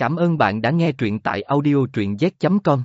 Cảm ơn bạn đã nghe truyện tại audio truyện z.com.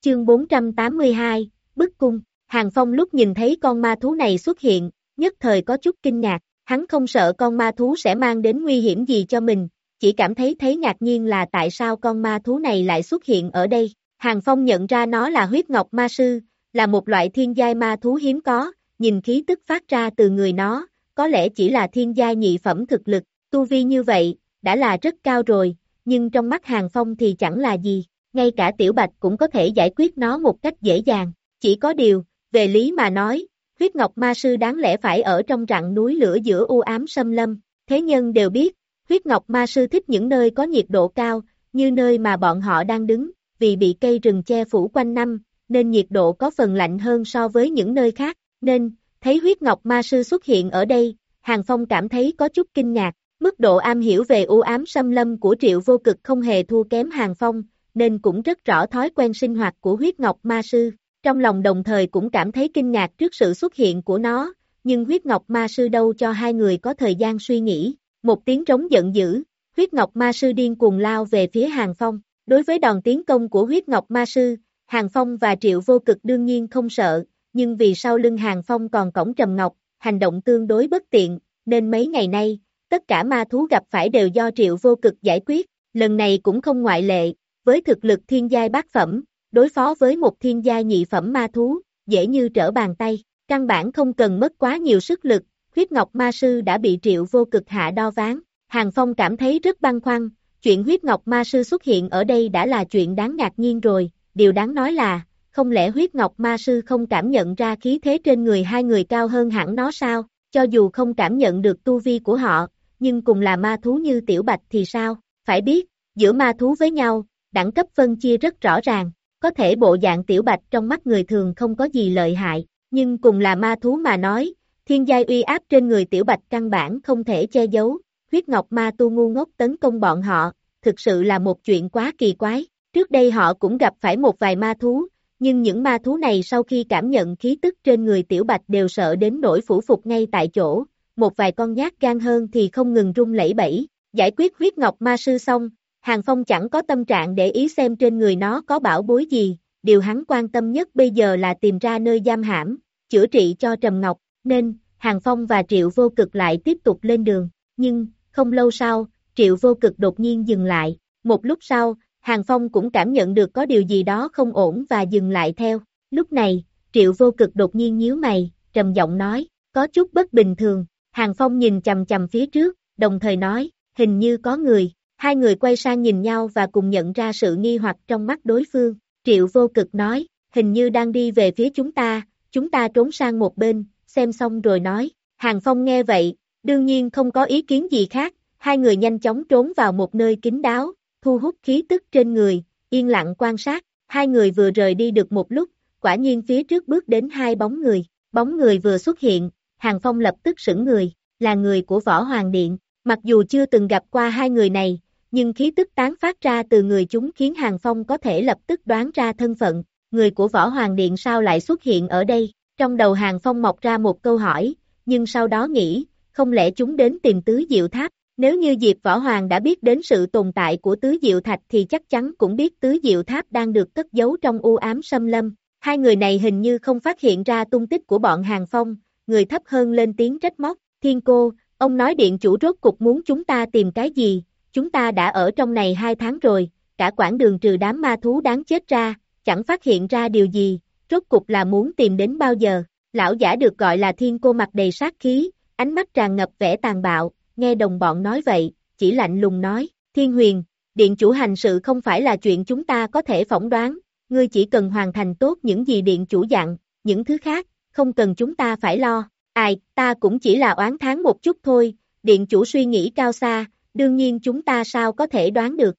Chương 482, Bức Cung, Hàng Phong lúc nhìn thấy con ma thú này xuất hiện, nhất thời có chút kinh ngạc, hắn không sợ con ma thú sẽ mang đến nguy hiểm gì cho mình, chỉ cảm thấy thấy ngạc nhiên là tại sao con ma thú này lại xuất hiện ở đây. Hàng Phong nhận ra nó là huyết ngọc ma sư, là một loại thiên giai ma thú hiếm có, nhìn khí tức phát ra từ người nó, có lẽ chỉ là thiên giai nhị phẩm thực lực, tu vi như vậy, đã là rất cao rồi, nhưng trong mắt Hàng Phong thì chẳng là gì, ngay cả Tiểu Bạch cũng có thể giải quyết nó một cách dễ dàng, chỉ có điều, về lý mà nói, huyết ngọc ma sư đáng lẽ phải ở trong rặng núi lửa giữa u ám xâm lâm, thế nhân đều biết, huyết ngọc ma sư thích những nơi có nhiệt độ cao, như nơi mà bọn họ đang đứng, vì bị cây rừng che phủ quanh năm, nên nhiệt độ có phần lạnh hơn so với những nơi khác, nên, thấy huyết ngọc ma sư xuất hiện ở đây, Hàng Phong cảm thấy có chút kinh ngạc, mức độ am hiểu về u ám xâm lâm của triệu vô cực không hề thua kém Hàng Phong, nên cũng rất rõ thói quen sinh hoạt của huyết ngọc ma sư, trong lòng đồng thời cũng cảm thấy kinh ngạc trước sự xuất hiện của nó, nhưng huyết ngọc ma sư đâu cho hai người có thời gian suy nghĩ, một tiếng trống giận dữ, huyết ngọc ma sư điên cuồng lao về phía Hàng Phong, đối với đòn tiến công của huyết ngọc ma sư, Hàng Phong và Triệu Vô Cực đương nhiên không sợ, nhưng vì sau lưng Hàng Phong còn cổng trầm ngọc, hành động tương đối bất tiện, nên mấy ngày nay, tất cả ma thú gặp phải đều do Triệu Vô Cực giải quyết, lần này cũng không ngoại lệ, với thực lực thiên giai bát phẩm, đối phó với một thiên giai nhị phẩm ma thú, dễ như trở bàn tay, căn bản không cần mất quá nhiều sức lực, huyết ngọc ma sư đã bị Triệu Vô Cực hạ đo ván, Hàng Phong cảm thấy rất băn khoăn, chuyện huyết ngọc ma sư xuất hiện ở đây đã là chuyện đáng ngạc nhiên rồi, điều đáng nói là, không lẽ huyết ngọc ma sư không cảm nhận ra khí thế trên người hai người cao hơn hẳn nó sao, cho dù không cảm nhận được tu vi của họ, nhưng cùng là ma thú như tiểu bạch thì sao, phải biết, giữa ma thú với nhau, đẳng cấp phân chia rất rõ ràng, có thể bộ dạng tiểu bạch trong mắt người thường không có gì lợi hại, nhưng cùng là ma thú mà nói, thiên giai uy áp trên người tiểu bạch căn bản không thể che giấu, huyết ngọc ma tu ngu ngốc tấn công bọn họ, thực sự là một chuyện quá kỳ quái, trước đây họ cũng gặp phải một vài ma thú, nhưng những ma thú này sau khi cảm nhận khí tức trên người tiểu bạch đều sợ đến nỗi phủ phục ngay tại chỗ, một vài con nhát gan hơn thì không ngừng rung lẫy bẫy, giải quyết huyết ngọc ma sư xong, Hàng Phong chẳng có tâm trạng để ý xem trên người nó có bảo bối gì, điều hắn quan tâm nhất bây giờ là tìm ra nơi giam hãm, chữa trị cho Trầm Ngọc, nên, Hàng Phong và Triệu Vô Cực lại tiếp tục lên đường, nhưng, không lâu sau, Triệu Vô Cực đột nhiên dừng lại, một lúc sau, Hàng Phong cũng cảm nhận được có điều gì đó không ổn và dừng lại theo. Lúc này, Triệu Vô Cực đột nhiên nhíu mày, trầm giọng nói, có chút bất bình thường. Hàng Phong nhìn chầm chầm phía trước, đồng thời nói, hình như có người. Hai người quay sang nhìn nhau và cùng nhận ra sự nghi hoặc trong mắt đối phương. Triệu Vô Cực nói, hình như đang đi về phía chúng ta, chúng ta trốn sang một bên, xem xong rồi nói. Hàng Phong nghe vậy, đương nhiên không có ý kiến gì khác, hai người nhanh chóng trốn vào một nơi kín đáo, thu hút khí tức trên người, yên lặng quan sát, hai người vừa rời đi được một lúc, quả nhiên phía trước bước đến hai bóng người, bóng người vừa xuất hiện, Hàng Phong lập tức sững người, là người của Võ Hoàng Điện, mặc dù chưa từng gặp qua hai người này, nhưng khí tức tán phát ra từ người chúng khiến Hàng Phong có thể lập tức đoán ra thân phận, người của Võ Hoàng Điện sao lại xuất hiện ở đây, trong đầu Hàng Phong mọc ra một câu hỏi, nhưng sau đó nghĩ, không lẽ chúng đến tìm tứ diệu tháp, nếu như Diệp Võ Hoàng đã biết đến sự tồn tại của Tứ Diệu Thạch thì chắc chắn cũng biết Tứ Diệu Tháp đang được cất giấu trong u ám xâm lâm. Hai người này hình như không phát hiện ra tung tích của bọn Hàng Phong, người thấp hơn lên tiếng trách móc. Thiên cô, ông nói điện chủ rốt cục muốn chúng ta tìm cái gì, chúng ta đã ở trong này hai tháng rồi, cả quãng đường trừ đám ma thú đáng chết ra, chẳng phát hiện ra điều gì, rốt cục là muốn tìm đến bao giờ. Lão giả được gọi là thiên cô mặt đầy sát khí, ánh mắt tràn ngập vẻ tàn bạo, nghe đồng bọn nói vậy, chỉ lạnh lùng nói, thiên huyền, điện chủ hành sự không phải là chuyện chúng ta có thể phỏng đoán, ngươi chỉ cần hoàn thành tốt những gì điện chủ dặn, những thứ khác, không cần chúng ta phải lo, ai, ta cũng chỉ là oán tháng một chút thôi, điện chủ suy nghĩ cao xa, đương nhiên chúng ta sao có thể đoán được.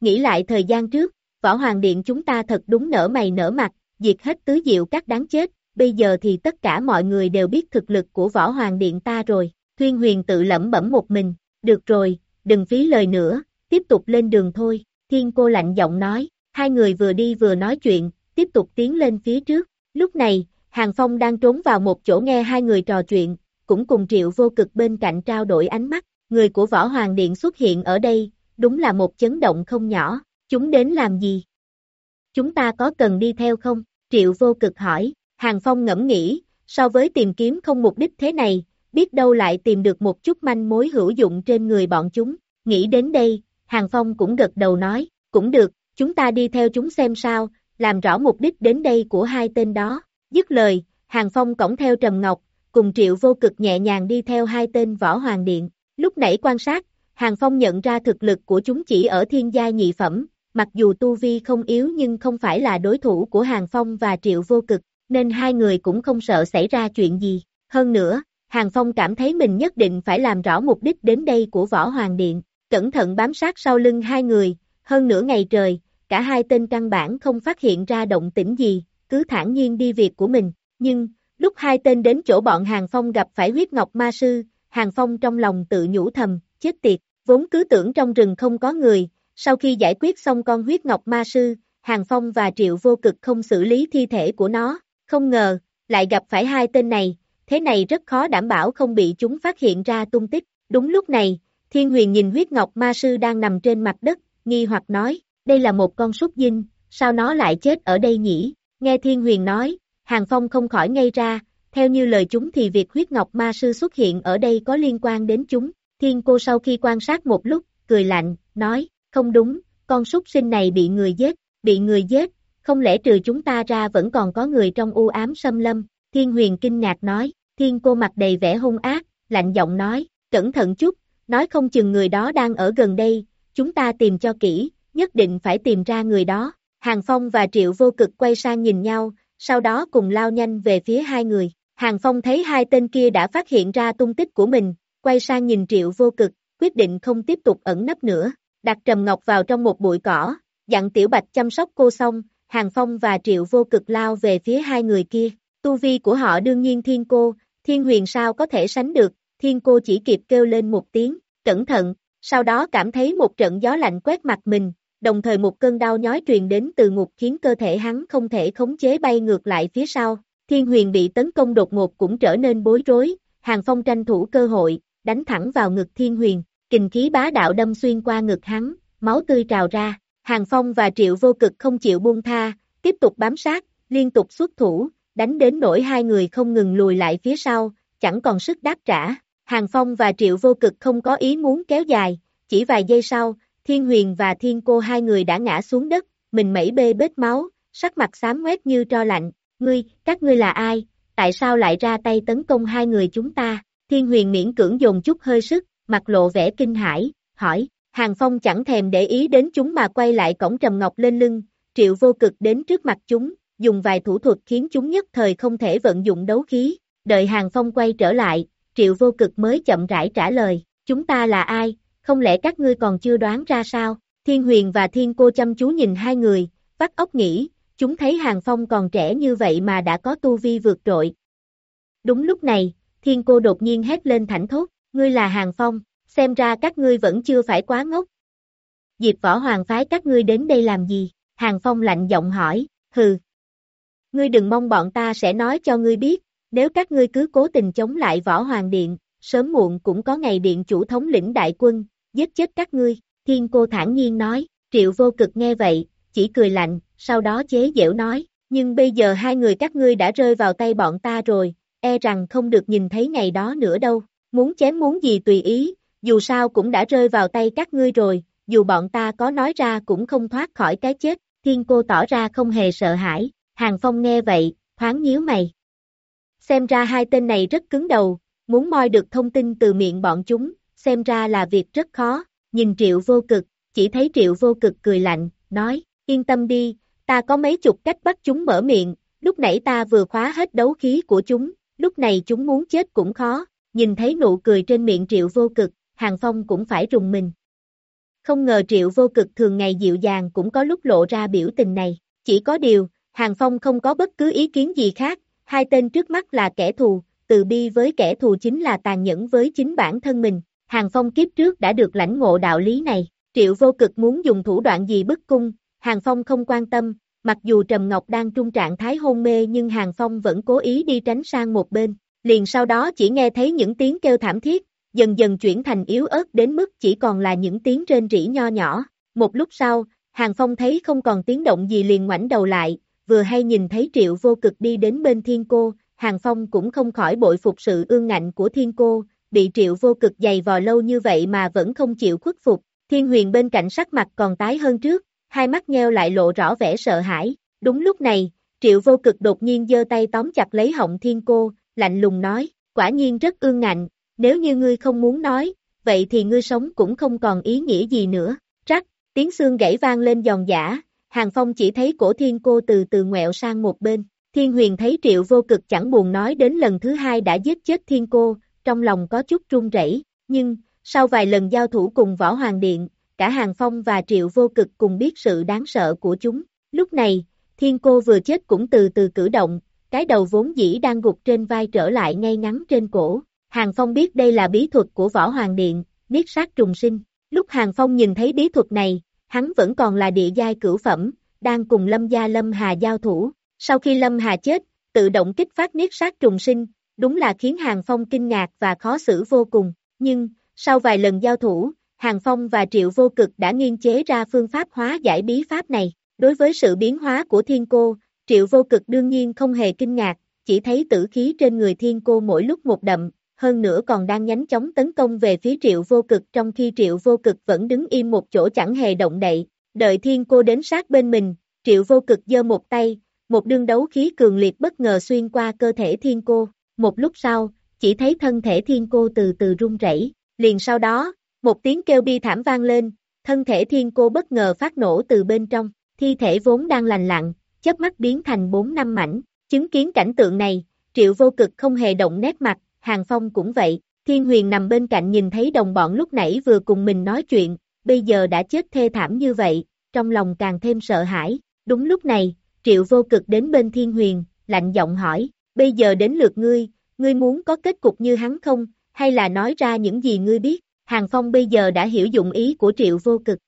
Nghĩ lại thời gian trước, võ hoàng điện chúng ta thật đúng nở mày nở mặt, diệt hết tứ diệu các đáng chết, bây giờ thì tất cả mọi người đều biết thực lực của võ hoàng điện ta rồi. Thuyên huyền tự lẩm bẩm một mình, được rồi, đừng phí lời nữa, tiếp tục lên đường thôi, thiên cô lạnh giọng nói, hai người vừa đi vừa nói chuyện, tiếp tục tiến lên phía trước, lúc này, Hàng Phong đang trốn vào một chỗ nghe hai người trò chuyện, cũng cùng triệu vô cực bên cạnh trao đổi ánh mắt, người của Võ Hoàng Điện xuất hiện ở đây, đúng là một chấn động không nhỏ, chúng đến làm gì? Chúng ta có cần đi theo không? Triệu vô cực hỏi, Hàng Phong ngẫm nghĩ, so với tìm kiếm không mục đích thế này, biết đâu lại tìm được một chút manh mối hữu dụng trên người bọn chúng, nghĩ đến đây, Hàng Phong cũng gật đầu nói, cũng được, chúng ta đi theo chúng xem sao, làm rõ mục đích đến đây của hai tên đó, dứt lời, Hàng Phong cổng theo Trầm Ngọc, cùng Triệu vô cực nhẹ nhàng đi theo hai tên võ hoàng điện, lúc nãy quan sát, Hàng Phong nhận ra thực lực của chúng chỉ ở thiên gia nhị phẩm, mặc dù tu vi không yếu nhưng không phải là đối thủ của Hàng Phong và Triệu vô cực, nên hai người cũng không sợ xảy ra chuyện gì. Hơn nữa, Hàng Phong cảm thấy mình nhất định phải làm rõ mục đích đến đây của Võ Hoàng Điện, cẩn thận bám sát sau lưng hai người, hơn nửa ngày trời, cả hai tên căn bản không phát hiện ra động tĩnh gì, cứ thản nhiên đi việc của mình, nhưng, lúc hai tên đến chỗ bọn Hàng Phong gặp phải huyết ngọc ma sư, Hàng Phong trong lòng tự nhủ thầm, chết tiệt, vốn cứ tưởng trong rừng không có người, sau khi giải quyết xong con huyết ngọc ma sư, Hàng Phong và Triệu vô cực không xử lý thi thể của nó, không ngờ, lại gặp phải hai tên này, thế này rất khó đảm bảo không bị chúng phát hiện ra tung tích. Đúng lúc này, Thiên Huyền nhìn huyết ngọc ma sư đang nằm trên mặt đất, nghi hoặc nói, đây là một con súc dinh, sao nó lại chết ở đây nhỉ? Nghe Thiên Huyền nói, Hàng Phong không khỏi ngây ra, theo như lời chúng thì việc huyết ngọc ma sư xuất hiện ở đây có liên quan đến chúng. Thiên cô sau khi quan sát một lúc, cười lạnh, nói, không đúng, con súc sinh này bị người giết, bị người giết, không lẽ trừ chúng ta ra vẫn còn có người trong u ám xâm lâm, thiên huyền kinh ngạc nói, thiên cô mặt đầy vẻ hung ác, lạnh giọng nói, cẩn thận chút, nói không chừng người đó đang ở gần đây, chúng ta tìm cho kỹ, nhất định phải tìm ra người đó, Hàng Phong và Triệu vô cực quay sang nhìn nhau, sau đó cùng lao nhanh về phía hai người, Hàng Phong thấy hai tên kia đã phát hiện ra tung tích của mình, quay sang nhìn Triệu vô cực, quyết định không tiếp tục ẩn nấp nữa, đặt Trầm Ngọc vào trong một bụi cỏ, dặn Tiểu Bạch chăm sóc cô xong, Hàng Phong và Triệu vô cực lao về phía hai người kia. Tu vi của họ đương nhiên thiên cô, thiên huyền sao có thể sánh được, thiên cô chỉ kịp kêu lên một tiếng, cẩn thận, sau đó cảm thấy một trận gió lạnh quét mặt mình, đồng thời một cơn đau nhói truyền đến từ ngục khiến cơ thể hắn không thể khống chế bay ngược lại phía sau. Thiên huyền bị tấn công đột ngột cũng trở nên bối rối, Hàng Phong tranh thủ cơ hội, đánh thẳng vào ngực thiên huyền, kình khí bá đạo đâm xuyên qua ngực hắn, máu tươi trào ra, Hàng Phong và Triệu vô cực không chịu buông tha, tiếp tục bám sát, liên tục xuất thủ, đánh đến nỗi hai người không ngừng lùi lại phía sau, chẳng còn sức đáp trả. Hàng Phong và Triệu vô cực không có ý muốn kéo dài, chỉ vài giây sau, Thiên Huyền và Thiên Cô hai người đã ngã xuống đất, mình mẩy bê bết máu, sắc mặt xám ngoét như tro lạnh, ngươi, các ngươi là ai, tại sao lại ra tay tấn công hai người chúng ta, Thiên Huyền miễn cưỡng dùng chút hơi sức, mặt lộ vẻ kinh hãi, hỏi, Hàng Phong chẳng thèm để ý đến chúng mà quay lại cổng Trầm Ngọc lên lưng, triệu vô cực đến trước mặt chúng, dùng vài thủ thuật khiến chúng nhất thời không thể vận dụng đấu khí, đợi Hàng Phong quay trở lại, triệu vô cực mới chậm rãi trả lời, chúng ta là ai, không lẽ các ngươi còn chưa đoán ra sao, Thiên Huyền và Thiên Cô chăm chú nhìn hai người, vắt óc nghĩ, chúng thấy Hàng Phong còn trẻ như vậy mà đã có tu vi vượt trội. Đúng lúc này, Thiên Cô đột nhiên hét lên thảnh thốt, ngươi là Hàng Phong, xem ra các ngươi vẫn chưa phải quá ngốc. Diệp Võ Hoàng phái các ngươi đến đây làm gì? Hàng Phong lạnh giọng hỏi, hừ. Ngươi đừng mong bọn ta sẽ nói cho ngươi biết, nếu các ngươi cứ cố tình chống lại Võ Hoàng Điện, sớm muộn cũng có ngày Điện chủ thống lĩnh đại quân, giết chết các ngươi. Thiên cô thản nhiên nói, triệu vô cực nghe vậy, chỉ cười lạnh, sau đó chế giễu nói, nhưng bây giờ hai người các ngươi đã rơi vào tay bọn ta rồi, e rằng không được nhìn thấy ngày đó nữa đâu, muốn chém muốn gì tùy ý, dù sao cũng đã rơi vào tay các ngươi rồi, dù bọn ta có nói ra cũng không thoát khỏi cái chết, thiên cô tỏ ra không hề sợ hãi, hàng phong nghe vậy, thoáng nhíu mày. Xem ra hai tên này rất cứng đầu, muốn moi được thông tin từ miệng bọn chúng, xem ra là việc rất khó, nhìn triệu vô cực, chỉ thấy triệu vô cực cười lạnh, nói, yên tâm đi, ta có mấy chục cách bắt chúng mở miệng, lúc nãy ta vừa khóa hết đấu khí của chúng, lúc này chúng muốn chết cũng khó, nhìn thấy nụ cười trên miệng triệu vô cực, Hàng Phong cũng phải rùng mình. Không ngờ triệu vô cực thường ngày dịu dàng cũng có lúc lộ ra biểu tình này, chỉ có điều, Hàng Phong không có bất cứ ý kiến gì khác, hai tên trước mắt là kẻ thù, từ bi với kẻ thù chính là tàn nhẫn với chính bản thân mình, Hàng Phong kiếp trước đã được lãnh ngộ đạo lý này, triệu vô cực muốn dùng thủ đoạn gì bức cung, Hàng Phong không quan tâm, mặc dù Trầm Ngọc đang trung trạng thái hôn mê nhưng Hàng Phong vẫn cố ý đi tránh sang một bên, liền sau đó chỉ nghe thấy những tiếng kêu thảm thiết, dần dần chuyển thành yếu ớt đến mức chỉ còn là những tiếng rên rỉ nho nhỏ. Một lúc sau, Hàng Phong thấy không còn tiếng động gì liền ngoảnh đầu lại, vừa hay nhìn thấy triệu vô cực đi đến bên thiên cô, Hàng Phong cũng không khỏi bội phục sự ương ngạnh của thiên cô, bị triệu vô cực dày vò lâu như vậy mà vẫn không chịu khuất phục, thiên huyền bên cạnh sắc mặt còn tái hơn trước, hai mắt nheo lại lộ rõ vẻ sợ hãi, đúng lúc này, triệu vô cực đột nhiên giơ tay tóm chặt lấy họng thiên cô, lạnh lùng nói, quả nhiên rất ương ngạnh, nếu như ngươi không muốn nói, vậy thì ngươi sống cũng không còn ý nghĩa gì nữa, rắc, tiếng xương gãy vang lên giòn giả, Hàng Phong chỉ thấy cổ thiên cô từ từ ngoẹo sang một bên, thiên huyền thấy triệu vô cực chẳng buồn nói đến lần thứ hai đã giết chết thiên cô, trong lòng có chút run rẩy, nhưng, sau vài lần giao thủ cùng Võ Hoàng Điện, cả Hàng Phong và Triệu Vô Cực cùng biết sự đáng sợ của chúng. Lúc này, thiên cô vừa chết cũng từ từ cử động, cái đầu vốn dĩ đang gục trên vai trở lại ngay ngắn trên cổ. Hàng Phong biết đây là bí thuật của Võ Hoàng Điện, niết sát trùng sinh. Lúc Hàng Phong nhìn thấy bí thuật này, hắn vẫn còn là địa giai cửu phẩm, đang cùng Lâm Gia Lâm Hà giao thủ. Sau khi Lâm Hà chết, tự động kích phát niết sát trùng sinh, đúng là khiến Hàng Phong kinh ngạc và khó xử vô cùng. Nhưng, sau vài lần giao thủ, Hàng Phong và Triệu Vô Cực đã nghiên chế ra phương pháp hóa giải bí pháp này. Đối với sự biến hóa của thiên cô, Triệu Vô Cực đương nhiên không hề kinh ngạc, chỉ thấy tử khí trên người thiên cô mỗi lúc một đậm, hơn nữa còn đang nhánh chóng tấn công về phía Triệu Vô Cực trong khi Triệu Vô Cực vẫn đứng im một chỗ chẳng hề động đậy. Đợi thiên cô đến sát bên mình, Triệu Vô Cực giơ một tay, một đương đấu khí cường liệt bất ngờ xuyên qua cơ thể thiên cô. Một lúc sau, chỉ thấy thân thể thiên cô từ từ run rẩy, liền sau đó, một tiếng kêu bi thảm vang lên, thân thể thiên cô bất ngờ phát nổ từ bên trong, thi thể vốn đang lành lặng, chớp mắt biến thành bốn năm mảnh, chứng kiến cảnh tượng này, triệu vô cực không hề động nét mặt, hàng phong cũng vậy, thiên huyền nằm bên cạnh nhìn thấy đồng bọn lúc nãy vừa cùng mình nói chuyện, bây giờ đã chết thê thảm như vậy, trong lòng càng thêm sợ hãi, đúng lúc này, triệu vô cực đến bên thiên huyền, lạnh giọng hỏi, bây giờ đến lượt ngươi, ngươi muốn có kết cục như hắn không, hay là nói ra những gì ngươi biết, Hàng Phong bây giờ đã hiểu dụng ý của triệu vô cực.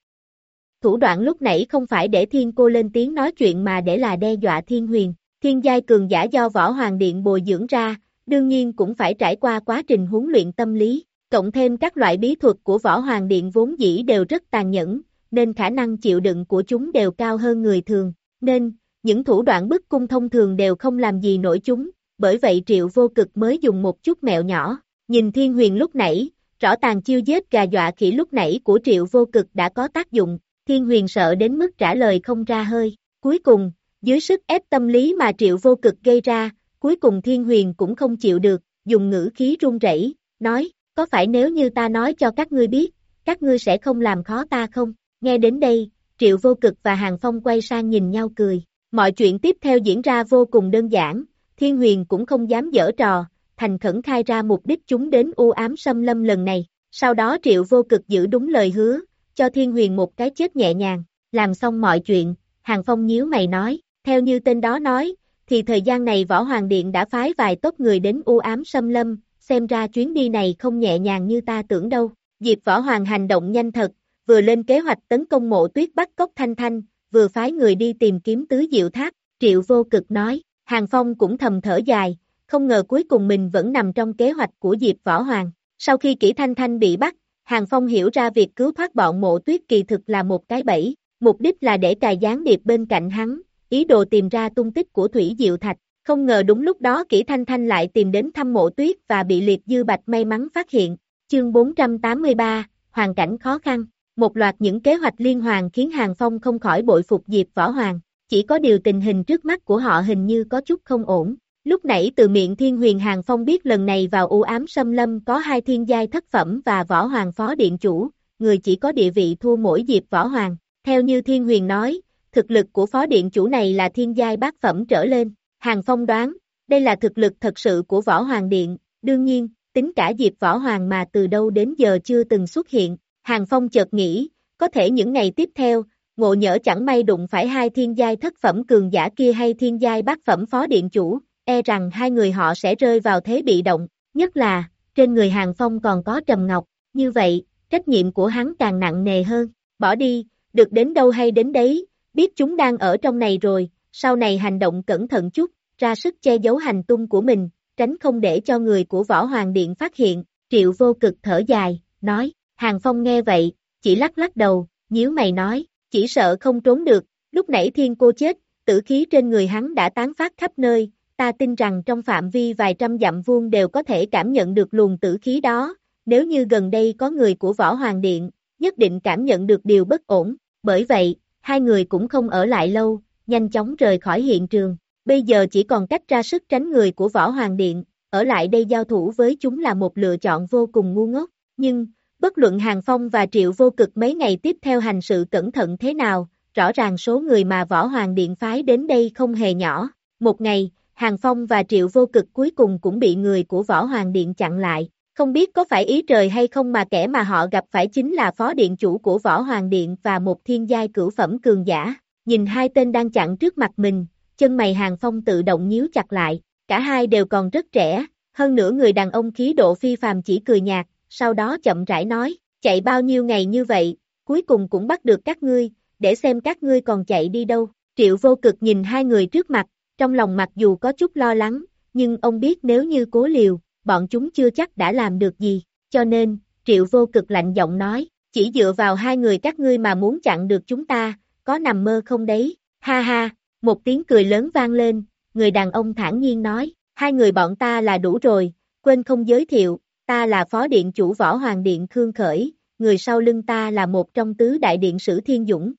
Thủ đoạn lúc nãy không phải để thiên cô lên tiếng nói chuyện mà để là đe dọa thiên huyền, thiên giai cường giả do võ hoàng điện bồi dưỡng ra, đương nhiên cũng phải trải qua quá trình huấn luyện tâm lý, cộng thêm các loại bí thuật của võ hoàng điện vốn dĩ đều rất tàn nhẫn, nên khả năng chịu đựng của chúng đều cao hơn người thường, nên, những thủ đoạn bức cung thông thường đều không làm gì nổi chúng, bởi vậy triệu vô cực mới dùng một chút mẹo nhỏ, nhìn thiên huyền lúc nãy, rõ tàn chiêu giết gà dọa khỉ lúc nãy của triệu vô cực đã có tác dụng, thiên huyền sợ đến mức trả lời không ra hơi, cuối cùng, dưới sức ép tâm lý mà triệu vô cực gây ra, cuối cùng thiên huyền cũng không chịu được, dùng ngữ khí run rẩy, nói, có phải nếu như ta nói cho các ngươi biết, các ngươi sẽ không làm khó ta không, nghe đến đây, triệu vô cực và hàng phong quay sang nhìn nhau cười, mọi chuyện tiếp theo diễn ra vô cùng đơn giản, thiên huyền cũng không dám dở trò, thành khẩn khai ra mục đích chúng đến u ám xâm lâm lần này, sau đó triệu vô cực giữ đúng lời hứa, cho thiên huyền một cái chết nhẹ nhàng, làm xong mọi chuyện, hàng phong nhíu mày nói, theo như tên đó nói, thì thời gian này võ hoàng điện đã phái vài tốt người đến u ám xâm lâm, xem ra chuyến đi này không nhẹ nhàng như ta tưởng đâu, Diệp võ hoàng hành động nhanh thật, vừa lên kế hoạch tấn công mộ tuyết bắt cốc thanh thanh, vừa phái người đi tìm kiếm tứ diệu tháp, triệu vô cực nói, hàng phong cũng thầm thở dài, không ngờ cuối cùng mình vẫn nằm trong kế hoạch của Diệp Võ Hoàng. Sau khi Kỷ Thanh Thanh bị bắt, Hàng Phong hiểu ra việc cứu thoát bọn mộ tuyết kỳ thực là một cái bẫy, mục đích là để cài gián điệp bên cạnh hắn, ý đồ tìm ra tung tích của Thủy Diệu Thạch. Không ngờ đúng lúc đó Kỷ Thanh Thanh lại tìm đến thăm mộ tuyết và bị Liệt Dư Bạch may mắn phát hiện. Chương 483, Hoàn cảnh khó khăn. Một loạt những kế hoạch liên hoàn khiến Hàng Phong không khỏi bội phục Diệp Võ Hoàng. Chỉ có điều tình hình trước mắt của họ hình như có chút không ổn. Lúc nãy từ miệng Thiên Huyền Hàng Phong biết lần này vào u ám xâm lâm có hai thiên giai thất phẩm và võ hoàng phó điện chủ, người chỉ có địa vị thua mỗi diệp võ hoàng. Theo như Thiên Huyền nói, thực lực của phó điện chủ này là thiên giai bát phẩm trở lên. Hàng Phong đoán, đây là thực lực thật sự của võ hoàng điện, đương nhiên, tính cả diệp võ hoàng mà từ đâu đến giờ chưa từng xuất hiện. Hàng Phong chợt nghĩ, có thể những ngày tiếp theo, ngộ nhỡ chẳng may đụng phải hai thiên giai thất phẩm cường giả kia hay thiên giai bát phẩm phó điện chủ, e rằng hai người họ sẽ rơi vào thế bị động, nhất là, trên người Hàng Phong còn có Trầm Ngọc, như vậy, trách nhiệm của hắn càng nặng nề hơn, bỏ đi, được đến đâu hay đến đấy, biết chúng đang ở trong này rồi, sau này hành động cẩn thận chút, ra sức che giấu hành tung của mình, tránh không để cho người của Võ Hoàng Điện phát hiện, Triệu vô cực thở dài, nói, Hàng Phong nghe vậy, chỉ lắc lắc đầu, nhíu mày nói, chỉ sợ không trốn được, lúc nãy thiên cô chết, tử khí trên người hắn đã tán phát khắp nơi, ta tin rằng trong phạm vi vài trăm dặm vuông đều có thể cảm nhận được luồng tử khí đó, nếu như gần đây có người của Võ Hoàng Điện, nhất định cảm nhận được điều bất ổn, bởi vậy, hai người cũng không ở lại lâu, nhanh chóng rời khỏi hiện trường, bây giờ chỉ còn cách ra sức tránh người của Võ Hoàng Điện, ở lại đây giao thủ với chúng là một lựa chọn vô cùng ngu ngốc, nhưng, bất luận Hàng Phong và Triệu vô cực mấy ngày tiếp theo hành sự cẩn thận thế nào, rõ ràng số người mà Võ Hoàng Điện phái đến đây không hề nhỏ, một ngày, Hàng Phong và Triệu vô cực cuối cùng cũng bị người của Võ Hoàng Điện chặn lại, không biết có phải ý trời hay không mà kẻ mà họ gặp phải chính là phó điện chủ của Võ Hoàng Điện và một thiên giai cửu phẩm cường giả, nhìn hai tên đang chặn trước mặt mình, chân mày Hàng Phong tự động nhíu chặt lại, cả hai đều còn rất trẻ, hơn nữa người đàn ông khí độ phi phàm chỉ cười nhạt, sau đó chậm rãi nói, chạy bao nhiêu ngày như vậy, cuối cùng cũng bắt được các ngươi, để xem các ngươi còn chạy đi đâu. Triệu vô cực nhìn hai người trước mặt, trong lòng mặc dù có chút lo lắng, nhưng ông biết nếu như cố liều, bọn chúng chưa chắc đã làm được gì, cho nên, triệu vô cực lạnh giọng nói, chỉ dựa vào hai người các ngươi mà muốn chặn được chúng ta, có nằm mơ không đấy, ha ha, một tiếng cười lớn vang lên, người đàn ông thản nhiên nói, hai người bọn ta là đủ rồi, quên không giới thiệu, ta là phó điện chủ võ hoàng điện Khương Khởi, người sau lưng ta là một trong tứ đại điện sử Thiên Dũng.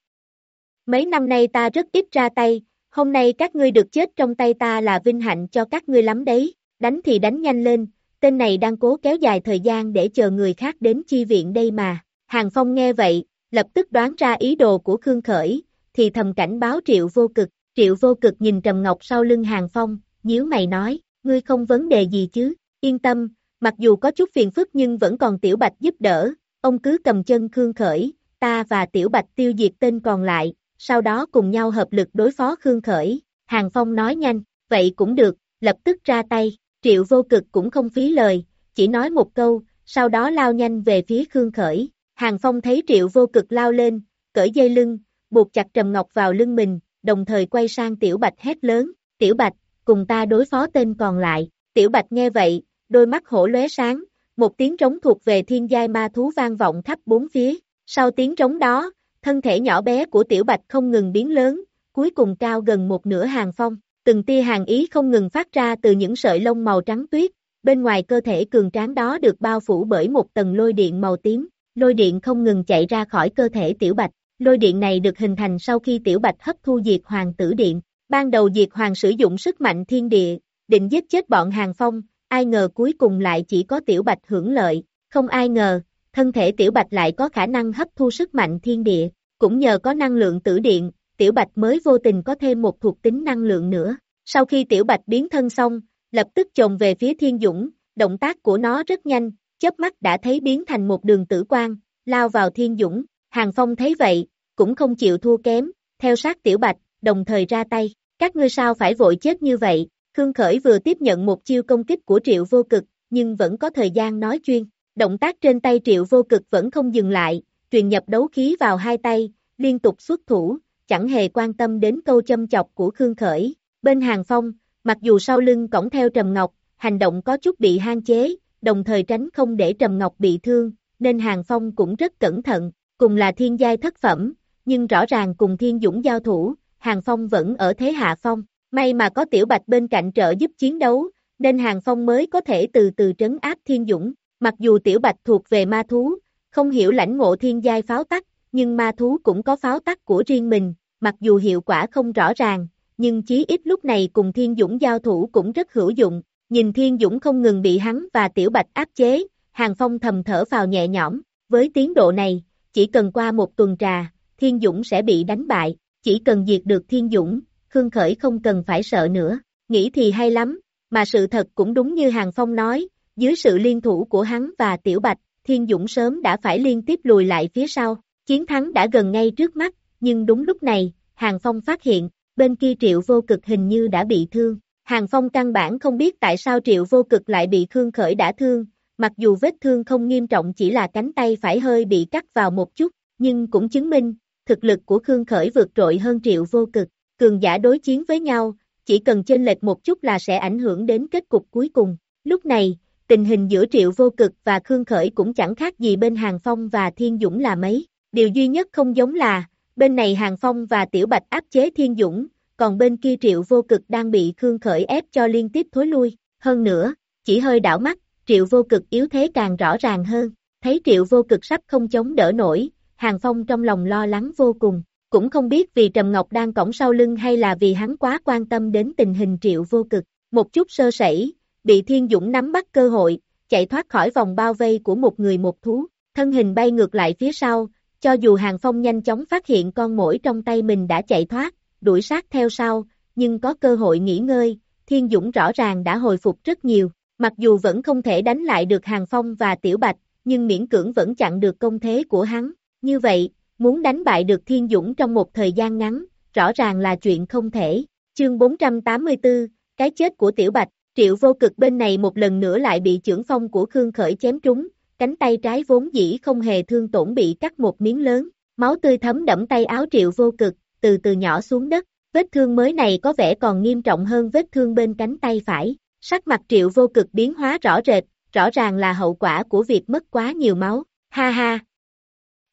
Mấy năm nay ta rất ít ra tay, hôm nay các ngươi được chết trong tay ta là vinh hạnh cho các ngươi lắm đấy, đánh thì đánh nhanh lên, tên này đang cố kéo dài thời gian để chờ người khác đến chi viện đây mà. Hàng Phong nghe vậy, lập tức đoán ra ý đồ của Khương Khởi, thì thầm cảnh báo Triệu Vô Cực. Triệu Vô Cực nhìn Trầm Ngọc sau lưng Hàng Phong, nhíu mày nói, ngươi không vấn đề gì chứ, yên tâm, mặc dù có chút phiền phức nhưng vẫn còn Tiểu Bạch giúp đỡ, ông cứ cầm chân Khương Khởi, ta và Tiểu Bạch tiêu diệt tên còn lại, sau đó cùng nhau hợp lực đối phó Khương Khởi. Hàng Phong nói nhanh, vậy cũng được, lập tức ra tay. Triệu vô cực cũng không phí lời, chỉ nói một câu, sau đó lao nhanh về phía Khương Khởi. Hàng Phong thấy triệu vô cực lao lên, cởi dây lưng, buộc chặt Trầm Ngọc vào lưng mình, đồng thời quay sang Tiểu Bạch hét lớn, Tiểu Bạch, cùng ta đối phó tên còn lại. Tiểu Bạch nghe vậy, đôi mắt hổ lóe sáng, một tiếng trống thuộc về thiên giai ma thú vang vọng khắp bốn phía. Sau tiếng trống đó, thân thể nhỏ bé của Tiểu Bạch không ngừng biến lớn, cuối cùng cao gần một nửa hàng phong. Từng tia hàng ý không ngừng phát ra từ những sợi lông màu trắng tuyết, bên ngoài cơ thể cường tráng đó được bao phủ bởi một tầng lôi điện màu tím, lôi điện không ngừng chạy ra khỏi cơ thể tiểu bạch, lôi điện này được hình thành sau khi tiểu bạch hấp thu diệt hoàng tử điện, ban đầu diệt hoàng sử dụng sức mạnh thiên địa, định giết chết bọn hàng phong, ai ngờ cuối cùng lại chỉ có tiểu bạch hưởng lợi, không ai ngờ, thân thể tiểu bạch lại có khả năng hấp thu sức mạnh thiên địa, cũng nhờ có năng lượng tử điện, Tiểu Bạch mới vô tình có thêm một thuộc tính năng lượng nữa. Sau khi Tiểu Bạch biến thân xong, lập tức chồng về phía Thiên Dũng, động tác của nó rất nhanh, chớp mắt đã thấy biến thành một đường tử quang, lao vào Thiên Dũng. Hàng Phong thấy vậy, cũng không chịu thua kém, theo sát Tiểu Bạch, đồng thời ra tay. Các ngươi sao phải vội chết như vậy? Khương Khởi vừa tiếp nhận một chiêu công kích của Triệu Vô Cực, nhưng vẫn có thời gian nói chuyên. Động tác trên tay Triệu Vô Cực vẫn không dừng lại, truyền nhập đấu khí vào hai tay, liên tục xuất thủ, chẳng hề quan tâm đến câu châm chọc của Khương Khởi. Bên hàng phong, mặc dù sau lưng cổng theo Trầm Ngọc, hành động có chút bị hạn chế, đồng thời tránh không để Trầm Ngọc bị thương, nên hàng phong cũng rất cẩn thận, cùng là thiên giai thất phẩm, nhưng rõ ràng cùng thiên dũng giao thủ, hàng phong vẫn ở thế hạ phong. May mà có tiểu bạch bên cạnh trợ giúp chiến đấu, nên hàng phong mới có thể từ từ trấn áp thiên dũng. Mặc dù tiểu bạch thuộc về ma thú, không hiểu lãnh ngộ thiên giai pháo tắc, nhưng ma thú cũng có pháo tắc của riêng mình, mặc dù hiệu quả không rõ ràng, nhưng chí ít lúc này cùng Thiên Dũng giao thủ cũng rất hữu dụng, nhìn Thiên Dũng không ngừng bị hắn và Tiểu Bạch áp chế, Hàng Phong thầm thở vào nhẹ nhõm, với tiến độ này, chỉ cần qua một tuần trà, Thiên Dũng sẽ bị đánh bại, chỉ cần diệt được Thiên Dũng, Khương Khởi không cần phải sợ nữa, nghĩ thì hay lắm, mà sự thật cũng đúng như Hàng Phong nói, dưới sự liên thủ của hắn và Tiểu Bạch, Thiên Dũng sớm đã phải liên tiếp lùi lại phía sau. Chiến thắng đã gần ngay trước mắt, nhưng đúng lúc này, Hàng Phong phát hiện, bên kia triệu vô cực hình như đã bị thương. Hàng Phong căn bản không biết tại sao triệu vô cực lại bị Khương Khởi đã thương, mặc dù vết thương không nghiêm trọng chỉ là cánh tay phải hơi bị cắt vào một chút, nhưng cũng chứng minh, thực lực của Khương Khởi vượt trội hơn triệu vô cực. Cường giả đối chiến với nhau, chỉ cần chênh lệch một chút là sẽ ảnh hưởng đến kết cục cuối cùng. Lúc này, tình hình giữa Triệu Vô Cực và Khương Khởi cũng chẳng khác gì bên Hàng Phong và Thiên Dũng là mấy. Điều duy nhất không giống là, bên này Hàng Phong và Tiểu Bạch áp chế Thiên Dũng, còn bên kia Triệu Vô Cực đang bị Khương Khởi ép cho liên tiếp thối lui. Hơn nữa, chỉ hơi đảo mắt, Triệu Vô Cực yếu thế càng rõ ràng hơn. Thấy Triệu Vô Cực sắp không chống đỡ nổi, Hàng Phong trong lòng lo lắng vô cùng. Cũng không biết vì Trầm Ngọc đang cổng sau lưng hay là vì hắn quá quan tâm đến tình hình Triệu Vô Cực. Một chút sơ sẩy, bị Thiên Dũng nắm bắt cơ hội, chạy thoát khỏi vòng bao vây của một người một thú, thân hình bay ngược lại phía sau, cho dù Hàng Phong nhanh chóng phát hiện con mỗi trong tay mình đã chạy thoát, đuổi sát theo sau, nhưng có cơ hội nghỉ ngơi, Thiên Dũng rõ ràng đã hồi phục rất nhiều, mặc dù vẫn không thể đánh lại được Hàng Phong và Tiểu Bạch, nhưng miễn cưỡng vẫn chặn được công thế của hắn, như vậy, muốn đánh bại được Thiên Dũng trong một thời gian ngắn, rõ ràng là chuyện không thể. Chương 484, cái chết của Tiểu Bạch, Triệu vô cực bên này một lần nữa lại bị trưởng phong của Khương Khởi chém trúng, cánh tay trái vốn dĩ không hề thương tổn bị cắt một miếng lớn, máu tươi thấm đẫm tay áo Triệu vô cực, từ từ nhỏ xuống đất, vết thương mới này có vẻ còn nghiêm trọng hơn vết thương bên cánh tay phải, sắc mặt Triệu vô cực biến hóa rõ rệt, rõ ràng là hậu quả của việc mất quá nhiều máu, ha ha.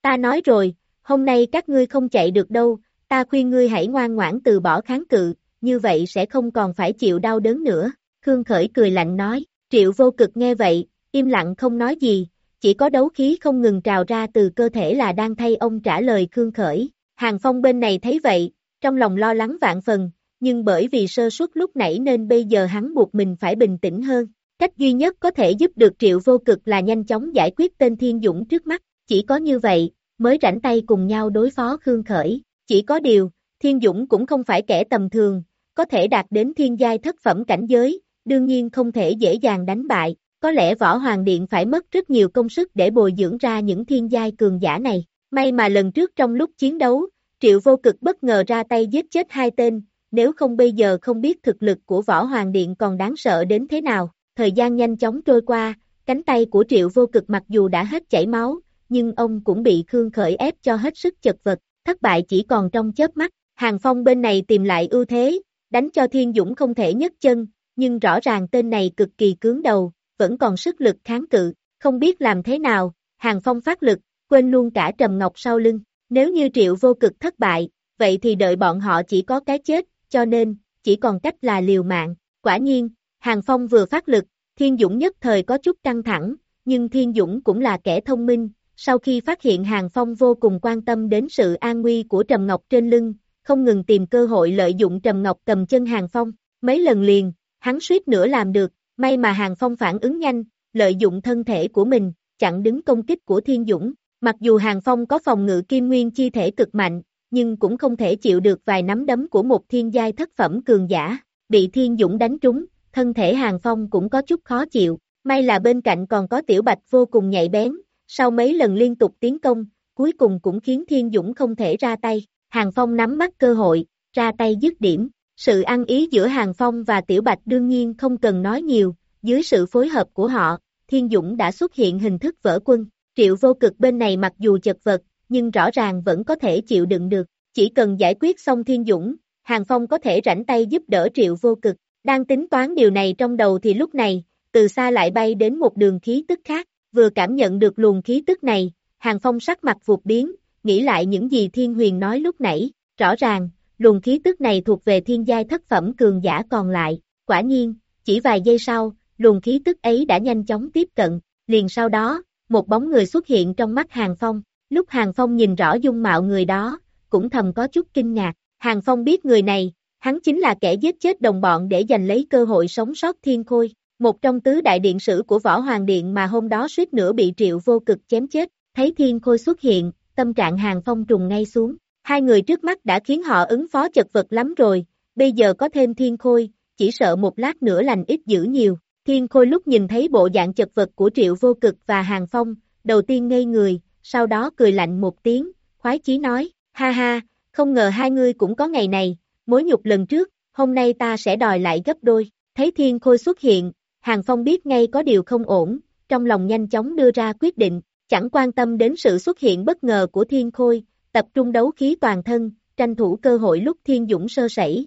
Ta nói rồi, hôm nay các ngươi không chạy được đâu, ta khuyên ngươi hãy ngoan ngoãn từ bỏ kháng cự, như vậy sẽ không còn phải chịu đau đớn nữa. Khương Khởi cười lạnh nói, triệu vô cực nghe vậy, im lặng không nói gì, chỉ có đấu khí không ngừng trào ra từ cơ thể là đang thay ông trả lời Khương Khởi. Hàng Phong bên này thấy vậy, trong lòng lo lắng vạn phần, nhưng bởi vì sơ suất lúc nãy nên bây giờ hắn buộc mình phải bình tĩnh hơn. Cách duy nhất có thể giúp được triệu vô cực là nhanh chóng giải quyết tên Thiên Dũng trước mắt, chỉ có như vậy, mới rảnh tay cùng nhau đối phó Khương Khởi. Chỉ có điều, Thiên Dũng cũng không phải kẻ tầm thường, có thể đạt đến thiên giai thất phẩm cảnh giới, đương nhiên không thể dễ dàng đánh bại, có lẽ Võ Hoàng Điện phải mất rất nhiều công sức để bồi dưỡng ra những thiên giai cường giả này. May mà lần trước trong lúc chiến đấu, Triệu Vô Cực bất ngờ ra tay giết chết hai tên, nếu không bây giờ không biết thực lực của Võ Hoàng Điện còn đáng sợ đến thế nào. Thời gian nhanh chóng trôi qua, cánh tay của Triệu Vô Cực mặc dù đã hết chảy máu, nhưng ông cũng bị Khương Khởi ép cho hết sức chật vật, thất bại chỉ còn trong chớp mắt. Hàng Phong bên này tìm lại ưu thế, đánh cho Thiên Dũng không thể nhấc chân, nhưng rõ ràng tên này cực kỳ cứng đầu, vẫn còn sức lực kháng cự, không biết làm thế nào, Hàng Phong phát lực, quên luôn cả Trầm Ngọc sau lưng, nếu như triệu vô cực thất bại, vậy thì đợi bọn họ chỉ có cái chết, cho nên, chỉ còn cách là liều mạng, quả nhiên, Hàng Phong vừa phát lực, Thiên Dũng nhất thời có chút căng thẳng, nhưng Thiên Dũng cũng là kẻ thông minh, sau khi phát hiện Hàng Phong vô cùng quan tâm đến sự an nguy của Trầm Ngọc trên lưng, không ngừng tìm cơ hội lợi dụng Trầm Ngọc cầm chân Hàng Phong, mấy lần liền, hắn suýt nữa làm được, may mà Hàng Phong phản ứng nhanh, lợi dụng thân thể của mình, chặn đứng công kích của Thiên Dũng. Mặc dù Hàng Phong có phòng ngự kim nguyên chi thể cực mạnh, nhưng cũng không thể chịu được vài nắm đấm của một thiên giai thất phẩm cường giả, bị Thiên Dũng đánh trúng, thân thể Hàng Phong cũng có chút khó chịu, may là bên cạnh còn có Tiểu Bạch vô cùng nhạy bén, sau mấy lần liên tục tiến công, cuối cùng cũng khiến Thiên Dũng không thể ra tay, Hàng Phong nắm bắt cơ hội, ra tay dứt điểm, sự ăn ý giữa Hàng Phong và Tiểu Bạch đương nhiên không cần nói nhiều, dưới sự phối hợp của họ, Thiên Dũng đã xuất hiện hình thức vỡ quân. Triệu vô cực bên này mặc dù chật vật, nhưng rõ ràng vẫn có thể chịu đựng được. Chỉ cần giải quyết xong Thiên Dũng, Hàng Phong có thể rảnh tay giúp đỡ Triệu vô cực. Đang tính toán điều này trong đầu thì lúc này, từ xa lại bay đến một đường khí tức khác, vừa cảm nhận được luồng khí tức này, Hàng Phong sắc mặt vụt biến, nghĩ lại những gì Thiên Huyền nói lúc nãy, rõ ràng, luồng khí tức này thuộc về thiên giai thất phẩm cường giả còn lại, quả nhiên, chỉ vài giây sau, luồng khí tức ấy đã nhanh chóng tiếp cận, liền sau đó, một bóng người xuất hiện trong mắt Hàng Phong, lúc Hàng Phong nhìn rõ dung mạo người đó, cũng thầm có chút kinh ngạc, Hàng Phong biết người này, hắn chính là kẻ giết chết đồng bọn để giành lấy cơ hội sống sót thiên khôi, một trong tứ đại điện sử của Võ Hoàng Điện mà hôm đó suýt nữa bị triệu vô cực chém chết, thấy thiên khôi xuất hiện, tâm trạng Hàng Phong trùng ngay xuống, Hai người trước mắt đã khiến họ ứng phó chật vật lắm rồi, bây giờ có thêm thiên khôi, chỉ sợ một lát nữa lành ít dữ nhiều. Thiên khôi lúc nhìn thấy bộ dạng chật vật của triệu vô cực và hàng phong, đầu tiên ngây người, sau đó cười lạnh một tiếng, khoái chí nói, ha ha, không ngờ hai ngươi cũng có ngày này, mối nhục lần trước, hôm nay ta sẽ đòi lại gấp đôi. Thấy thiên khôi xuất hiện, hàng phong biết ngay có điều không ổn, trong lòng nhanh chóng đưa ra quyết định, chẳng quan tâm đến sự xuất hiện bất ngờ của thiên khôi, tập trung đấu khí toàn thân, tranh thủ cơ hội lúc thiên dũng sơ sẩy.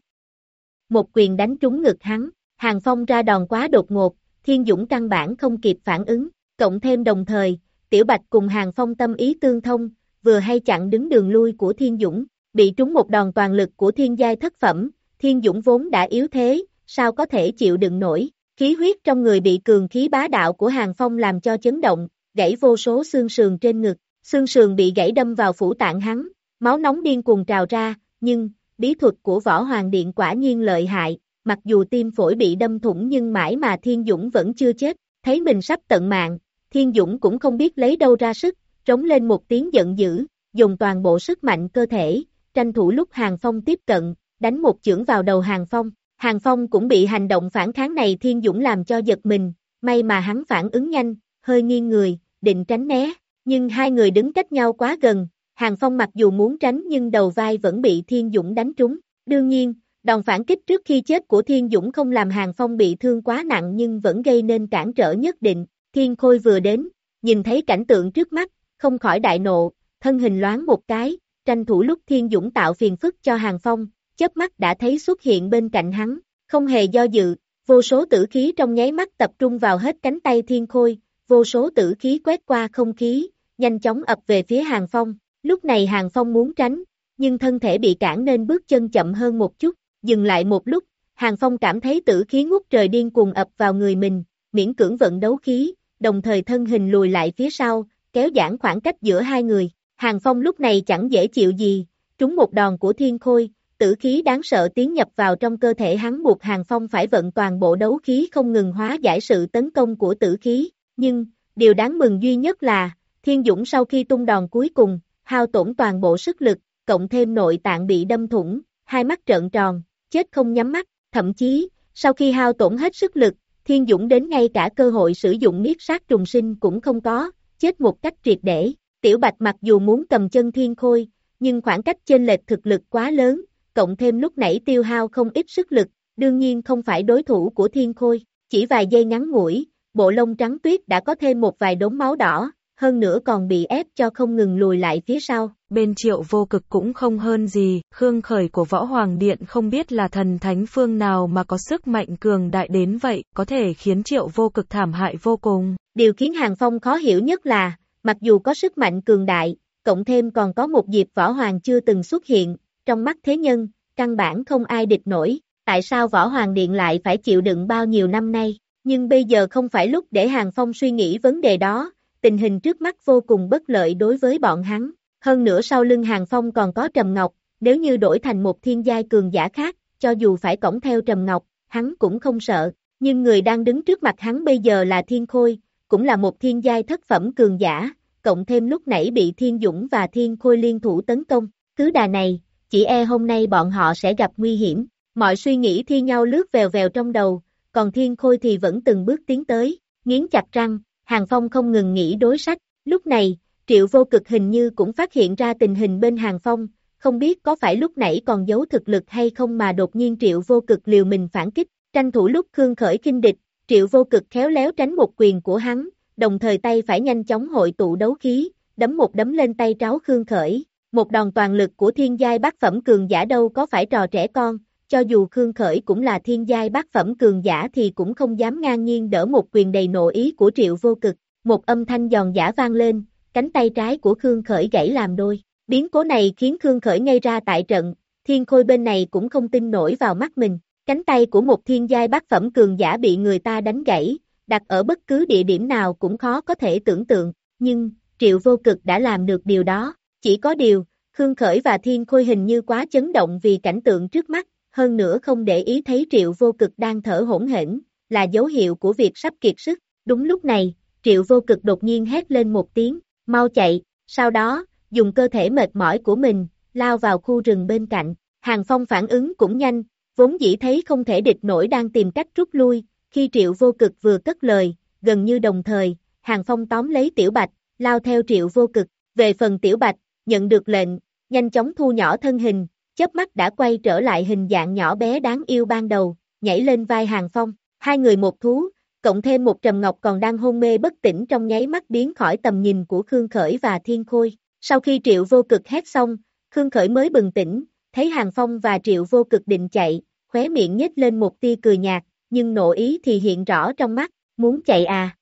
Một quyền đánh trúng ngực hắn, hàng phong ra đòn quá đột ngột, Thiên Dũng căn bản không kịp phản ứng, cộng thêm đồng thời, Tiểu Bạch cùng Hàng Phong tâm ý tương thông, vừa hay chặn đứng đường lui của Thiên Dũng, bị trúng một đòn toàn lực của thiên giai thất phẩm, Thiên Dũng vốn đã yếu thế, sao có thể chịu đựng nổi, khí huyết trong người bị cường khí bá đạo của Hàng Phong làm cho chấn động, gãy vô số xương sườn trên ngực, xương sườn bị gãy đâm vào phủ tạng hắn, máu nóng điên cuồng trào ra, nhưng, bí thuật của Võ Hoàng Điện quả nhiên lợi hại, mặc dù tim phổi bị đâm thủng nhưng mãi mà Thiên Dũng vẫn chưa chết, thấy mình sắp tận mạng, Thiên Dũng cũng không biết lấy đâu ra sức, trống lên một tiếng giận dữ, dùng toàn bộ sức mạnh cơ thể, tranh thủ lúc Hàng Phong tiếp cận, đánh một chưởng vào đầu Hàng Phong. Hàng Phong cũng bị hành động phản kháng này Thiên Dũng làm cho giật mình, may mà hắn phản ứng nhanh, hơi nghiêng người, định tránh né, nhưng hai người đứng cách nhau quá gần, Hàng Phong mặc dù muốn tránh nhưng đầu vai vẫn bị Thiên Dũng đánh trúng. Đương nhiên, đòn phản kích trước khi chết của Thiên Dũng không làm Hàng Phong bị thương quá nặng nhưng vẫn gây nên cản trở nhất định. Thiên Khôi vừa đến, nhìn thấy cảnh tượng trước mắt, không khỏi đại nộ, thân hình loáng một cái, tranh thủ lúc Thiên Dũng tạo phiền phức cho Hàng Phong, chớp mắt đã thấy xuất hiện bên cạnh hắn, không hề do dự, vô số tử khí trong nháy mắt tập trung vào hết cánh tay Thiên Khôi, vô số tử khí quét qua không khí, nhanh chóng ập về phía Hàng Phong, lúc này Hàng Phong muốn tránh, nhưng thân thể bị cản nên bước chân chậm hơn một chút, dừng lại một lúc, Hàng Phong cảm thấy tử khí ngút trời điên cuồng ập vào người mình, miễn cưỡng vận đấu khí, đồng thời thân hình lùi lại phía sau, kéo giãn khoảng cách giữa hai người. Hàng Phong lúc này chẳng dễ chịu gì, trúng một đòn của thiên khôi, tử khí đáng sợ tiến nhập vào trong cơ thể hắn buộc Hàng Phong phải vận toàn bộ đấu khí không ngừng hóa giải sự tấn công của tử khí. Nhưng, điều đáng mừng duy nhất là, Thiên Dũng sau khi tung đòn cuối cùng, hao tổn toàn bộ sức lực, cộng thêm nội tạng bị đâm thủng, hai mắt trợn tròn, chết không nhắm mắt, thậm chí, sau khi hao tổn hết sức lực, Thiên Dũng đến ngay cả cơ hội sử dụng miết sát trùng sinh cũng không có, chết một cách triệt để. Tiểu Bạch mặc dù muốn cầm chân Thiên Khôi, nhưng khoảng cách chênh lệch thực lực quá lớn, cộng thêm lúc nãy tiêu hao không ít sức lực, đương nhiên không phải đối thủ của Thiên Khôi. Chỉ vài giây ngắn ngủi, bộ lông trắng tuyết đã có thêm một vài đốm máu đỏ, hơn nữa còn bị ép cho không ngừng lùi lại phía sau. Bên triệu vô cực cũng không hơn gì, Khương Khởi của Võ Hoàng Điện không biết là thần thánh phương nào mà có sức mạnh cường đại đến vậy, có thể khiến triệu vô cực thảm hại vô cùng. Điều khiến Hàng Phong khó hiểu nhất là, mặc dù có sức mạnh cường đại, cộng thêm còn có một dịp Võ Hoàng chưa từng xuất hiện, trong mắt thế nhân, căn bản không ai địch nổi, tại sao Võ Hoàng Điện lại phải chịu đựng bao nhiêu năm nay, nhưng bây giờ không phải lúc để Hàng Phong suy nghĩ vấn đề đó, tình hình trước mắt vô cùng bất lợi đối với bọn hắn. Hơn nữa sau lưng Hàng Phong còn có Trầm Ngọc, nếu như đổi thành một thiên giai cường giả khác, cho dù phải cổng theo Trầm Ngọc, hắn cũng không sợ. Nhưng người đang đứng trước mặt hắn bây giờ là Thiên Khôi, cũng là một thiên giai thất phẩm cường giả, cộng thêm lúc nãy bị Thiên Dũng và Thiên Khôi liên thủ tấn công. Cứ đà này, chỉ e hôm nay bọn họ sẽ gặp nguy hiểm. Mọi suy nghĩ thi nhau lướt vèo vèo trong đầu, còn Thiên Khôi thì vẫn từng bước tiến tới, nghiến chặt răng, Hàng Phong không ngừng nghĩ đối sách, lúc này, Triệu vô cực hình như cũng phát hiện ra tình hình bên Hàng Phong, không biết có phải lúc nãy còn giấu thực lực hay không mà đột nhiên Triệu vô cực liều mình phản kích, tranh thủ lúc Khương khởi kinh địch, Triệu vô cực khéo léo tránh một quyền của hắn, đồng thời tay phải nhanh chóng hội tụ đấu khí, đấm một đấm lên tay tráo Khương khởi, một đòn toàn lực của thiên giai bát phẩm cường giả đâu có phải trò trẻ con, cho dù Khương Khởi cũng là thiên giai bát phẩm cường giả thì cũng không dám ngang nhiên đỡ một quyền đầy nộ ý của triệu vô cực, một âm thanh giòn giả vang lên, cánh tay trái của Khương Khởi gãy làm đôi. Biến cố này khiến Khương Khởi ngay ra tại trận, thiên khôi bên này cũng không tin nổi vào mắt mình, cánh tay của một thiên giai bát phẩm cường giả bị người ta đánh gãy, đặt ở bất cứ địa điểm nào cũng khó có thể tưởng tượng, nhưng, triệu vô cực đã làm được điều đó, chỉ có điều, Khương Khởi và Thiên Khôi hình như quá chấn động vì cảnh tượng trước mắt, hơn nữa không để ý thấy triệu vô cực đang thở hỗn hển, là dấu hiệu của việc sắp kiệt sức. Đúng lúc này, triệu vô cực đột nhiên hét lên một tiếng, mau chạy, sau đó, dùng cơ thể mệt mỏi của mình, lao vào khu rừng bên cạnh. Hàng Phong phản ứng cũng nhanh, vốn dĩ thấy không thể địch nổi đang tìm cách rút lui, khi triệu vô cực vừa cất lời, gần như đồng thời, Hàng Phong tóm lấy tiểu bạch, lao theo triệu vô cực, về phần tiểu bạch, nhận được lệnh, nhanh chóng thu nhỏ thân hình, chớp mắt đã quay trở lại hình dạng nhỏ bé đáng yêu ban đầu, nhảy lên vai Hàng Phong, hai người một thú, cộng thêm một Trầm Ngọc còn đang hôn mê bất tỉnh trong nháy mắt biến khỏi tầm nhìn của Khương Khởi và Thiên Khôi. Sau khi Triệu Vô Cực hét xong, Khương Khởi mới bừng tỉnh, thấy Hàng Phong và Triệu Vô Cực định chạy, khóe miệng nhếch lên một tia cười nhạt, nhưng nộ ý thì hiện rõ trong mắt, Muốn chạy à?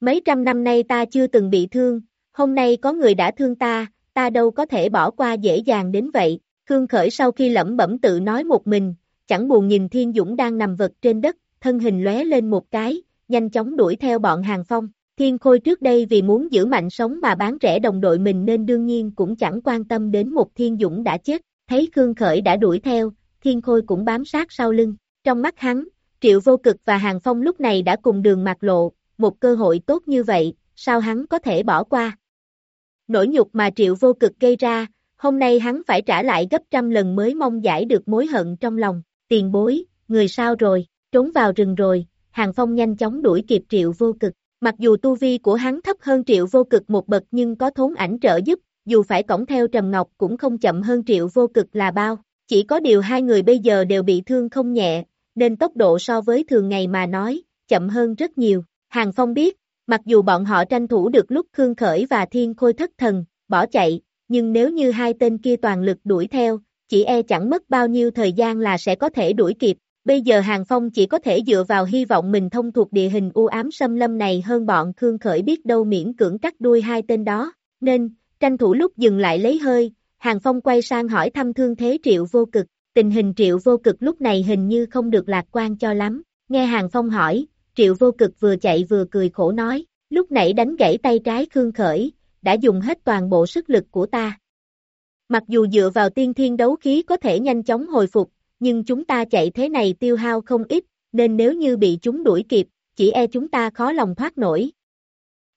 Mấy trăm năm nay ta chưa từng bị thương, hôm nay có người đã thương ta, ta đâu có thể bỏ qua dễ dàng đến vậy. Khương Khởi sau khi lẩm bẩm tự nói một mình, chẳng buồn nhìn Thiên Dũng đang nằm vật trên đất, thân hình lóe lên một cái, nhanh chóng đuổi theo bọn hàng phong. Thiên Khôi trước đây vì muốn giữ mạnh sống mà bán rẻ đồng đội mình nên đương nhiên cũng chẳng quan tâm đến một Thiên Dũng đã chết, thấy Khương Khởi đã đuổi theo, Thiên Khôi cũng bám sát sau lưng. Trong mắt hắn, Triệu Vô Cực và Hàng Phong lúc này đã cùng đường mặt lộ, một cơ hội tốt như vậy, sao hắn có thể bỏ qua. Nỗi nhục mà Triệu Vô Cực gây ra, hôm nay hắn phải trả lại gấp trăm lần mới mong giải được mối hận trong lòng, tiền bối, người sao rồi, trốn vào rừng rồi, Hàng Phong nhanh chóng đuổi kịp Triệu Vô Cực. Mặc dù tu vi của hắn thấp hơn Triệu Vô Cực một bậc nhưng có thốn ảnh trợ giúp, dù phải cổng theo Trầm Ngọc cũng không chậm hơn Triệu Vô Cực là bao. Chỉ có điều hai người bây giờ đều bị thương không nhẹ, nên tốc độ so với thường ngày mà nói, chậm hơn rất nhiều. Hàng Phong biết, mặc dù bọn họ tranh thủ được lúc Khương Khởi và Thiên Khôi thất thần, bỏ chạy, nhưng nếu như hai tên kia toàn lực đuổi theo, chỉ e chẳng mất bao nhiêu thời gian là sẽ có thể đuổi kịp. Bây giờ Hàng Phong chỉ có thể dựa vào hy vọng mình thông thuộc địa hình u ám xâm lâm này hơn bọn Khương Khởi biết đâu miễn cưỡng cắt đuôi hai tên đó, nên, tranh thủ lúc dừng lại lấy hơi, Hàng Phong quay sang hỏi thăm thương thế triệu vô cực, tình hình triệu vô cực lúc này hình như không được lạc quan cho lắm, nghe Hàng Phong hỏi, triệu vô cực vừa chạy vừa cười khổ nói, lúc nãy đánh gãy tay trái Khương Khởi, đã dùng hết toàn bộ sức lực của ta. Mặc dù dựa vào tiên thiên đấu khí có thể nhanh chóng hồi phục, nhưng chúng ta chạy thế này tiêu hao không ít, nên nếu như bị chúng đuổi kịp, chỉ e chúng ta khó lòng thoát nổi.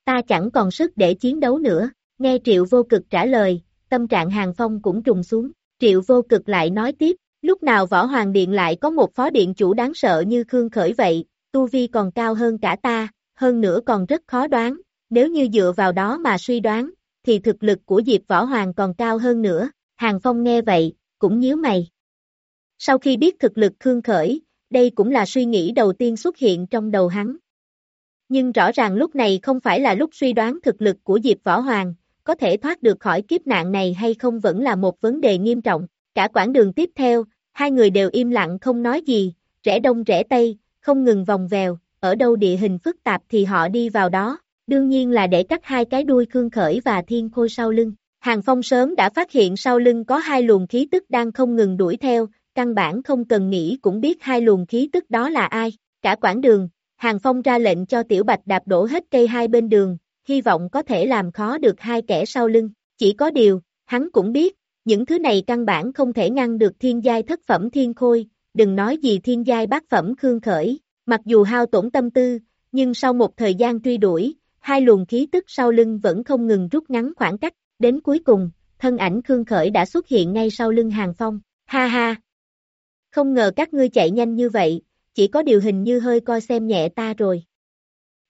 Ta chẳng còn sức để chiến đấu nữa, nghe triệu vô cực trả lời, tâm trạng hàng phong cũng trùng xuống, triệu vô cực lại nói tiếp, lúc nào võ hoàng điện lại có một phó điện chủ đáng sợ như Khương Khởi vậy, tu vi còn cao hơn cả ta, hơn nữa còn rất khó đoán, nếu như dựa vào đó mà suy đoán, thì thực lực của Diệp Võ Hoàng còn cao hơn nữa, Hàng Phong nghe vậy, cũng nhíu mày. Sau khi biết thực lực Khương Khởi, đây cũng là suy nghĩ đầu tiên xuất hiện trong đầu hắn. Nhưng rõ ràng lúc này không phải là lúc suy đoán thực lực của Diệp Võ Hoàng, có thể thoát được khỏi kiếp nạn này hay không vẫn là một vấn đề nghiêm trọng. Cả quãng đường tiếp theo, hai người đều im lặng không nói gì, rẽ đông rẽ tây, không ngừng vòng vèo, ở đâu địa hình phức tạp thì họ đi vào đó, đương nhiên là để cắt hai cái đuôi cương Khởi và Thiên Khôi sau lưng. Hàng Phong sớm đã phát hiện sau lưng có hai luồng khí tức đang không ngừng đuổi theo, căn bản không cần nghĩ cũng biết hai luồng khí tức đó là ai. Cả quãng đường, Hàng Phong ra lệnh cho Tiểu Bạch đạp đổ hết cây hai bên đường, hy vọng có thể làm khó được hai kẻ sau lưng. Chỉ có điều, hắn cũng biết, những thứ này căn bản không thể ngăn được thiên giai thất phẩm thiên khôi, đừng nói gì thiên giai bát phẩm khương khởi. Mặc dù hao tổn tâm tư, nhưng sau một thời gian truy đuổi, hai luồng khí tức sau lưng vẫn không ngừng rút ngắn khoảng cách, đến cuối cùng, thân ảnh Khương Khởi đã xuất hiện ngay sau lưng Hàng Phong, ha ha. Không ngờ các ngươi chạy nhanh như vậy, chỉ có điều hình như hơi coi xem nhẹ ta rồi.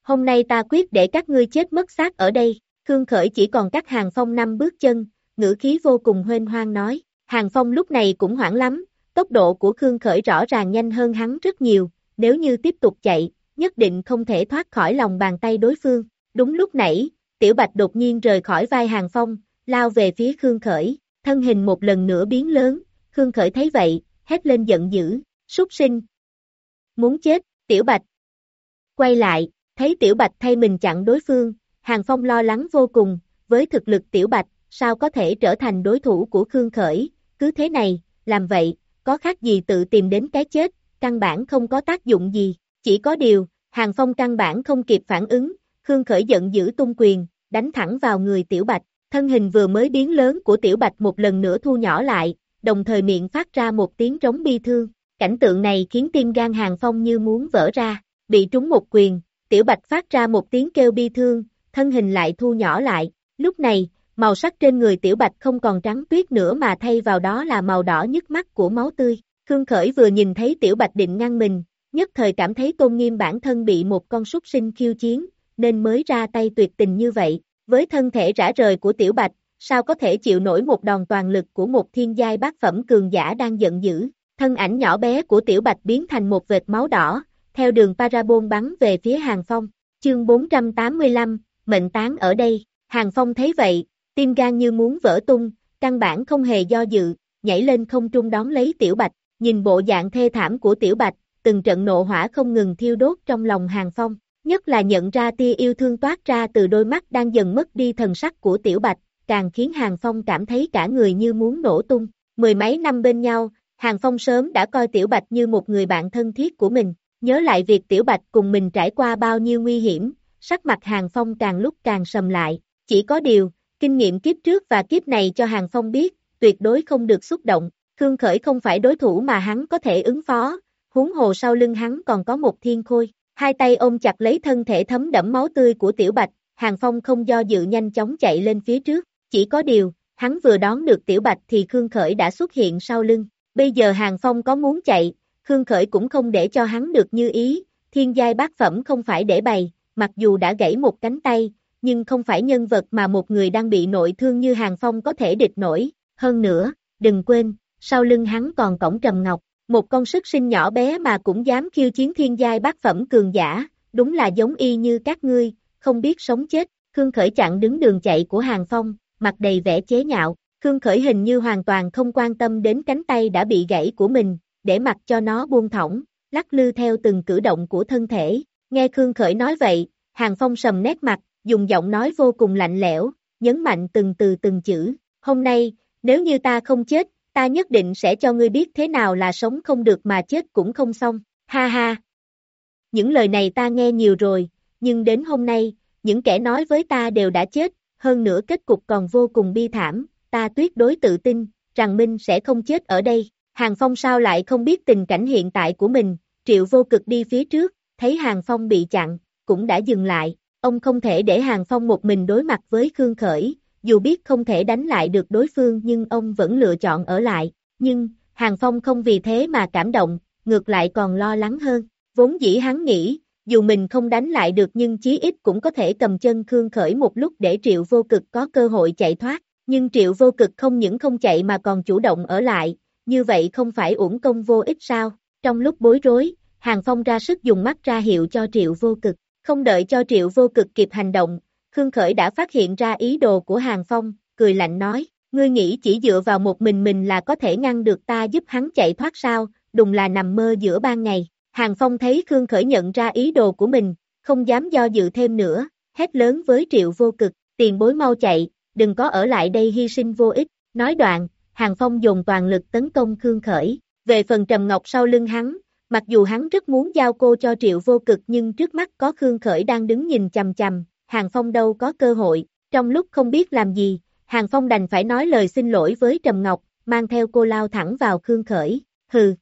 Hôm nay ta quyết để các ngươi chết mất xác ở đây, Khương Khởi chỉ còn cách Hàng Phong năm bước chân, ngữ khí vô cùng hoên hoang nói, Hàng Phong lúc này cũng hoảng lắm, tốc độ của Khương Khởi rõ ràng nhanh hơn hắn rất nhiều, nếu như tiếp tục chạy, nhất định không thể thoát khỏi lòng bàn tay đối phương. Đúng lúc nãy, Tiểu Bạch đột nhiên rời khỏi vai Hàng Phong, lao về phía Khương Khởi, thân hình một lần nữa biến lớn, Khương Khởi thấy vậy, hét lên giận dữ, súc sinh. Muốn chết, Tiểu Bạch. Quay lại, thấy Tiểu Bạch thay mình chặn đối phương, Hàng Phong lo lắng vô cùng, với thực lực Tiểu Bạch, sao có thể trở thành đối thủ của Khương Khởi, cứ thế này, làm vậy, có khác gì tự tìm đến cái chết, căn bản không có tác dụng gì, chỉ có điều, Hàng Phong căn bản không kịp phản ứng, Khương Khởi giận giữ tung quyền, đánh thẳng vào người Tiểu Bạch, thân hình vừa mới biến lớn của Tiểu Bạch một lần nữa thu nhỏ lại, đồng thời miệng phát ra một tiếng trống bi thương, cảnh tượng này khiến tim gan Hàng Phong như muốn vỡ ra, bị trúng một quyền, Tiểu Bạch phát ra một tiếng kêu bi thương, thân hình lại thu nhỏ lại, lúc này, màu sắc trên người Tiểu Bạch không còn trắng tuyết nữa mà thay vào đó là màu đỏ nhức mắt của máu tươi, Khương Khởi vừa nhìn thấy Tiểu Bạch định ngăn mình, nhất thời cảm thấy tôn nghiêm bản thân bị một con súc sinh khiêu chiến, nên mới ra tay tuyệt tình như vậy. Với thân thể rã rời của Tiểu Bạch, sao có thể chịu nổi một đòn toàn lực của một thiên giai bát phẩm cường giả đang giận dữ. Thân ảnh nhỏ bé của Tiểu Bạch biến thành một vệt máu đỏ, theo đường parabol bắn về phía Hàng Phong. Chương 485, mệnh tán ở đây. Hàng Phong thấy vậy, tim gan như muốn vỡ tung, căn bản không hề do dự, nhảy lên không trung đón lấy Tiểu Bạch, nhìn bộ dạng thê thảm của Tiểu Bạch, từng trận nộ hỏa không ngừng thiêu đốt trong lòng Hàng Phong. nhất là nhận ra tia yêu thương toát ra từ đôi mắt đang dần mất đi thần sắc của Tiểu Bạch, càng khiến Hàng Phong cảm thấy cả người như muốn nổ tung. Mười mấy năm bên nhau, Hàng Phong sớm đã coi Tiểu Bạch như một người bạn thân thiết của mình, nhớ lại việc Tiểu Bạch cùng mình trải qua bao nhiêu nguy hiểm, sắc mặt Hàng Phong càng lúc càng sầm lại, chỉ có điều, kinh nghiệm kiếp trước và kiếp này cho Hàng Phong biết, tuyệt đối không được xúc động, Khương Khởi không phải đối thủ mà hắn có thể ứng phó, huống hồ sau lưng hắn còn có một thiên khôi, hai tay ôm chặt lấy thân thể thấm đẫm máu tươi của Tiểu Bạch, Hàng Phong không do dự nhanh chóng chạy lên phía trước, chỉ có điều, hắn vừa đón được Tiểu Bạch thì Khương Khởi đã xuất hiện sau lưng, bây giờ Hàng Phong có muốn chạy, Khương Khởi cũng không để cho hắn được như ý, thiên giai bát phẩm không phải để bày, mặc dù đã gãy một cánh tay, nhưng không phải nhân vật mà một người đang bị nội thương như Hàng Phong có thể địch nổi, hơn nữa, đừng quên, sau lưng hắn còn cổng trầm ngọc, một con sức sinh nhỏ bé mà cũng dám khiêu chiến thiên giai bát phẩm cường giả, đúng là giống y như các ngươi, không biết sống chết, Khương Khởi chặn đứng đường chạy của Hàng Phong, mặt đầy vẻ chế nhạo, Khương Khởi hình như hoàn toàn không quan tâm đến cánh tay đã bị gãy của mình, để mặc cho nó buông thõng, lắc lư theo từng cử động của thân thể, nghe Khương Khởi nói vậy, Hàng Phong sầm nét mặt, dùng giọng nói vô cùng lạnh lẽo, nhấn mạnh từng từ từng chữ, hôm nay, nếu như ta không chết, ta nhất định sẽ cho ngươi biết thế nào là sống không được mà chết cũng không xong, ha ha. Những lời này ta nghe nhiều rồi, nhưng đến hôm nay, những kẻ nói với ta đều đã chết, hơn nữa kết cục còn vô cùng bi thảm, ta tuyệt đối tự tin, rằng Minh sẽ không chết ở đây. Hàng Phong sao lại không biết tình cảnh hiện tại của mình, triệu vô cực đi phía trước, thấy Hàng Phong bị chặn, cũng đã dừng lại, ông không thể để Hàng Phong một mình đối mặt với Khương Khởi, dù biết không thể đánh lại được đối phương nhưng ông vẫn lựa chọn ở lại, nhưng, Hàng Phong không vì thế mà cảm động, ngược lại còn lo lắng hơn, vốn dĩ hắn nghĩ, dù mình không đánh lại được nhưng chí ít cũng có thể cầm chân Khương Khởi một lúc để Triệu Vô Cực có cơ hội chạy thoát, nhưng Triệu Vô Cực không những không chạy mà còn chủ động ở lại, như vậy không phải uổng công vô ích sao, trong lúc bối rối, Hàng Phong ra sức dùng mắt ra hiệu cho Triệu Vô Cực, không đợi cho Triệu Vô Cực kịp hành động, Khương Khởi đã phát hiện ra ý đồ của Hàng Phong, cười lạnh nói, ngươi nghĩ chỉ dựa vào một mình mình là có thể ngăn được ta giúp hắn chạy thoát sao, đùng là nằm mơ giữa ban ngày. Hàng Phong thấy Khương Khởi nhận ra ý đồ của mình, không dám do dự thêm nữa, hét lớn với triệu vô cực, tiền bối mau chạy, đừng có ở lại đây hy sinh vô ích, nói đoạn, Hàng Phong dùng toàn lực tấn công Khương Khởi, về phần Trầm Ngọc sau lưng hắn, mặc dù hắn rất muốn giao cô cho triệu vô cực nhưng trước mắt có Khương Khởi đang đứng nhìn chầm chầm, Hàng Phong đâu có cơ hội, trong lúc không biết làm gì, Hàng Phong đành phải nói lời xin lỗi với Trầm Ngọc, mang theo cô lao thẳng vào Khương Khởi, hừ.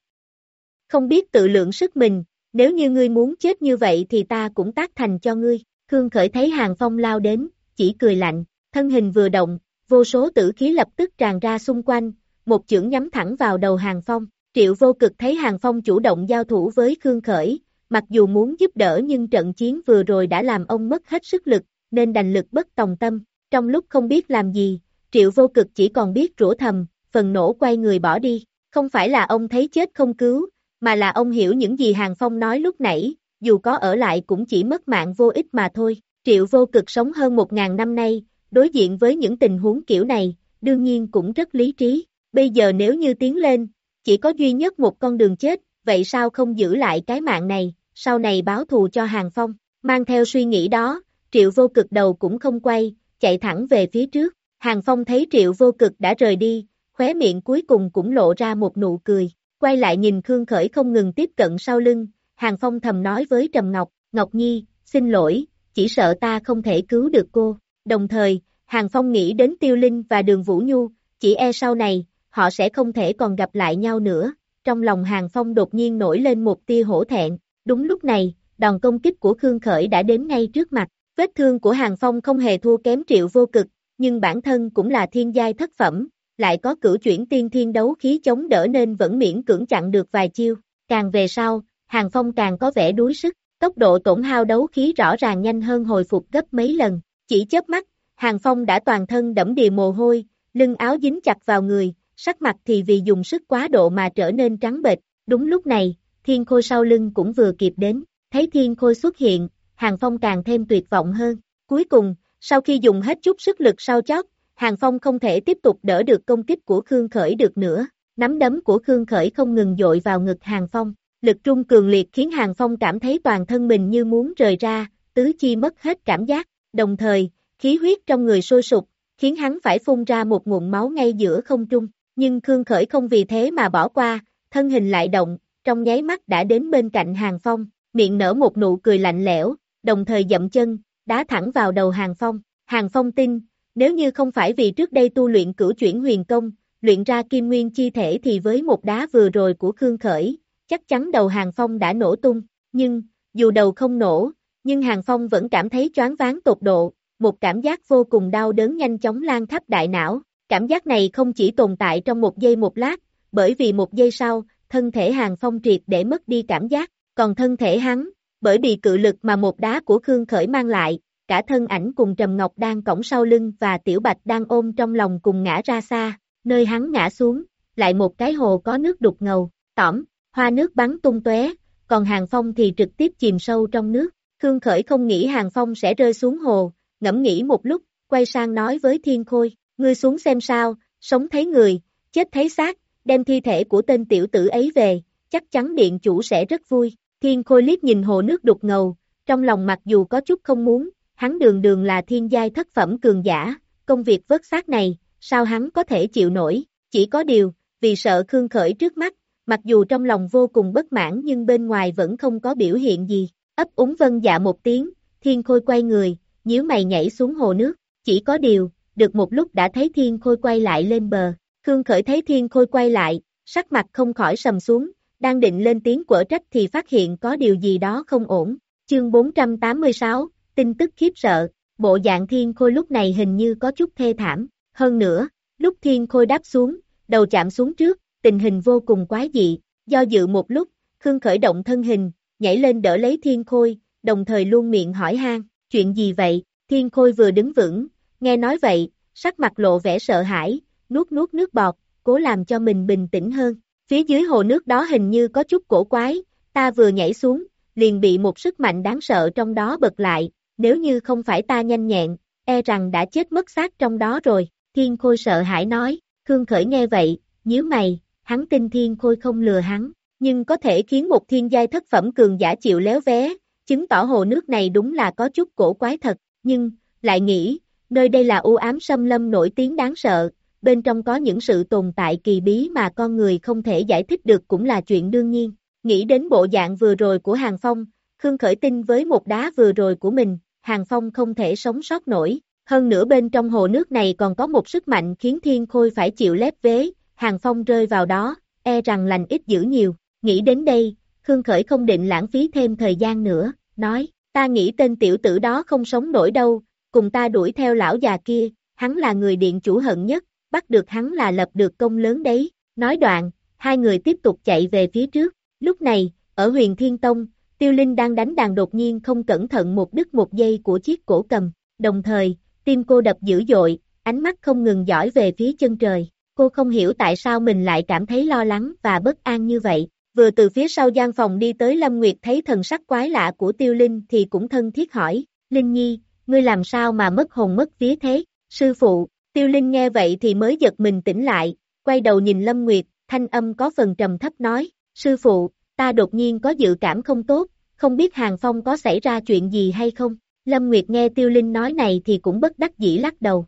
Không biết tự lượng sức mình, nếu như ngươi muốn chết như vậy thì ta cũng tác thành cho ngươi, Khương Khởi thấy Hàng Phong lao đến, chỉ cười lạnh, thân hình vừa động, vô số tử khí lập tức tràn ra xung quanh, một chưởng nhắm thẳng vào đầu Hàng Phong, triệu vô cực thấy Hàng Phong chủ động giao thủ với Khương Khởi, mặc dù muốn giúp đỡ nhưng trận chiến vừa rồi đã làm ông mất hết sức lực, nên đành lực bất tòng tâm, trong lúc không biết làm gì, triệu vô cực chỉ còn biết rủa thầm, phần nổ quay người bỏ đi, không phải là ông thấy chết không cứu, mà là ông hiểu những gì Hàng Phong nói lúc nãy, dù có ở lại cũng chỉ mất mạng vô ích mà thôi, triệu vô cực sống hơn một ngàn năm nay, đối diện với những tình huống kiểu này, đương nhiên cũng rất lý trí, bây giờ nếu như tiến lên, chỉ có duy nhất một con đường chết, vậy sao không giữ lại cái mạng này, sau này báo thù cho Hàng Phong, mang theo suy nghĩ đó, triệu vô cực đầu cũng không quay, chạy thẳng về phía trước, Hàng Phong thấy triệu vô cực đã rời đi, khóe miệng cuối cùng cũng lộ ra một nụ cười, quay lại nhìn Khương Khởi không ngừng tiếp cận sau lưng, Hàng Phong thầm nói với Trầm Ngọc, Ngọc Nhi, xin lỗi, chỉ sợ ta không thể cứu được cô, đồng thời, Hàng Phong nghĩ đến Tiêu Linh và Đường Vũ Nhu, chỉ e sau này, họ sẽ không thể còn gặp lại nhau nữa, trong lòng Hàng Phong đột nhiên nổi lên một tia hổ thẹn, Đúng lúc này, đòn công kích của Khương Khởi đã đến ngay trước mặt, vết thương của Hàng Phong không hề thua kém triệu vô cực, nhưng bản thân cũng là thiên giai thất phẩm, lại có cửu chuyển tiên thiên đấu khí chống đỡ nên vẫn miễn cưỡng chặn được vài chiêu, càng về sau, Hàng Phong càng có vẻ đuối sức, tốc độ tổn hao đấu khí rõ ràng nhanh hơn hồi phục gấp mấy lần, chỉ chớp mắt, Hàng Phong đã toàn thân đẫm đìa mồ hôi, lưng áo dính chặt vào người, sắc mặt thì vì dùng sức quá độ mà trở nên trắng bệch, đúng lúc này, thiên khôi sau lưng cũng vừa kịp đến, thấy thiên khôi xuất hiện, hàng phong càng thêm tuyệt vọng hơn. Cuối cùng, sau khi dùng hết chút sức lực sau chót, hàng phong không thể tiếp tục đỡ được công kích của Khương Khởi được nữa. Nắm đấm của Khương Khởi không ngừng dội vào ngực hàng phong, lực trung cường liệt khiến hàng phong cảm thấy toàn thân mình như muốn rời ra, tứ chi mất hết cảm giác, đồng thời, khí huyết trong người sôi sục, khiến hắn phải phun ra một nguồn máu ngay giữa không trung, nhưng Khương Khởi không vì thế mà bỏ qua, thân hình lại động, trong nháy mắt đã đến bên cạnh Hàng Phong, miệng nở một nụ cười lạnh lẽo, đồng thời dậm chân, đá thẳng vào đầu Hàng Phong. Hàng Phong tin, nếu như không phải vì trước đây tu luyện cửu chuyển huyền công, luyện ra kim nguyên chi thể thì với một đá vừa rồi của Khương Khởi, chắc chắn đầu Hàng Phong đã nổ tung, nhưng, dù đầu không nổ, nhưng Hàng Phong vẫn cảm thấy choáng váng tột độ, một cảm giác vô cùng đau đớn nhanh chóng lan khắp đại não, cảm giác này không chỉ tồn tại trong một giây một lát, bởi vì một giây sau, thân thể Hàng Phong triệt để mất đi cảm giác, còn thân thể hắn, bởi bị cự lực mà một đá của Khương Khởi mang lại, cả thân ảnh cùng Trầm Ngọc đang cổng sau lưng và Tiểu Bạch đang ôm trong lòng cùng ngã ra xa, nơi hắn ngã xuống, lại một cái hồ có nước đục ngầu, tỏm, hoa nước bắn tung tóe, còn Hàng Phong thì trực tiếp chìm sâu trong nước. Khương Khởi không nghĩ Hàng Phong sẽ rơi xuống hồ, ngẫm nghĩ một lúc, quay sang nói với Thiên Khôi, ngươi xuống xem sao, sống thấy người, chết thấy xác, đem thi thể của tên tiểu tử ấy về, chắc chắn điện chủ sẽ rất vui. Thiên Khôi liếc nhìn hồ nước đục ngầu, trong lòng mặc dù có chút không muốn, hắn đường đường là thiên giai thất phẩm cường giả, công việc vớt xác này, sao hắn có thể chịu nổi, chỉ có điều, vì sợ Khương Khởi trước mắt, mặc dù trong lòng vô cùng bất mãn nhưng bên ngoài vẫn không có biểu hiện gì, ấp úng vân dạ một tiếng, thiên khôi quay người, nhíu mày nhảy xuống hồ nước, chỉ có điều, được một lúc đã thấy thiên khôi quay lại lên bờ, Khương Khởi thấy thiên khôi quay lại, sắc mặt không khỏi sầm xuống, đang định lên tiếng quở trách thì phát hiện có điều gì đó không ổn, chương 486, tin tức khiếp sợ, bộ dạng thiên khôi lúc này hình như có chút thê thảm, hơn nữa, lúc thiên khôi đáp xuống, đầu chạm xuống trước, tình hình vô cùng quái dị, do dự một lúc, Khương khởi động thân hình, nhảy lên đỡ lấy thiên khôi, đồng thời luôn miệng hỏi han, chuyện gì vậy, thiên khôi vừa đứng vững, nghe nói vậy, sắc mặt lộ vẻ sợ hãi, nuốt nuốt nước bọt, cố làm cho mình bình tĩnh hơn, phía dưới hồ nước đó hình như có chút cổ quái, ta vừa nhảy xuống, liền bị một sức mạnh đáng sợ trong đó bật lại, nếu như không phải ta nhanh nhẹn, e rằng đã chết mất xác trong đó rồi, thiên khôi sợ hãi nói, Khương khởi nghe vậy, nhíu mày, hắn tin thiên khôi không lừa hắn, nhưng có thể khiến một thiên giai thất phẩm cường giả chịu léo vé, chứng tỏ hồ nước này đúng là có chút cổ quái thật, nhưng, lại nghĩ, nơi đây là u ám xâm lâm nổi tiếng đáng sợ, bên trong có những sự tồn tại kỳ bí mà con người không thể giải thích được cũng là chuyện đương nhiên. Nghĩ đến bộ dạng vừa rồi của Hàng Phong, Khương khởi tin với một đá vừa rồi của mình, Hàng Phong không thể sống sót nổi. Hơn nữa bên trong hồ nước này còn có một sức mạnh khiến thiên khôi phải chịu lép vế, Hàng Phong rơi vào đó, e rằng lành ít dữ nhiều, nghĩ đến đây, Khương Khởi không định lãng phí thêm thời gian nữa, nói, ta nghĩ tên tiểu tử đó không sống nổi đâu, cùng ta đuổi theo lão già kia, hắn là người điện chủ hận nhất, bắt được hắn là lập được công lớn đấy, nói đoạn, hai người tiếp tục chạy về phía trước, lúc này, ở huyền Thiên Tông, Tiêu Linh đang đánh đàn đột nhiên không cẩn thận một đứt một giây của chiếc cổ cầm, đồng thời, tim cô đập dữ dội, ánh mắt không ngừng dõi về phía chân trời, Cô không hiểu tại sao mình lại cảm thấy lo lắng và bất an như vậy. Vừa từ phía sau gian phòng đi tới Lâm Nguyệt thấy thần sắc quái lạ của Tiêu Linh thì cũng thân thiết hỏi, Linh Nhi, ngươi làm sao mà mất hồn mất vía thế? Sư phụ, Tiêu Linh nghe vậy thì mới giật mình tỉnh lại, quay đầu nhìn Lâm Nguyệt, thanh âm có phần trầm thấp nói, sư phụ, ta đột nhiên có dự cảm không tốt, không biết Hàng Phong có xảy ra chuyện gì hay không? Lâm Nguyệt nghe Tiêu Linh nói này thì cũng bất đắc dĩ lắc đầu.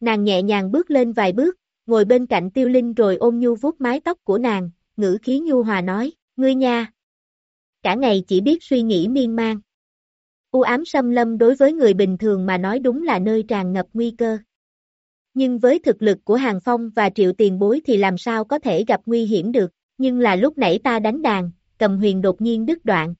Nàng nhẹ nhàng bước lên vài bước, ngồi bên cạnh tiêu linh rồi ôm nhu vuốt mái tóc của nàng, ngữ khí nhu hòa nói, ngươi nha. Cả ngày chỉ biết suy nghĩ miên man. U ám xâm lâm đối với người bình thường mà nói đúng là nơi tràn ngập nguy cơ. Nhưng với thực lực của Hàng Phong và triệu tiền bối thì làm sao có thể gặp nguy hiểm được, nhưng là lúc nãy ta đánh đàn, cầm huyền đột nhiên đứt đoạn.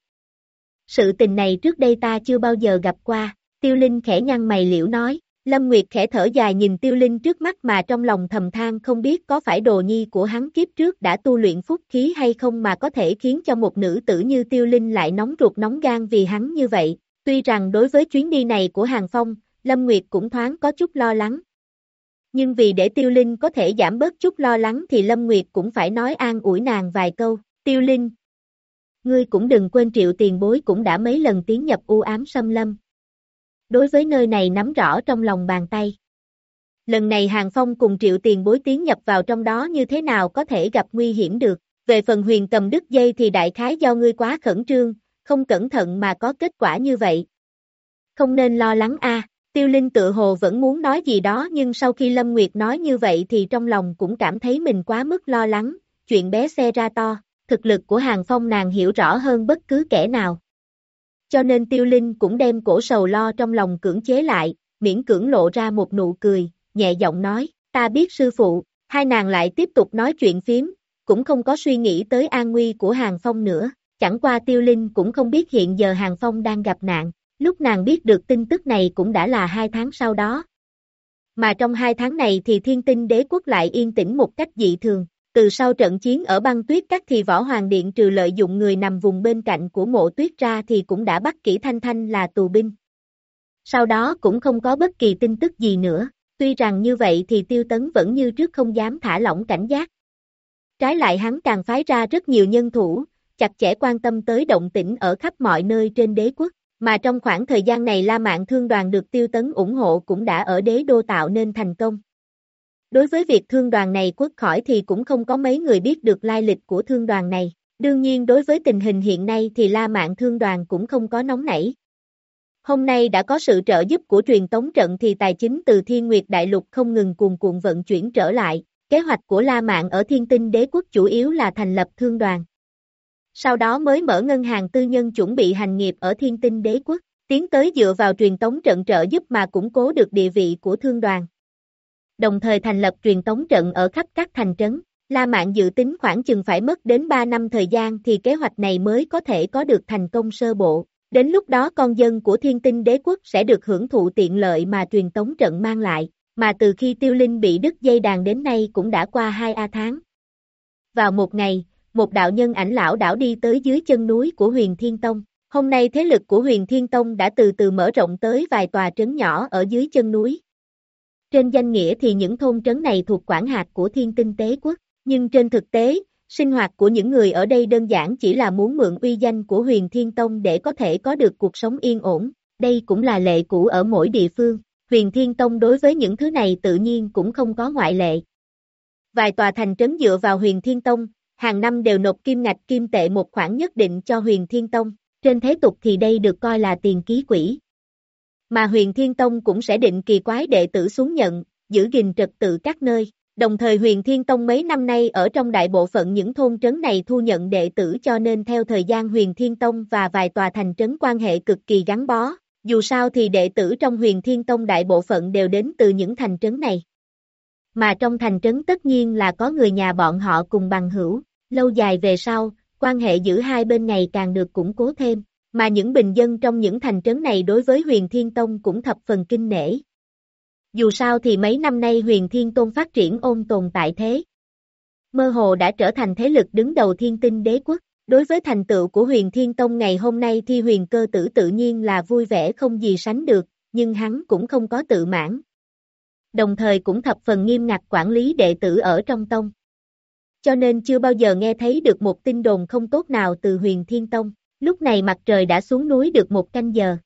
Sự tình này trước đây ta chưa bao giờ gặp qua, tiêu linh khẽ nhăn mày liễu nói, Lâm Nguyệt khẽ thở dài nhìn tiêu linh trước mắt mà trong lòng thầm than không biết có phải đồ nhi của hắn kiếp trước đã tu luyện phúc khí hay không mà có thể khiến cho một nữ tử như tiêu linh lại nóng ruột nóng gan vì hắn như vậy. Tuy rằng đối với chuyến đi này của Hàng Phong, Lâm Nguyệt cũng thoáng có chút lo lắng. Nhưng vì để tiêu linh có thể giảm bớt chút lo lắng thì Lâm Nguyệt cũng phải nói an ủi nàng vài câu. Tiêu linh, ngươi cũng đừng quên triệu tiền bối cũng đã mấy lần tiến nhập u ám xâm lâm, đối với nơi này nắm rõ trong lòng bàn tay. Lần này Hàng Phong cùng triệu tiền bối tiến nhập vào trong đó như thế nào có thể gặp nguy hiểm được, về phần huyền cầm đứt dây thì đại khái do ngươi quá khẩn trương, không cẩn thận mà có kết quả như vậy, không nên lo lắng a. Tiêu Linh tự hồ vẫn muốn nói gì đó nhưng sau khi Lâm Nguyệt nói như vậy thì trong lòng cũng cảm thấy mình quá mức lo lắng, chuyện bé xe ra to, thực lực của Hàng Phong nàng hiểu rõ hơn bất cứ kẻ nào. Cho nên Tiêu Linh cũng đem cổ sầu lo trong lòng cưỡng chế lại, miễn cưỡng lộ ra một nụ cười, nhẹ giọng nói, ta biết sư phụ, hai nàng lại tiếp tục nói chuyện phím, cũng không có suy nghĩ tới an nguy của Hàng Phong nữa, chẳng qua Tiêu Linh cũng không biết hiện giờ Hàng Phong đang gặp nạn, lúc nàng biết được tin tức này cũng đã là hai tháng sau đó. Mà trong hai tháng này thì thiên tinh đế quốc lại yên tĩnh một cách dị thường, từ sau trận chiến ở băng tuyết các thì võ hoàng điện trừ lợi dụng người nằm vùng bên cạnh của mộ tuyết ra thì cũng đã bắt kỹ thanh thanh là tù binh. Sau đó cũng không có bất kỳ tin tức gì nữa, tuy rằng như vậy thì tiêu tấn vẫn như trước không dám thả lỏng cảnh giác. Trái lại hắn càng phái ra rất nhiều nhân thủ, chặt chẽ quan tâm tới động tĩnh ở khắp mọi nơi trên đế quốc, mà trong khoảng thời gian này La Mạn Thương đoàn được tiêu tấn ủng hộ cũng đã ở đế đô tạo nên thành công. Đối với việc thương đoàn này quất khỏi thì cũng không có mấy người biết được lai lịch của thương đoàn này. Đương nhiên đối với tình hình hiện nay thì La Mạn Thương đoàn cũng không có nóng nảy. Hôm nay đã có sự trợ giúp của truyền tống trận thì tài chính từ Thiên Nguyệt Đại Lục không ngừng cuồn cuộn vận chuyển trở lại. Kế hoạch của La Mạn ở Thiên Tinh Đế Quốc chủ yếu là thành lập thương đoàn. Sau đó mới mở ngân hàng tư nhân chuẩn bị hành nghiệp ở Thiên Tinh Đế Quốc, tiến tới dựa vào truyền tống trận trợ giúp mà củng cố được địa vị của thương đoàn đồng thời thành lập truyền tống trận ở khắp các thành trấn. La Mạn dự tính khoảng chừng phải mất đến 3 năm thời gian thì kế hoạch này mới có thể có được thành công sơ bộ. Đến lúc đó con dân của thiên tinh đế quốc sẽ được hưởng thụ tiện lợi mà truyền tống trận mang lại, mà từ khi tiêu linh bị đứt dây đàn đến nay cũng đã qua 2 A tháng. Vào một ngày, một đạo nhân ảnh lão đảo đi tới dưới chân núi của huyền Thiên Tông. Hôm nay thế lực của huyền Thiên Tông đã từ từ mở rộng tới vài tòa trấn nhỏ ở dưới chân núi. Trên danh nghĩa thì những thôn trấn này thuộc quản hạt của thiên tinh tế quốc, nhưng trên thực tế, sinh hoạt của những người ở đây đơn giản chỉ là muốn mượn uy danh của huyền thiên tông để có thể có được cuộc sống yên ổn, đây cũng là lệ cũ ở mỗi địa phương, huyền thiên tông đối với những thứ này tự nhiên cũng không có ngoại lệ. Vài tòa thành trấn dựa vào huyền thiên tông, hàng năm đều nộp kim ngạch kim tệ một khoản nhất định cho huyền thiên tông, trên thế tục thì đây được coi là tiền ký quỹ, mà huyền Thiên Tông cũng sẽ định kỳ quái đệ tử xuống nhận, giữ gìn trật tự các nơi. Đồng thời huyền Thiên Tông mấy năm nay ở trong đại bộ phận những thôn trấn này thu nhận đệ tử cho nên theo thời gian huyền Thiên Tông và vài tòa thành trấn quan hệ cực kỳ gắn bó. Dù sao thì đệ tử trong huyền Thiên Tông đại bộ phận đều đến từ những thành trấn này. Mà trong thành trấn tất nhiên là có người nhà bọn họ cùng bằng hữu, lâu dài về sau, quan hệ giữa hai bên ngày càng được củng cố thêm. Mà những bình dân trong những thành trấn này đối với huyền thiên tông cũng thập phần kinh nể. Dù sao thì mấy năm nay huyền thiên tôn phát triển ôn tồn tại thế. Mơ hồ đã trở thành thế lực đứng đầu thiên tinh đế quốc. Đối với thành tựu của huyền thiên tông ngày hôm nay thì huyền cơ tử tự nhiên là vui vẻ không gì sánh được, nhưng hắn cũng không có tự mãn. Đồng thời cũng thập phần nghiêm ngặt quản lý đệ tử ở trong tông. Cho nên chưa bao giờ nghe thấy được một tin đồn không tốt nào từ huyền thiên tông. Lúc này mặt trời đã xuống núi được một canh giờ.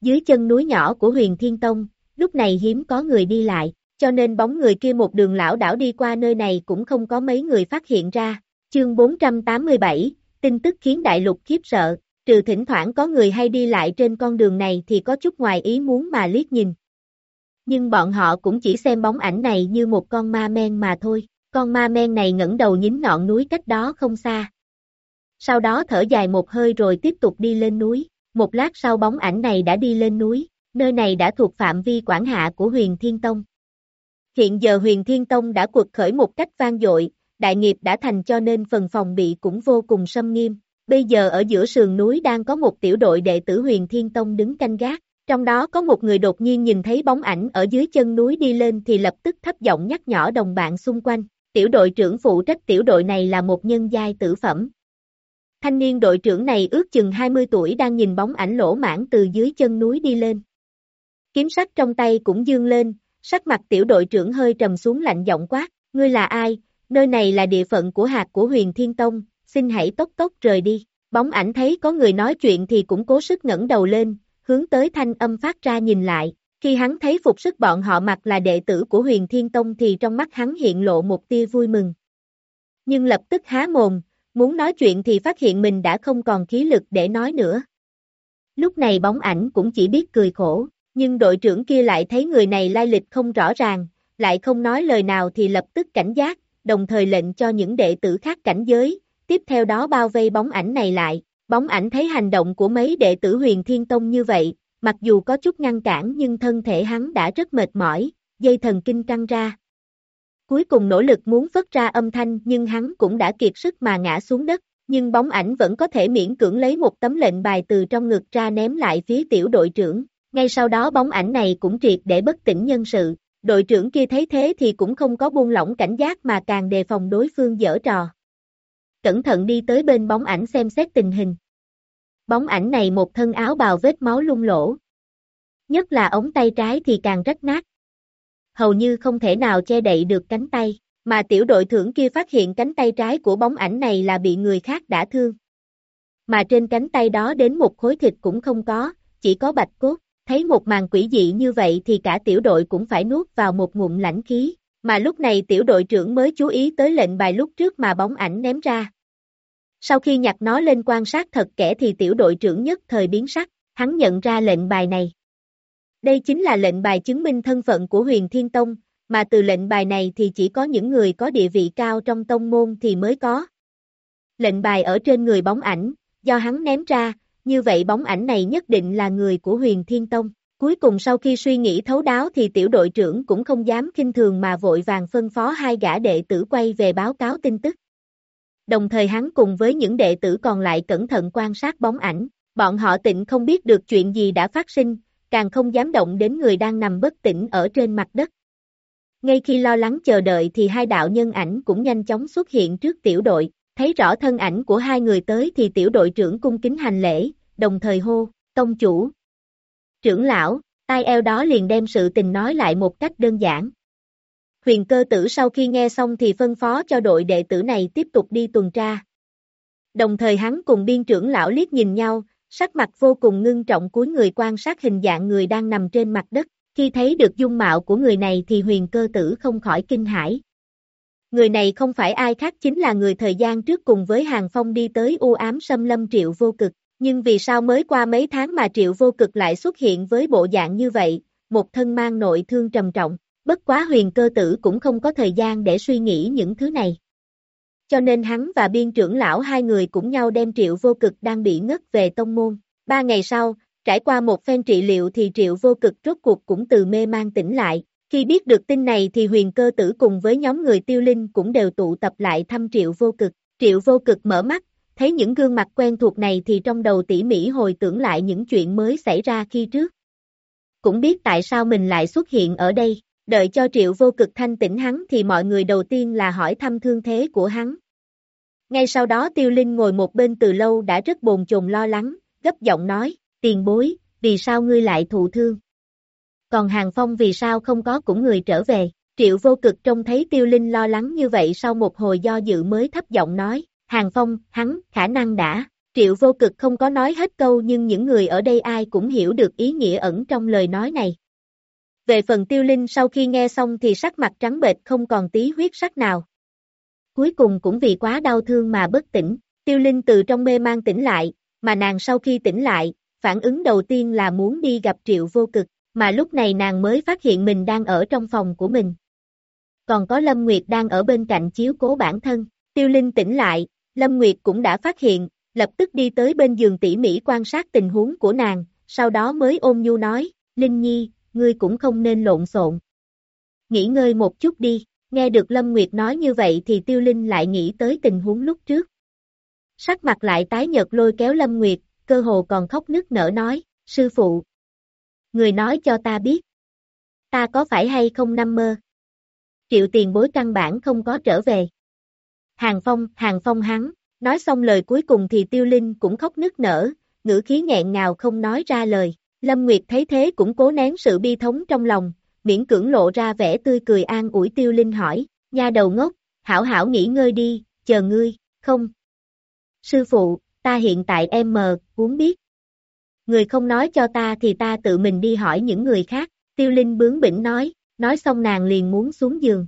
Dưới chân núi nhỏ của huyền Thiên Tông, lúc này hiếm có người đi lại, cho nên bóng người kia một đường lão đảo đi qua nơi này cũng không có mấy người phát hiện ra. Chương 487, tin tức khiến đại lục khiếp sợ, trừ thỉnh thoảng có người hay đi lại trên con đường này thì có chút ngoài ý muốn mà liếc nhìn. Nhưng bọn họ cũng chỉ xem bóng ảnh này như một con ma men mà thôi, con ma men này ngẩng đầu nhín ngọn núi cách đó không xa sau đó thở dài một hơi rồi tiếp tục đi lên núi. Một lát sau bóng ảnh này đã đi lên núi, nơi này đã thuộc phạm vi quản hạ của huyền Thiên Tông. Hiện giờ huyền Thiên Tông đã cuộc khởi một cách vang dội, đại nghiệp đã thành cho nên phần phòng bị cũng vô cùng xâm nghiêm. Bây giờ ở giữa sườn núi đang có một tiểu đội đệ tử huyền Thiên Tông đứng canh gác, trong đó có một người đột nhiên nhìn thấy bóng ảnh ở dưới chân núi đi lên thì lập tức thấp giọng nhắc nhỏ đồng bạn xung quanh. Tiểu đội trưởng phụ trách tiểu đội này là một nhân giai tử phẩm, Thanh niên đội trưởng này ước chừng 20 tuổi đang nhìn bóng ảnh lỗ mãn từ dưới chân núi đi lên. Kiếm sắt trong tay cũng dương lên, sắc mặt tiểu đội trưởng hơi trầm xuống lạnh giọng quát, ngươi là ai, nơi này là địa phận của hạt của huyền thiên tông, xin hãy tốc tốc rời đi. Bóng ảnh thấy có người nói chuyện thì cũng cố sức ngẩng đầu lên, hướng tới thanh âm phát ra nhìn lại. Khi hắn thấy phục sức bọn họ mặc là đệ tử của huyền thiên tông thì trong mắt hắn hiện lộ một tia vui mừng. Nhưng lập tức há mồm, muốn nói chuyện thì phát hiện mình đã không còn khí lực để nói nữa. Lúc này bóng ảnh cũng chỉ biết cười khổ, nhưng đội trưởng kia lại thấy người này lai lịch không rõ ràng, lại không nói lời nào thì lập tức cảnh giác, đồng thời lệnh cho những đệ tử khác cảnh giới, tiếp theo đó bao vây bóng ảnh này lại. Bóng ảnh thấy hành động của mấy đệ tử huyền thiên tông như vậy, mặc dù có chút ngăn cản nhưng thân thể hắn đã rất mệt mỏi, dây thần kinh căng ra. Cuối cùng nỗ lực muốn phất ra âm thanh nhưng hắn cũng đã kiệt sức mà ngã xuống đất, nhưng bóng ảnh vẫn có thể miễn cưỡng lấy một tấm lệnh bài từ trong ngực ra ném lại phía tiểu đội trưởng. Ngay sau đó bóng ảnh này cũng triệt để bất tỉnh nhân sự, đội trưởng kia thấy thế thì cũng không có buông lỏng cảnh giác mà càng đề phòng đối phương dở trò. Cẩn thận đi tới bên bóng ảnh xem xét tình hình. Bóng ảnh này một thân áo bào vết máu lung lỗ. Nhất là ống tay trái thì càng rách nát. Hầu như không thể nào che đậy được cánh tay, mà tiểu đội trưởng kia phát hiện cánh tay trái của bóng ảnh này là bị người khác đã thương. Mà trên cánh tay đó đến một khối thịt cũng không có, chỉ có bạch cốt. Thấy một màn quỷ dị như vậy thì cả tiểu đội cũng phải nuốt vào một ngụm lãnh khí, mà lúc này tiểu đội trưởng mới chú ý tới lệnh bài lúc trước mà bóng ảnh ném ra. Sau khi nhặt nó lên quan sát thật kẻ thì tiểu đội trưởng nhất thời biến sắc, hắn nhận ra lệnh bài này. Đây chính là lệnh bài chứng minh thân phận của huyền thiên tông, mà từ lệnh bài này thì chỉ có những người có địa vị cao trong tông môn thì mới có. Lệnh bài ở trên người bóng ảnh, do hắn ném ra, như vậy bóng ảnh này nhất định là người của huyền thiên tông. Cuối cùng sau khi suy nghĩ thấu đáo thì tiểu đội trưởng cũng không dám kinh thường mà vội vàng phân phó hai gã đệ tử quay về báo cáo tin tức. Đồng thời hắn cùng với những đệ tử còn lại cẩn thận quan sát bóng ảnh, bọn họ tịnh không biết được chuyện gì đã phát sinh, càng không dám động đến người đang nằm bất tỉnh ở trên mặt đất. Ngay khi lo lắng chờ đợi thì hai đạo nhân ảnh cũng nhanh chóng xuất hiện trước tiểu đội, thấy rõ thân ảnh của hai người tới thì tiểu đội trưởng cung kính hành lễ, đồng thời hô, tông chủ. Trưởng lão, tai eo đó liền đem sự tình nói lại một cách đơn giản. Huyền cơ tử sau khi nghe xong thì phân phó cho đội đệ tử này tiếp tục đi tuần tra. Đồng thời hắn cùng biên trưởng lão liếc nhìn nhau, sắc mặt vô cùng ngưng trọng cuối người quan sát hình dạng người đang nằm trên mặt đất. Khi thấy được dung mạo của người này thì huyền cơ tử không khỏi kinh hãi. Người này không phải ai khác chính là người thời gian trước cùng với Hàng Phong đi tới u ám xâm lâm triệu vô cực. Nhưng vì sao mới qua mấy tháng mà triệu vô cực lại xuất hiện với bộ dạng như vậy, một thân mang nội thương trầm trọng, bất quá huyền cơ tử cũng không có thời gian để suy nghĩ những thứ này. Cho nên hắn và biên trưởng lão hai người cũng nhau đem triệu vô cực đang bị ngất về tông môn. Ba ngày sau, trải qua một phen trị liệu thì triệu vô cực rốt cuộc cũng từ mê mang tỉnh lại. Khi biết được tin này thì huyền cơ tử cùng với nhóm người tiêu linh cũng đều tụ tập lại thăm triệu vô cực. Triệu vô cực mở mắt, thấy những gương mặt quen thuộc này thì trong đầu tỉ mỉ hồi tưởng lại những chuyện mới xảy ra khi trước. Cũng biết tại sao mình lại xuất hiện ở đây, đợi cho triệu vô cực thanh tỉnh hắn thì mọi người đầu tiên là hỏi thăm thương thế của hắn. Ngay sau đó tiêu linh ngồi một bên từ lâu đã rất bồn chồn lo lắng, gấp giọng nói, tiền bối, vì sao ngươi lại thụ thương? Còn hàng phong vì sao không có cũng người trở về? Triệu vô cực trông thấy tiêu linh lo lắng như vậy sau một hồi do dự mới thấp giọng nói, Hàng Phong, hắn, khả năng đã. Triệu vô cực không có nói hết câu nhưng những người ở đây ai cũng hiểu được ý nghĩa ẩn trong lời nói này. Về phần tiêu linh sau khi nghe xong thì sắc mặt trắng bệch không còn tí huyết sắc nào. Cuối cùng cũng vì quá đau thương mà bất tỉnh, tiêu linh từ trong mê mang tỉnh lại, mà nàng sau khi tỉnh lại, phản ứng đầu tiên là muốn đi gặp triệu vô cực, mà lúc này nàng mới phát hiện mình đang ở trong phòng của mình. Còn có Lâm Nguyệt đang ở bên cạnh chiếu cố bản thân, tiêu linh tỉnh lại, Lâm Nguyệt cũng đã phát hiện, lập tức đi tới bên giường tỉ mỉ quan sát tình huống của nàng, sau đó mới ôm nhu nói, Linh Nhi, ngươi cũng không nên lộn xộn. Nghỉ ngơi một chút đi, nghe được Lâm Nguyệt nói như vậy thì Tiêu Linh lại nghĩ tới tình huống lúc trước. Sắc mặt lại tái nhợt lôi kéo Lâm Nguyệt, cơ hồ còn khóc nức nở nói, sư phụ. Người nói cho ta biết. Ta có phải hay không năm mơ? Triệu tiền bối căn bản không có trở về. Hàng Phong, Hàng Phong hắn, nói xong lời cuối cùng thì Tiêu Linh cũng khóc nức nở, ngữ khí nghẹn ngào không nói ra lời. Lâm Nguyệt thấy thế cũng cố nén sự bi thống trong lòng, miễn cưỡng lộ ra vẻ tươi cười an ủi Tiêu Linh hỏi, nha đầu ngốc, hảo hảo nghỉ ngơi đi, chờ ngươi, không. Sư phụ, ta hiện tại em mờ, muốn biết. Người không nói cho ta thì ta tự mình đi hỏi những người khác, Tiêu Linh bướng bỉnh nói, nói xong nàng liền muốn xuống giường.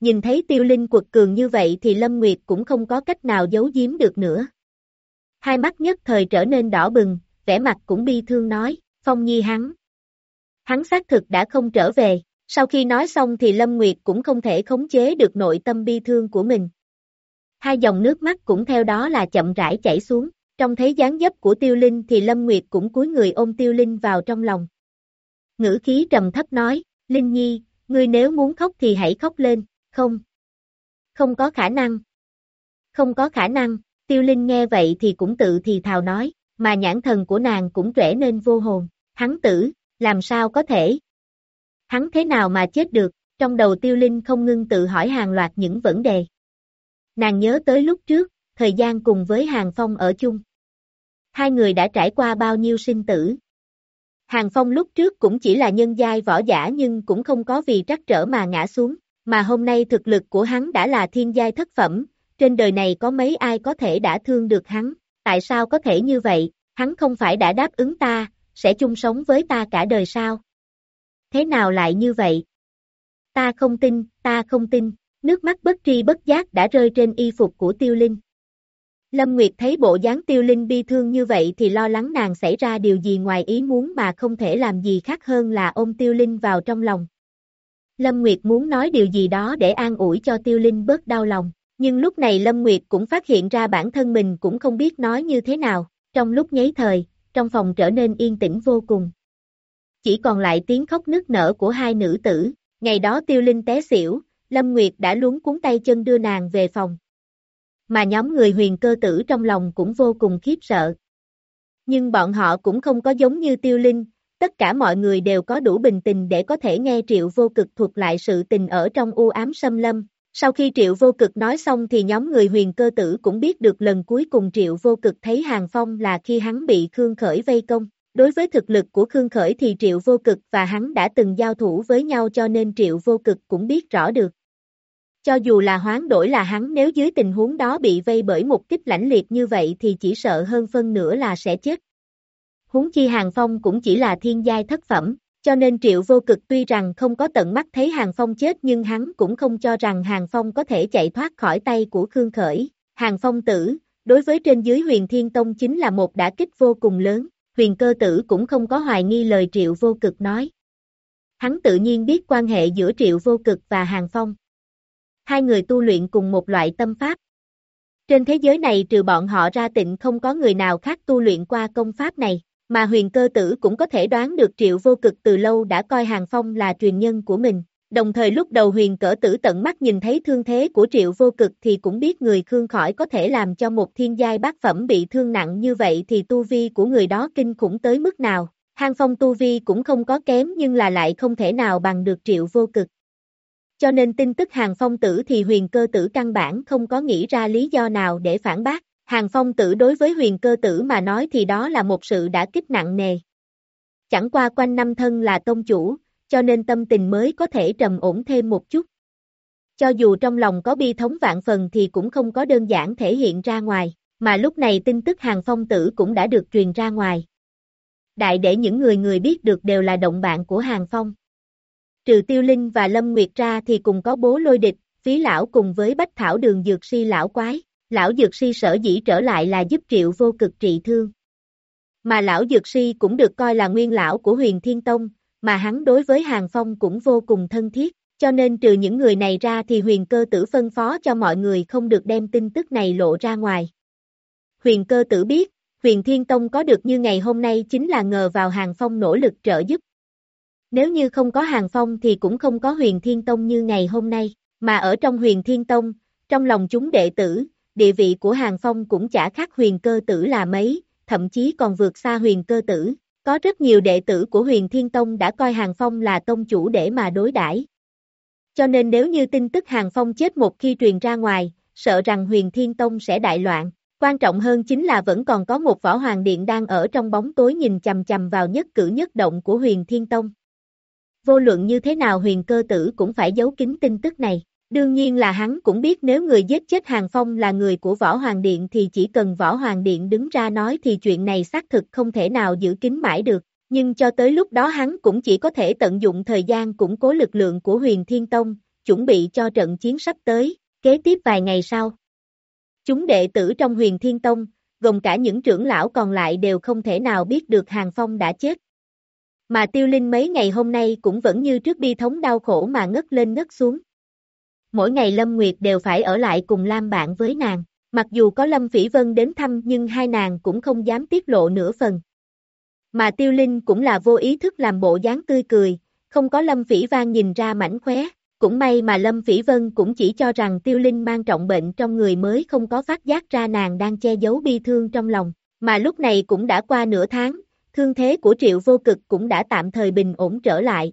Nhìn thấy tiêu linh quật cường như vậy thì Lâm Nguyệt cũng không có cách nào giấu giếm được nữa. Hai mắt nhất thời trở nên đỏ bừng, vẻ mặt cũng bi thương nói, Phong Nhi hắn. Hắn xác thực đã không trở về, sau khi nói xong thì Lâm Nguyệt cũng không thể khống chế được nội tâm bi thương của mình. Hai dòng nước mắt cũng theo đó là chậm rãi chảy xuống, trong thấy dáng dấp của Tiêu Linh thì Lâm Nguyệt cũng cúi người ôm Tiêu Linh vào trong lòng. Ngữ khí trầm thấp nói, Linh Nhi, ngươi nếu muốn khóc thì hãy khóc lên, không. Không có khả năng. Không có khả năng, Tiêu Linh nghe vậy thì cũng tự thì thào nói, mà nhãn thần của nàng cũng trẻ nên vô hồn, hắn tử, làm sao có thể? Hắn thế nào mà chết được, trong đầu Tiêu Linh không ngưng tự hỏi hàng loạt những vấn đề. Nàng nhớ tới lúc trước, thời gian cùng với Hàng Phong ở chung. Hai người đã trải qua bao nhiêu sinh tử. Hàng Phong lúc trước cũng chỉ là nhân giai võ giả nhưng cũng không có vì trắc trở mà ngã xuống, mà hôm nay thực lực của hắn đã là thiên giai thất phẩm, trên đời này có mấy ai có thể đã thương được hắn, tại sao có thể như vậy, hắn không phải đã đáp ứng ta, sẽ chung sống với ta cả đời sao? Thế nào lại như vậy? Ta không tin, ta không tin, nước mắt bất tri bất giác đã rơi trên y phục của tiêu linh. Lâm Nguyệt thấy bộ dáng tiêu linh bi thương như vậy thì lo lắng nàng xảy ra điều gì ngoài ý muốn mà không thể làm gì khác hơn là ôm tiêu linh vào trong lòng. Lâm Nguyệt muốn nói điều gì đó để an ủi cho tiêu linh bớt đau lòng, nhưng lúc này Lâm Nguyệt cũng phát hiện ra bản thân mình cũng không biết nói như thế nào, trong lúc nháy thời, trong phòng trở nên yên tĩnh vô cùng. Chỉ còn lại tiếng khóc nức nở của hai nữ tử, ngày đó tiêu linh té xỉu, Lâm Nguyệt đã luống cuốn tay chân đưa nàng về phòng. Mà nhóm người huyền cơ tử trong lòng cũng vô cùng khiếp sợ. Nhưng bọn họ cũng không có giống như tiêu linh, tất cả mọi người đều có đủ bình tình để có thể nghe triệu vô cực thuật lại sự tình ở trong u ám xâm lâm. Sau khi triệu vô cực nói xong thì nhóm người huyền cơ tử cũng biết được lần cuối cùng triệu vô cực thấy hàng phong là khi hắn bị Khương Khởi vây công. Đối với thực lực của Khương Khởi thì triệu vô cực và hắn đã từng giao thủ với nhau cho nên triệu vô cực cũng biết rõ được. Cho dù là hoán đổi là hắn nếu dưới tình huống đó bị vây bởi một kích lãnh liệt như vậy thì chỉ sợ hơn phân nửa là sẽ chết. Huống chi Hàng Phong cũng chỉ là thiên giai thất phẩm, cho nên triệu vô cực tuy rằng không có tận mắt thấy Hàng Phong chết nhưng hắn cũng không cho rằng Hàng Phong có thể chạy thoát khỏi tay của Khương Khởi. Hàng Phong tử, đối với trên dưới huyền thiên tông chính là một đả kích vô cùng lớn, huyền cơ tử cũng không có hoài nghi lời triệu vô cực nói. Hắn tự nhiên biết quan hệ giữa triệu vô cực và Hàng Phong hai người tu luyện cùng một loại tâm pháp. Trên thế giới này trừ bọn họ ra tịnh không có người nào khác tu luyện qua công pháp này, mà huyền cơ tử cũng có thể đoán được triệu vô cực từ lâu đã coi Hàng Phong là truyền nhân của mình. Đồng thời lúc đầu huyền cỡ tử tận mắt nhìn thấy thương thế của triệu vô cực thì cũng biết người khương khỏi có thể làm cho một thiên giai bát phẩm bị thương nặng như vậy thì tu vi của người đó kinh khủng tới mức nào. Hàng phong tu vi cũng không có kém nhưng là lại không thể nào bằng được triệu vô cực cho nên tin tức Hàng Phong tử thì huyền cơ tử căn bản không có nghĩ ra lý do nào để phản bác. Hàng Phong tử đối với huyền cơ tử mà nói thì đó là một sự đã kích nặng nề. Chẳng qua quanh năm thân là tông chủ, cho nên tâm tình mới có thể trầm ổn thêm một chút. Cho dù trong lòng có bi thống vạn phần thì cũng không có đơn giản thể hiện ra ngoài, mà lúc này tin tức Hàng Phong tử cũng đã được truyền ra ngoài. Đại để những người người biết được đều là động bạn của Hàng Phong trừ tiêu linh và lâm nguyệt ra thì cùng có bố lôi địch, phí lão cùng với bách thảo đường dược si lão quái, lão dược si sở dĩ trở lại là giúp triệu vô cực trị thương. Mà lão dược si cũng được coi là nguyên lão của huyền thiên tông, mà hắn đối với hàng phong cũng vô cùng thân thiết, cho nên trừ những người này ra thì huyền cơ tử phân phó cho mọi người không được đem tin tức này lộ ra ngoài. Huyền cơ tử biết, huyền thiên tông có được như ngày hôm nay chính là ngờ vào hàng phong nỗ lực trợ giúp, nếu như không có Hàng Phong thì cũng không có huyền Thiên Tông như ngày hôm nay, mà ở trong huyền Thiên Tông, trong lòng chúng đệ tử, địa vị của Hàng Phong cũng chả khác huyền cơ tử là mấy, thậm chí còn vượt xa huyền cơ tử. Có rất nhiều đệ tử của huyền Thiên Tông đã coi Hàng Phong là tông chủ để mà đối đãi. Cho nên nếu như tin tức Hàng Phong chết một khi truyền ra ngoài, sợ rằng huyền Thiên Tông sẽ đại loạn. Quan trọng hơn chính là vẫn còn có một võ hoàng điện đang ở trong bóng tối nhìn chầm chầm vào nhất cử nhất động của huyền Thiên Tông. Vô luận như thế nào huyền cơ tử cũng phải giấu kín tin tức này. Đương nhiên là hắn cũng biết nếu người giết chết Hàng Phong là người của Võ Hoàng Điện thì chỉ cần Võ Hoàng Điện đứng ra nói thì chuyện này xác thực không thể nào giữ kín mãi được. Nhưng cho tới lúc đó hắn cũng chỉ có thể tận dụng thời gian củng cố lực lượng của huyền Thiên Tông, chuẩn bị cho trận chiến sắp tới, kế tiếp vài ngày sau. Chúng đệ tử trong huyền Thiên Tông, gồm cả những trưởng lão còn lại đều không thể nào biết được Hàng Phong đã chết. Mà tiêu linh mấy ngày hôm nay cũng vẫn như trước bi thống đau khổ mà ngất lên ngất xuống. Mỗi ngày Lâm Nguyệt đều phải ở lại cùng Lam bạn với nàng. Mặc dù có Lâm Phỉ Vân đến thăm nhưng hai nàng cũng không dám tiết lộ nửa phần. Mà Tiêu Linh cũng là vô ý thức làm bộ dáng tươi cười, không có Lâm Phỉ Vang nhìn ra mảnh khóe. Cũng may mà Lâm Phỉ Vân cũng chỉ cho rằng Tiêu Linh mang trọng bệnh trong người mới không có phát giác ra nàng đang che giấu bi thương trong lòng. Mà lúc này cũng đã qua nửa tháng, thương thế của Triệu Vô Cực cũng đã tạm thời bình ổn trở lại.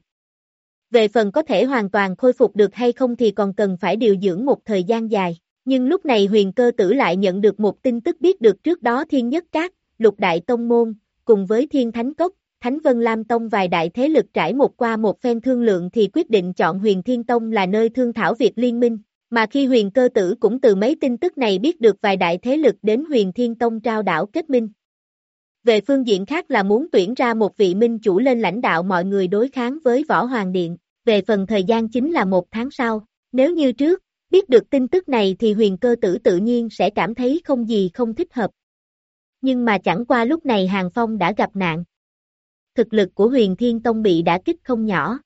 Về phần có thể hoàn toàn khôi phục được hay không thì còn cần phải điều dưỡng một thời gian dài. Nhưng lúc này huyền cơ tử lại nhận được một tin tức biết được trước đó Thiên Nhất Cát, Lục Đại Tông Môn, cùng với Thiên Thánh Cốc, Thánh Vân Lam Tông vài đại thế lực trải một qua một phen thương lượng thì quyết định chọn huyền Thiên Tông là nơi thương thảo việc liên minh. Mà khi huyền cơ tử cũng từ mấy tin tức này biết được vài đại thế lực đến huyền Thiên Tông trao đảo kết minh. Về phương diện khác là muốn tuyển ra một vị minh chủ lên lãnh đạo mọi người đối kháng với Võ Hoàng Điện, về phần thời gian chính là một tháng sau. Nếu như trước, biết được tin tức này thì huyền cơ tử tự nhiên sẽ cảm thấy không gì không thích hợp. Nhưng mà chẳng qua lúc này Hàng Phong đã gặp nạn. Thực lực của huyền thiên tông bị đã kích không nhỏ.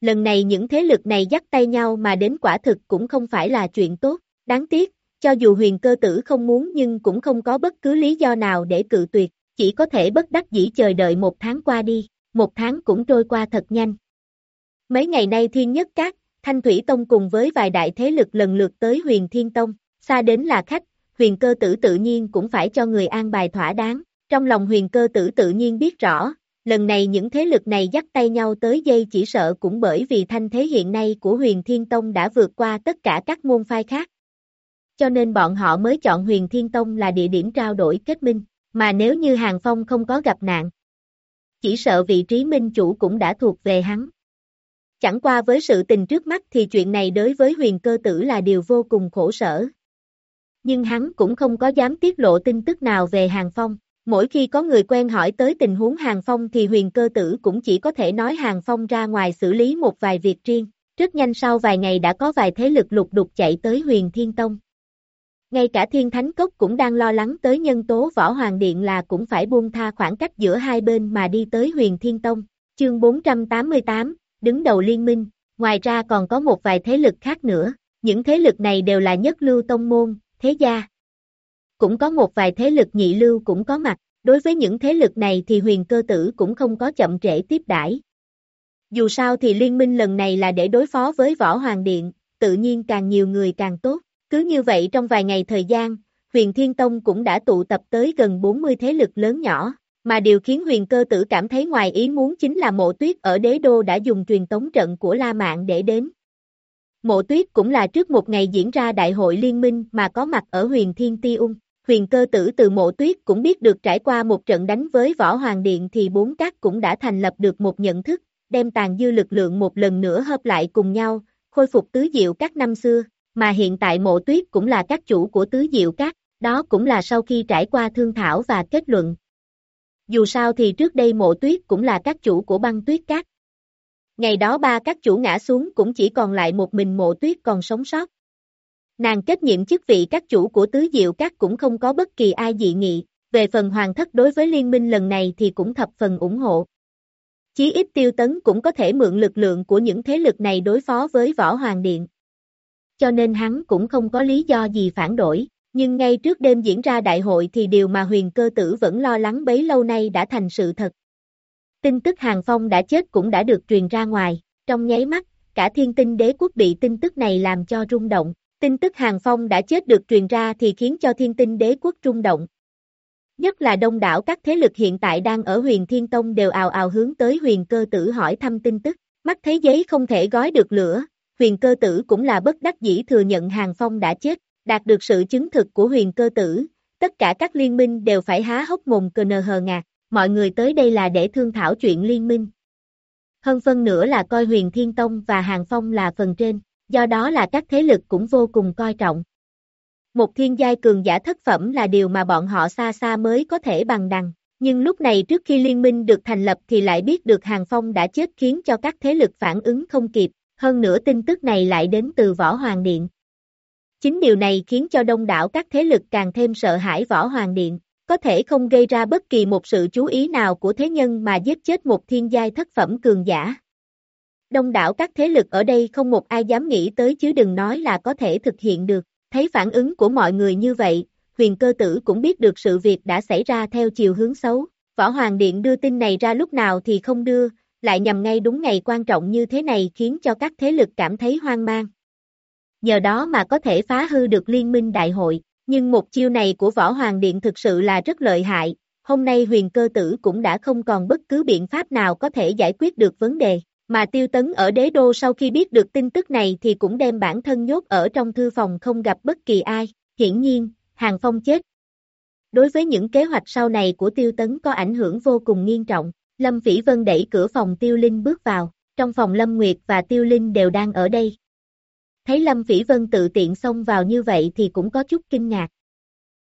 Lần này những thế lực này dắt tay nhau mà đến quả thực cũng không phải là chuyện tốt, đáng tiếc, cho dù huyền cơ tử không muốn nhưng cũng không có bất cứ lý do nào để cự tuyệt, chỉ có thể bất đắc dĩ chờ đợi một tháng qua đi, một tháng cũng trôi qua thật nhanh. Mấy ngày nay thiên nhất các, Thanh Thủy Tông cùng với vài đại thế lực lần lượt tới huyền thiên tông, xa đến là khách, huyền cơ tử tự nhiên cũng phải cho người an bài thỏa đáng. Trong lòng huyền cơ tử tự nhiên biết rõ, lần này những thế lực này dắt tay nhau tới dây chỉ sợ cũng bởi vì thanh thế hiện nay của huyền thiên tông đã vượt qua tất cả các môn phái khác. Cho nên bọn họ mới chọn huyền thiên tông là địa điểm trao đổi kết minh, mà nếu như Hàng Phong không có gặp nạn, chỉ sợ vị trí minh chủ cũng đã thuộc về hắn. Chẳng qua với sự tình trước mắt thì chuyện này đối với huyền cơ tử là điều vô cùng khổ sở. Nhưng hắn cũng không có dám tiết lộ tin tức nào về Hàng Phong. Mỗi khi có người quen hỏi tới tình huống Hàng Phong thì huyền cơ tử cũng chỉ có thể nói Hàng Phong ra ngoài xử lý một vài việc riêng. Rất nhanh sau vài ngày đã có vài thế lực lục đục chạy tới huyền Thiên Tông. Ngay cả Thiên Thánh Cốc cũng đang lo lắng tới nhân tố Võ Hoàng Điện là cũng phải buông tha khoảng cách giữa hai bên mà đi tới huyền Thiên Tông. Chương 488, đứng đầu liên minh, ngoài ra còn có một vài thế lực khác nữa, những thế lực này đều là nhất lưu tông môn, thế gia. Cũng có một vài thế lực nhị lưu cũng có mặt, đối với những thế lực này thì huyền cơ tử cũng không có chậm trễ tiếp đãi. Dù sao thì liên minh lần này là để đối phó với Võ Hoàng Điện, tự nhiên càng nhiều người càng tốt. Cứ như vậy trong vài ngày thời gian, huyền Thiên Tông cũng đã tụ tập tới gần 40 thế lực lớn nhỏ, mà điều khiến huyền cơ tử cảm thấy ngoài ý muốn chính là mộ tuyết ở đế đô đã dùng truyền tống trận của La Mạn để đến. Mộ tuyết cũng là trước một ngày diễn ra đại hội liên minh mà có mặt ở huyền thiên ti ung. Huyền cơ tử từ mộ tuyết cũng biết được trải qua một trận đánh với võ hoàng điện thì bốn các cũng đã thành lập được một nhận thức, đem tàn dư lực lượng một lần nữa hợp lại cùng nhau, khôi phục tứ diệu các năm xưa, mà hiện tại mộ tuyết cũng là các chủ của tứ diệu các, đó cũng là sau khi trải qua thương thảo và kết luận, dù sao thì trước đây mộ tuyết cũng là các chủ của băng tuyết cát. Ngày đó ba các chủ ngã xuống cũng chỉ còn lại một mình mộ tuyết còn sống sót. Nàng kết nhiệm chức vị các chủ của tứ diệu các cũng không có bất kỳ ai dị nghị, về phần hoàng thất đối với liên minh lần này thì cũng thập phần ủng hộ. Chí ít tiêu tấn cũng có thể mượn lực lượng của những thế lực này đối phó với võ hoàng điện. Cho nên hắn cũng không có lý do gì phản đổi. Nhưng ngay trước đêm diễn ra đại hội thì điều mà huyền cơ tử vẫn lo lắng bấy lâu nay đã thành sự thật. Tin tức Hàng Phong đã chết cũng đã được truyền ra ngoài, trong nháy mắt, cả thiên tinh đế quốc bị tin tức này làm cho rung động. Tin tức Hàng Phong đã chết được truyền ra thì khiến cho thiên tinh đế quốc rung động. Nhất là đông đảo các thế lực hiện tại đang ở huyền thiên tông đều ào ào hướng tới huyền cơ tử hỏi thăm tin tức. Mắt thấy giấy không thể gói được lửa, huyền cơ tử cũng là bất đắc dĩ thừa nhận Hàng Phong đã chết. Đạt được sự chứng thực của huyền cơ tử, tất cả các liên minh đều phải há hốc mồm cờ nờ hờ ngạc, mọi người tới đây là để thương thảo chuyện liên minh. Hơn phân nữa là coi huyền thiên tông và hàng phong là phần trên, do đó là các thế lực cũng vô cùng coi trọng. Một thiên giai cường giả thất phẩm là điều mà bọn họ xa xa mới có thể bằng đằng, nhưng lúc này trước khi liên minh được thành lập thì lại biết được hàng phong đã chết khiến cho các thế lực phản ứng không kịp, hơn nữa tin tức này lại đến từ võ hoàng điện. Chính điều này khiến cho đông đảo các thế lực càng thêm sợ hãi võ hoàng điện, có thể không gây ra bất kỳ một sự chú ý nào của thế nhân mà giết chết một thiên giai thất phẩm cường giả. Đông đảo các thế lực ở đây không một ai dám nghĩ tới chứ đừng nói là có thể thực hiện được. Thấy phản ứng của mọi người như vậy, huyền cơ tử cũng biết được sự việc đã xảy ra theo chiều hướng xấu. Võ Hoàng Điện đưa tin này ra lúc nào thì không đưa, lại nhằm ngay đúng ngày quan trọng như thế này khiến cho các thế lực cảm thấy hoang mang. Nhờ đó mà có thể phá hư được liên minh đại hội, nhưng một chiêu này của Võ Hoàng Điện thực sự là rất lợi hại, hôm nay huyền cơ tử cũng đã không còn bất cứ biện pháp nào có thể giải quyết được vấn đề. Mà tiêu tấn ở đế đô sau khi biết được tin tức này thì cũng đem bản thân nhốt ở trong thư phòng không gặp bất kỳ ai, hiển nhiên, Hàng Phong chết. Đối với những kế hoạch sau này của tiêu tấn có ảnh hưởng vô cùng nghiêm trọng, Lâm Phỉ Vân đẩy cửa phòng tiêu linh bước vào, trong phòng Lâm Nguyệt và tiêu linh đều đang ở đây. Thấy Lâm Phỉ Vân tự tiện xông vào như vậy thì cũng có chút kinh ngạc.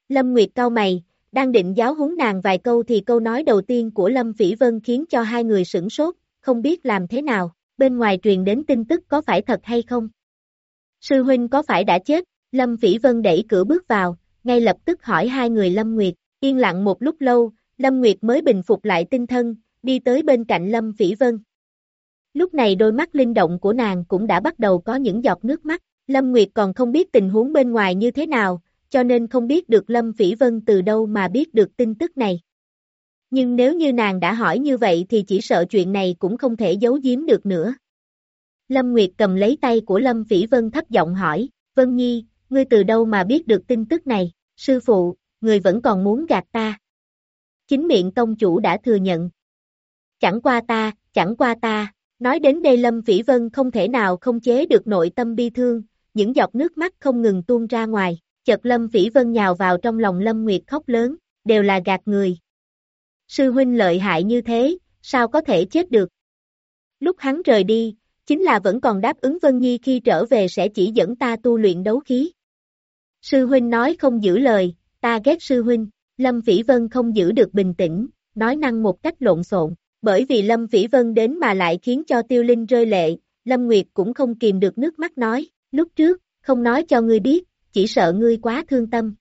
Lâm Nguyệt cau mày, đang định giáo huấn nàng vài câu thì câu nói đầu tiên của Lâm Phỉ Vân khiến cho hai người sửng sốt, không biết làm thế nào, bên ngoài truyền đến tin tức có phải thật hay không. Sư huynh có phải đã chết, Lâm Phỉ Vân đẩy cửa bước vào, ngay lập tức hỏi hai người Lâm Nguyệt, yên lặng một lúc lâu, Lâm Nguyệt mới bình phục lại tinh thân, đi tới bên cạnh Lâm Phỉ Vân. Lúc này đôi mắt linh động của nàng cũng đã bắt đầu có những giọt nước mắt, Lâm Nguyệt còn không biết tình huống bên ngoài như thế nào, cho nên không biết được Lâm Phỉ Vân từ đâu mà biết được tin tức này nhưng nếu như nàng đã hỏi như vậy thì chỉ sợ chuyện này cũng không thể giấu giếm được nữa. Lâm Nguyệt cầm lấy tay của Lâm Phỉ Vân thấp giọng hỏi, Vân Nhi, ngươi từ đâu mà biết được tin tức này, sư phụ, người vẫn còn muốn gạt ta. Chính miệng tông chủ đã thừa nhận. Chẳng qua ta, chẳng qua ta, nói đến đây Lâm Phỉ Vân không thể nào không chế được nội tâm bi thương, những giọt nước mắt không ngừng tuôn ra ngoài, chợt Lâm Phỉ Vân nhào vào trong lòng Lâm Nguyệt khóc lớn, đều là gạt người, Sư huynh lợi hại như thế, sao có thể chết được? Lúc hắn rời đi, chính là vẫn còn đáp ứng Vân Nhi khi trở về sẽ chỉ dẫn ta tu luyện đấu khí. Sư huynh nói không giữ lời, ta ghét sư huynh, Lâm Phỉ Vân không giữ được bình tĩnh, nói năng một cách lộn xộn, bởi vì Lâm Phỉ Vân đến mà lại khiến cho Tiêu Linh rơi lệ, Lâm Nguyệt cũng không kìm được nước mắt nói, lúc trước, không nói cho ngươi biết, chỉ sợ ngươi quá thương tâm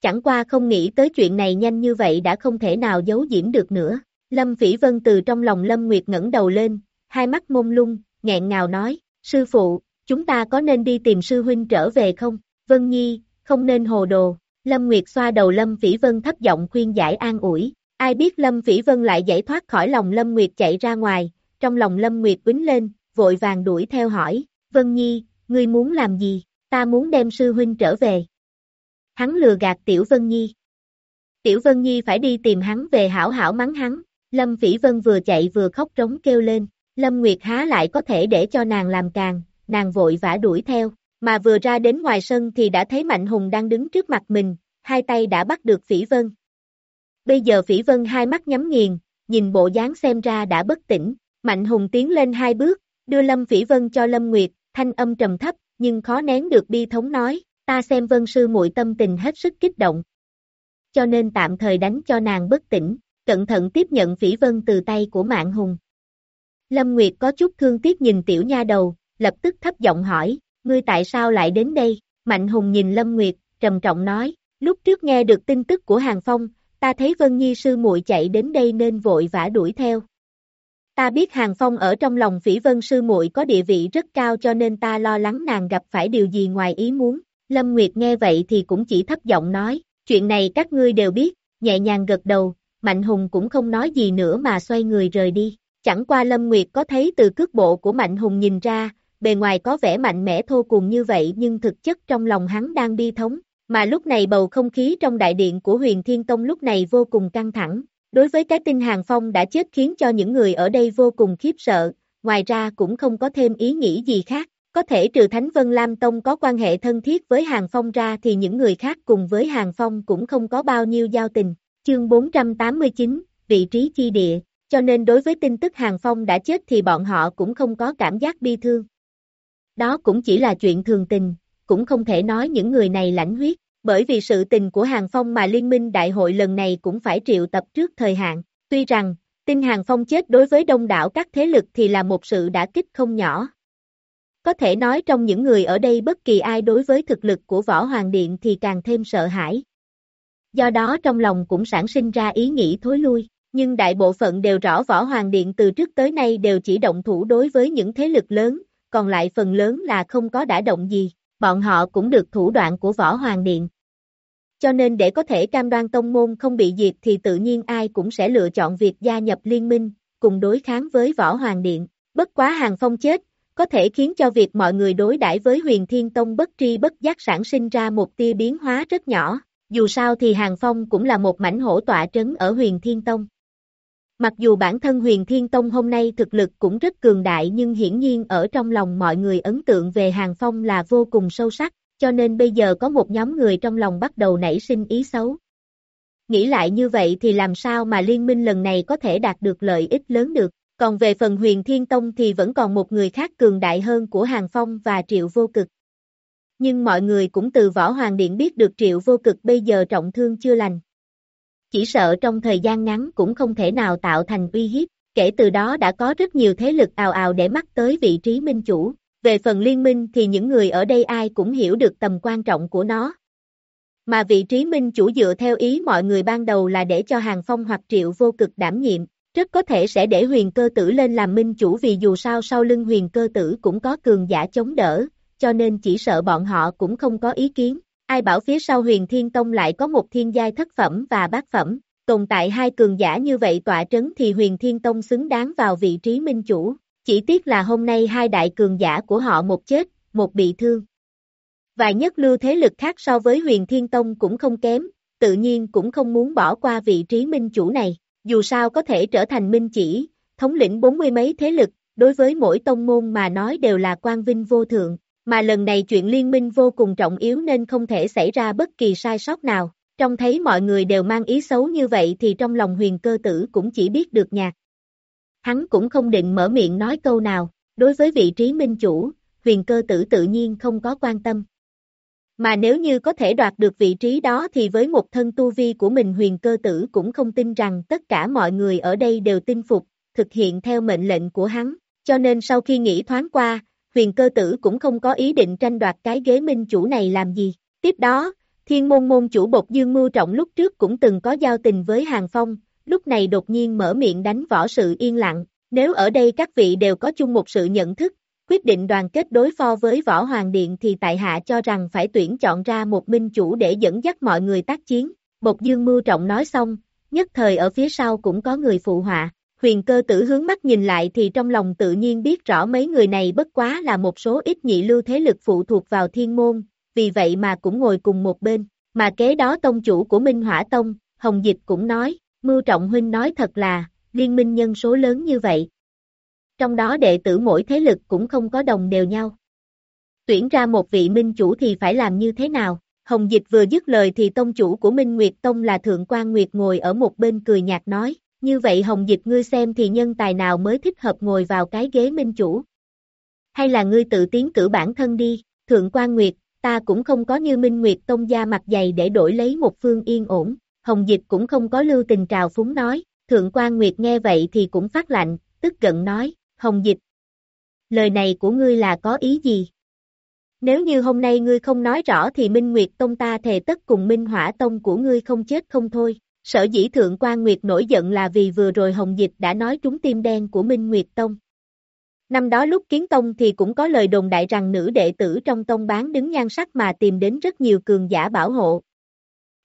chẳng qua không nghĩ tới chuyện này nhanh như vậy đã không thể nào giấu diễm được nữa. Lâm Phỉ Vân từ trong lòng Lâm Nguyệt ngẩng đầu lên, hai mắt mông lung, nghẹn ngào nói, sư phụ, chúng ta có nên đi tìm sư huynh trở về không? Vân Nhi, không nên hồ đồ. Lâm Nguyệt xoa đầu Lâm Phỉ Vân thấp giọng khuyên giải an ủi. Ai biết Lâm Phỉ Vân lại giải thoát khỏi lòng Lâm Nguyệt chạy ra ngoài, trong lòng Lâm Nguyệt quýnh lên, vội vàng đuổi theo hỏi, Vân Nhi, ngươi muốn làm gì? Ta muốn đem sư huynh trở về hắn lừa gạt Tiểu Vân Nhi. Tiểu Vân Nhi phải đi tìm hắn về hảo hảo mắng hắn, Lâm Phỉ Vân vừa chạy vừa khóc trống kêu lên, Lâm Nguyệt há lại có thể để cho nàng làm càng, nàng vội vã đuổi theo, mà vừa ra đến ngoài sân thì đã thấy Mạnh Hùng đang đứng trước mặt mình, hai tay đã bắt được Phỉ Vân. Bây giờ Phỉ Vân hai mắt nhắm nghiền, nhìn bộ dáng xem ra đã bất tỉnh, Mạnh Hùng tiến lên hai bước, đưa Lâm Phỉ Vân cho Lâm Nguyệt, thanh âm trầm thấp, nhưng khó nén được bi thống nói, ta xem vân sư muội tâm tình hết sức kích động. Cho nên tạm thời đánh cho nàng bất tỉnh, cẩn thận tiếp nhận phỉ vân từ tay của mạng hùng. Lâm Nguyệt có chút thương tiếc nhìn tiểu nha đầu, lập tức thấp giọng hỏi, ngươi tại sao lại đến đây? Mạnh hùng nhìn Lâm Nguyệt, trầm trọng nói, lúc trước nghe được tin tức của Hàng Phong, ta thấy Vân Nhi sư muội chạy đến đây nên vội vã đuổi theo. Ta biết Hàng Phong ở trong lòng phỉ vân sư muội có địa vị rất cao cho nên ta lo lắng nàng gặp phải điều gì ngoài ý muốn. Lâm Nguyệt nghe vậy thì cũng chỉ thấp giọng nói, chuyện này các ngươi đều biết, nhẹ nhàng gật đầu, Mạnh Hùng cũng không nói gì nữa mà xoay người rời đi. Chẳng qua Lâm Nguyệt có thấy từ cước bộ của Mạnh Hùng nhìn ra, bề ngoài có vẻ mạnh mẽ thô cùng như vậy nhưng thực chất trong lòng hắn đang bi thống, mà lúc này bầu không khí trong đại điện của huyền Thiên Tông lúc này vô cùng căng thẳng. Đối với cái tin Hàng Phong đã chết khiến cho những người ở đây vô cùng khiếp sợ, ngoài ra cũng không có thêm ý nghĩ gì khác. Có thể trừ Thánh Vân Lam Tông có quan hệ thân thiết với Hàng Phong ra thì những người khác cùng với Hàng Phong cũng không có bao nhiêu giao tình. Chương 489, vị trí chi địa, cho nên đối với tin tức Hàng Phong đã chết thì bọn họ cũng không có cảm giác bi thương. Đó cũng chỉ là chuyện thường tình, cũng không thể nói những người này lãnh huyết, bởi vì sự tình của Hàng Phong mà Liên minh đại hội lần này cũng phải triệu tập trước thời hạn. Tuy rằng, tin Hàng Phong chết đối với đông đảo các thế lực thì là một sự đã kích không nhỏ. Có thể nói trong những người ở đây bất kỳ ai đối với thực lực của Võ Hoàng Điện thì càng thêm sợ hãi. Do đó trong lòng cũng sản sinh ra ý nghĩ thối lui, nhưng đại bộ phận đều rõ Võ Hoàng Điện từ trước tới nay đều chỉ động thủ đối với những thế lực lớn, còn lại phần lớn là không có đã động gì, bọn họ cũng được thủ đoạn của Võ Hoàng Điện. Cho nên để có thể cam đoan tông môn không bị diệt thì tự nhiên ai cũng sẽ lựa chọn việc gia nhập liên minh, cùng đối kháng với Võ Hoàng Điện. Bất quá hàng phong chết, có thể khiến cho việc mọi người đối đãi với huyền thiên tông bất tri bất giác sản sinh ra một tia biến hóa rất nhỏ, dù sao thì hàng phong cũng là một mảnh hổ tọa trấn ở huyền thiên tông. Mặc dù bản thân huyền thiên tông hôm nay thực lực cũng rất cường đại nhưng hiển nhiên ở trong lòng mọi người ấn tượng về hàng phong là vô cùng sâu sắc, cho nên bây giờ có một nhóm người trong lòng bắt đầu nảy sinh ý xấu. Nghĩ lại như vậy thì làm sao mà liên minh lần này có thể đạt được lợi ích lớn được. Còn về phần huyền thiên tông thì vẫn còn một người khác cường đại hơn của Hàng Phong và Triệu Vô Cực. Nhưng mọi người cũng từ Võ Hoàng Điện biết được Triệu Vô Cực bây giờ trọng thương chưa lành. Chỉ sợ trong thời gian ngắn cũng không thể nào tạo thành uy hiếp, kể từ đó đã có rất nhiều thế lực ào ào để mắt tới vị trí minh chủ. Về phần liên minh thì những người ở đây ai cũng hiểu được tầm quan trọng của nó. Mà vị trí minh chủ dựa theo ý mọi người ban đầu là để cho Hàng Phong hoặc Triệu Vô Cực đảm nhiệm, rất có thể sẽ để huyền cơ tử lên làm minh chủ vì dù sao sau lưng huyền cơ tử cũng có cường giả chống đỡ, cho nên chỉ sợ bọn họ cũng không có ý kiến. Ai bảo phía sau huyền thiên tông lại có một thiên giai thất phẩm và bát phẩm, tồn tại hai cường giả như vậy tọa trấn thì huyền thiên tông xứng đáng vào vị trí minh chủ. Chỉ tiếc là hôm nay hai đại cường giả của họ một chết, một bị thương. và nhất lưu thế lực khác so với huyền thiên tông cũng không kém, tự nhiên cũng không muốn bỏ qua vị trí minh chủ này dù sao có thể trở thành minh chỉ, thống lĩnh bốn mươi mấy thế lực, đối với mỗi tông môn mà nói đều là quan vinh vô thượng, mà lần này chuyện liên minh vô cùng trọng yếu nên không thể xảy ra bất kỳ sai sót nào. Trong thấy mọi người đều mang ý xấu như vậy thì trong lòng huyền cơ tử cũng chỉ biết được nhạc. Hắn cũng không định mở miệng nói câu nào, đối với vị trí minh chủ, huyền cơ tử tự nhiên không có quan tâm. Mà nếu như có thể đoạt được vị trí đó thì với một thân tu vi của mình huyền cơ tử cũng không tin rằng tất cả mọi người ở đây đều tin phục, thực hiện theo mệnh lệnh của hắn. Cho nên sau khi nghĩ thoáng qua, huyền cơ tử cũng không có ý định tranh đoạt cái ghế minh chủ này làm gì. Tiếp đó, thiên môn môn chủ bột dương mưu trọng lúc trước cũng từng có giao tình với Hàng Phong, lúc này đột nhiên mở miệng đánh võ sự yên lặng. Nếu ở đây các vị đều có chung một sự nhận thức, quyết định đoàn kết đối phó với Võ Hoàng Điện thì tại hạ cho rằng phải tuyển chọn ra một minh chủ để dẫn dắt mọi người tác chiến. Bột Dương Mưu Trọng nói xong, nhất thời ở phía sau cũng có người phụ họa. Huyền cơ tử hướng mắt nhìn lại thì trong lòng tự nhiên biết rõ mấy người này bất quá là một số ít nhị lưu thế lực phụ thuộc vào thiên môn, vì vậy mà cũng ngồi cùng một bên. Mà kế đó tông chủ của Minh Hỏa Tông, Hồng Dịch cũng nói, Mưu Trọng Huynh nói thật là, liên minh nhân số lớn như vậy, trong đó đệ tử mỗi thế lực cũng không có đồng đều nhau. Tuyển ra một vị minh chủ thì phải làm như thế nào? Hồng Dịch vừa dứt lời thì tông chủ của Minh Nguyệt Tông là Thượng quan Nguyệt ngồi ở một bên cười nhạt nói, như vậy Hồng Dịch ngươi xem thì nhân tài nào mới thích hợp ngồi vào cái ghế minh chủ? Hay là ngươi tự tiến cử bản thân đi, Thượng quan Nguyệt, ta cũng không có như Minh Nguyệt Tông gia mặt dày để đổi lấy một phương yên ổn, Hồng Dịch cũng không có lưu tình trào phúng nói, Thượng quan Nguyệt nghe vậy thì cũng phát lạnh, tức giận nói, Hồng Dịch. Lời này của ngươi là có ý gì? Nếu như hôm nay ngươi không nói rõ thì Minh Nguyệt Tông ta thề tất cùng Minh Hỏa Tông của ngươi không chết không thôi. Sở dĩ Thượng quan Nguyệt nổi giận là vì vừa rồi Hồng Dịch đã nói trúng tim đen của Minh Nguyệt Tông. Năm đó lúc kiến tông thì cũng có lời đồn đại rằng nữ đệ tử trong tông bán đứng nhan sắc mà tìm đến rất nhiều cường giả bảo hộ.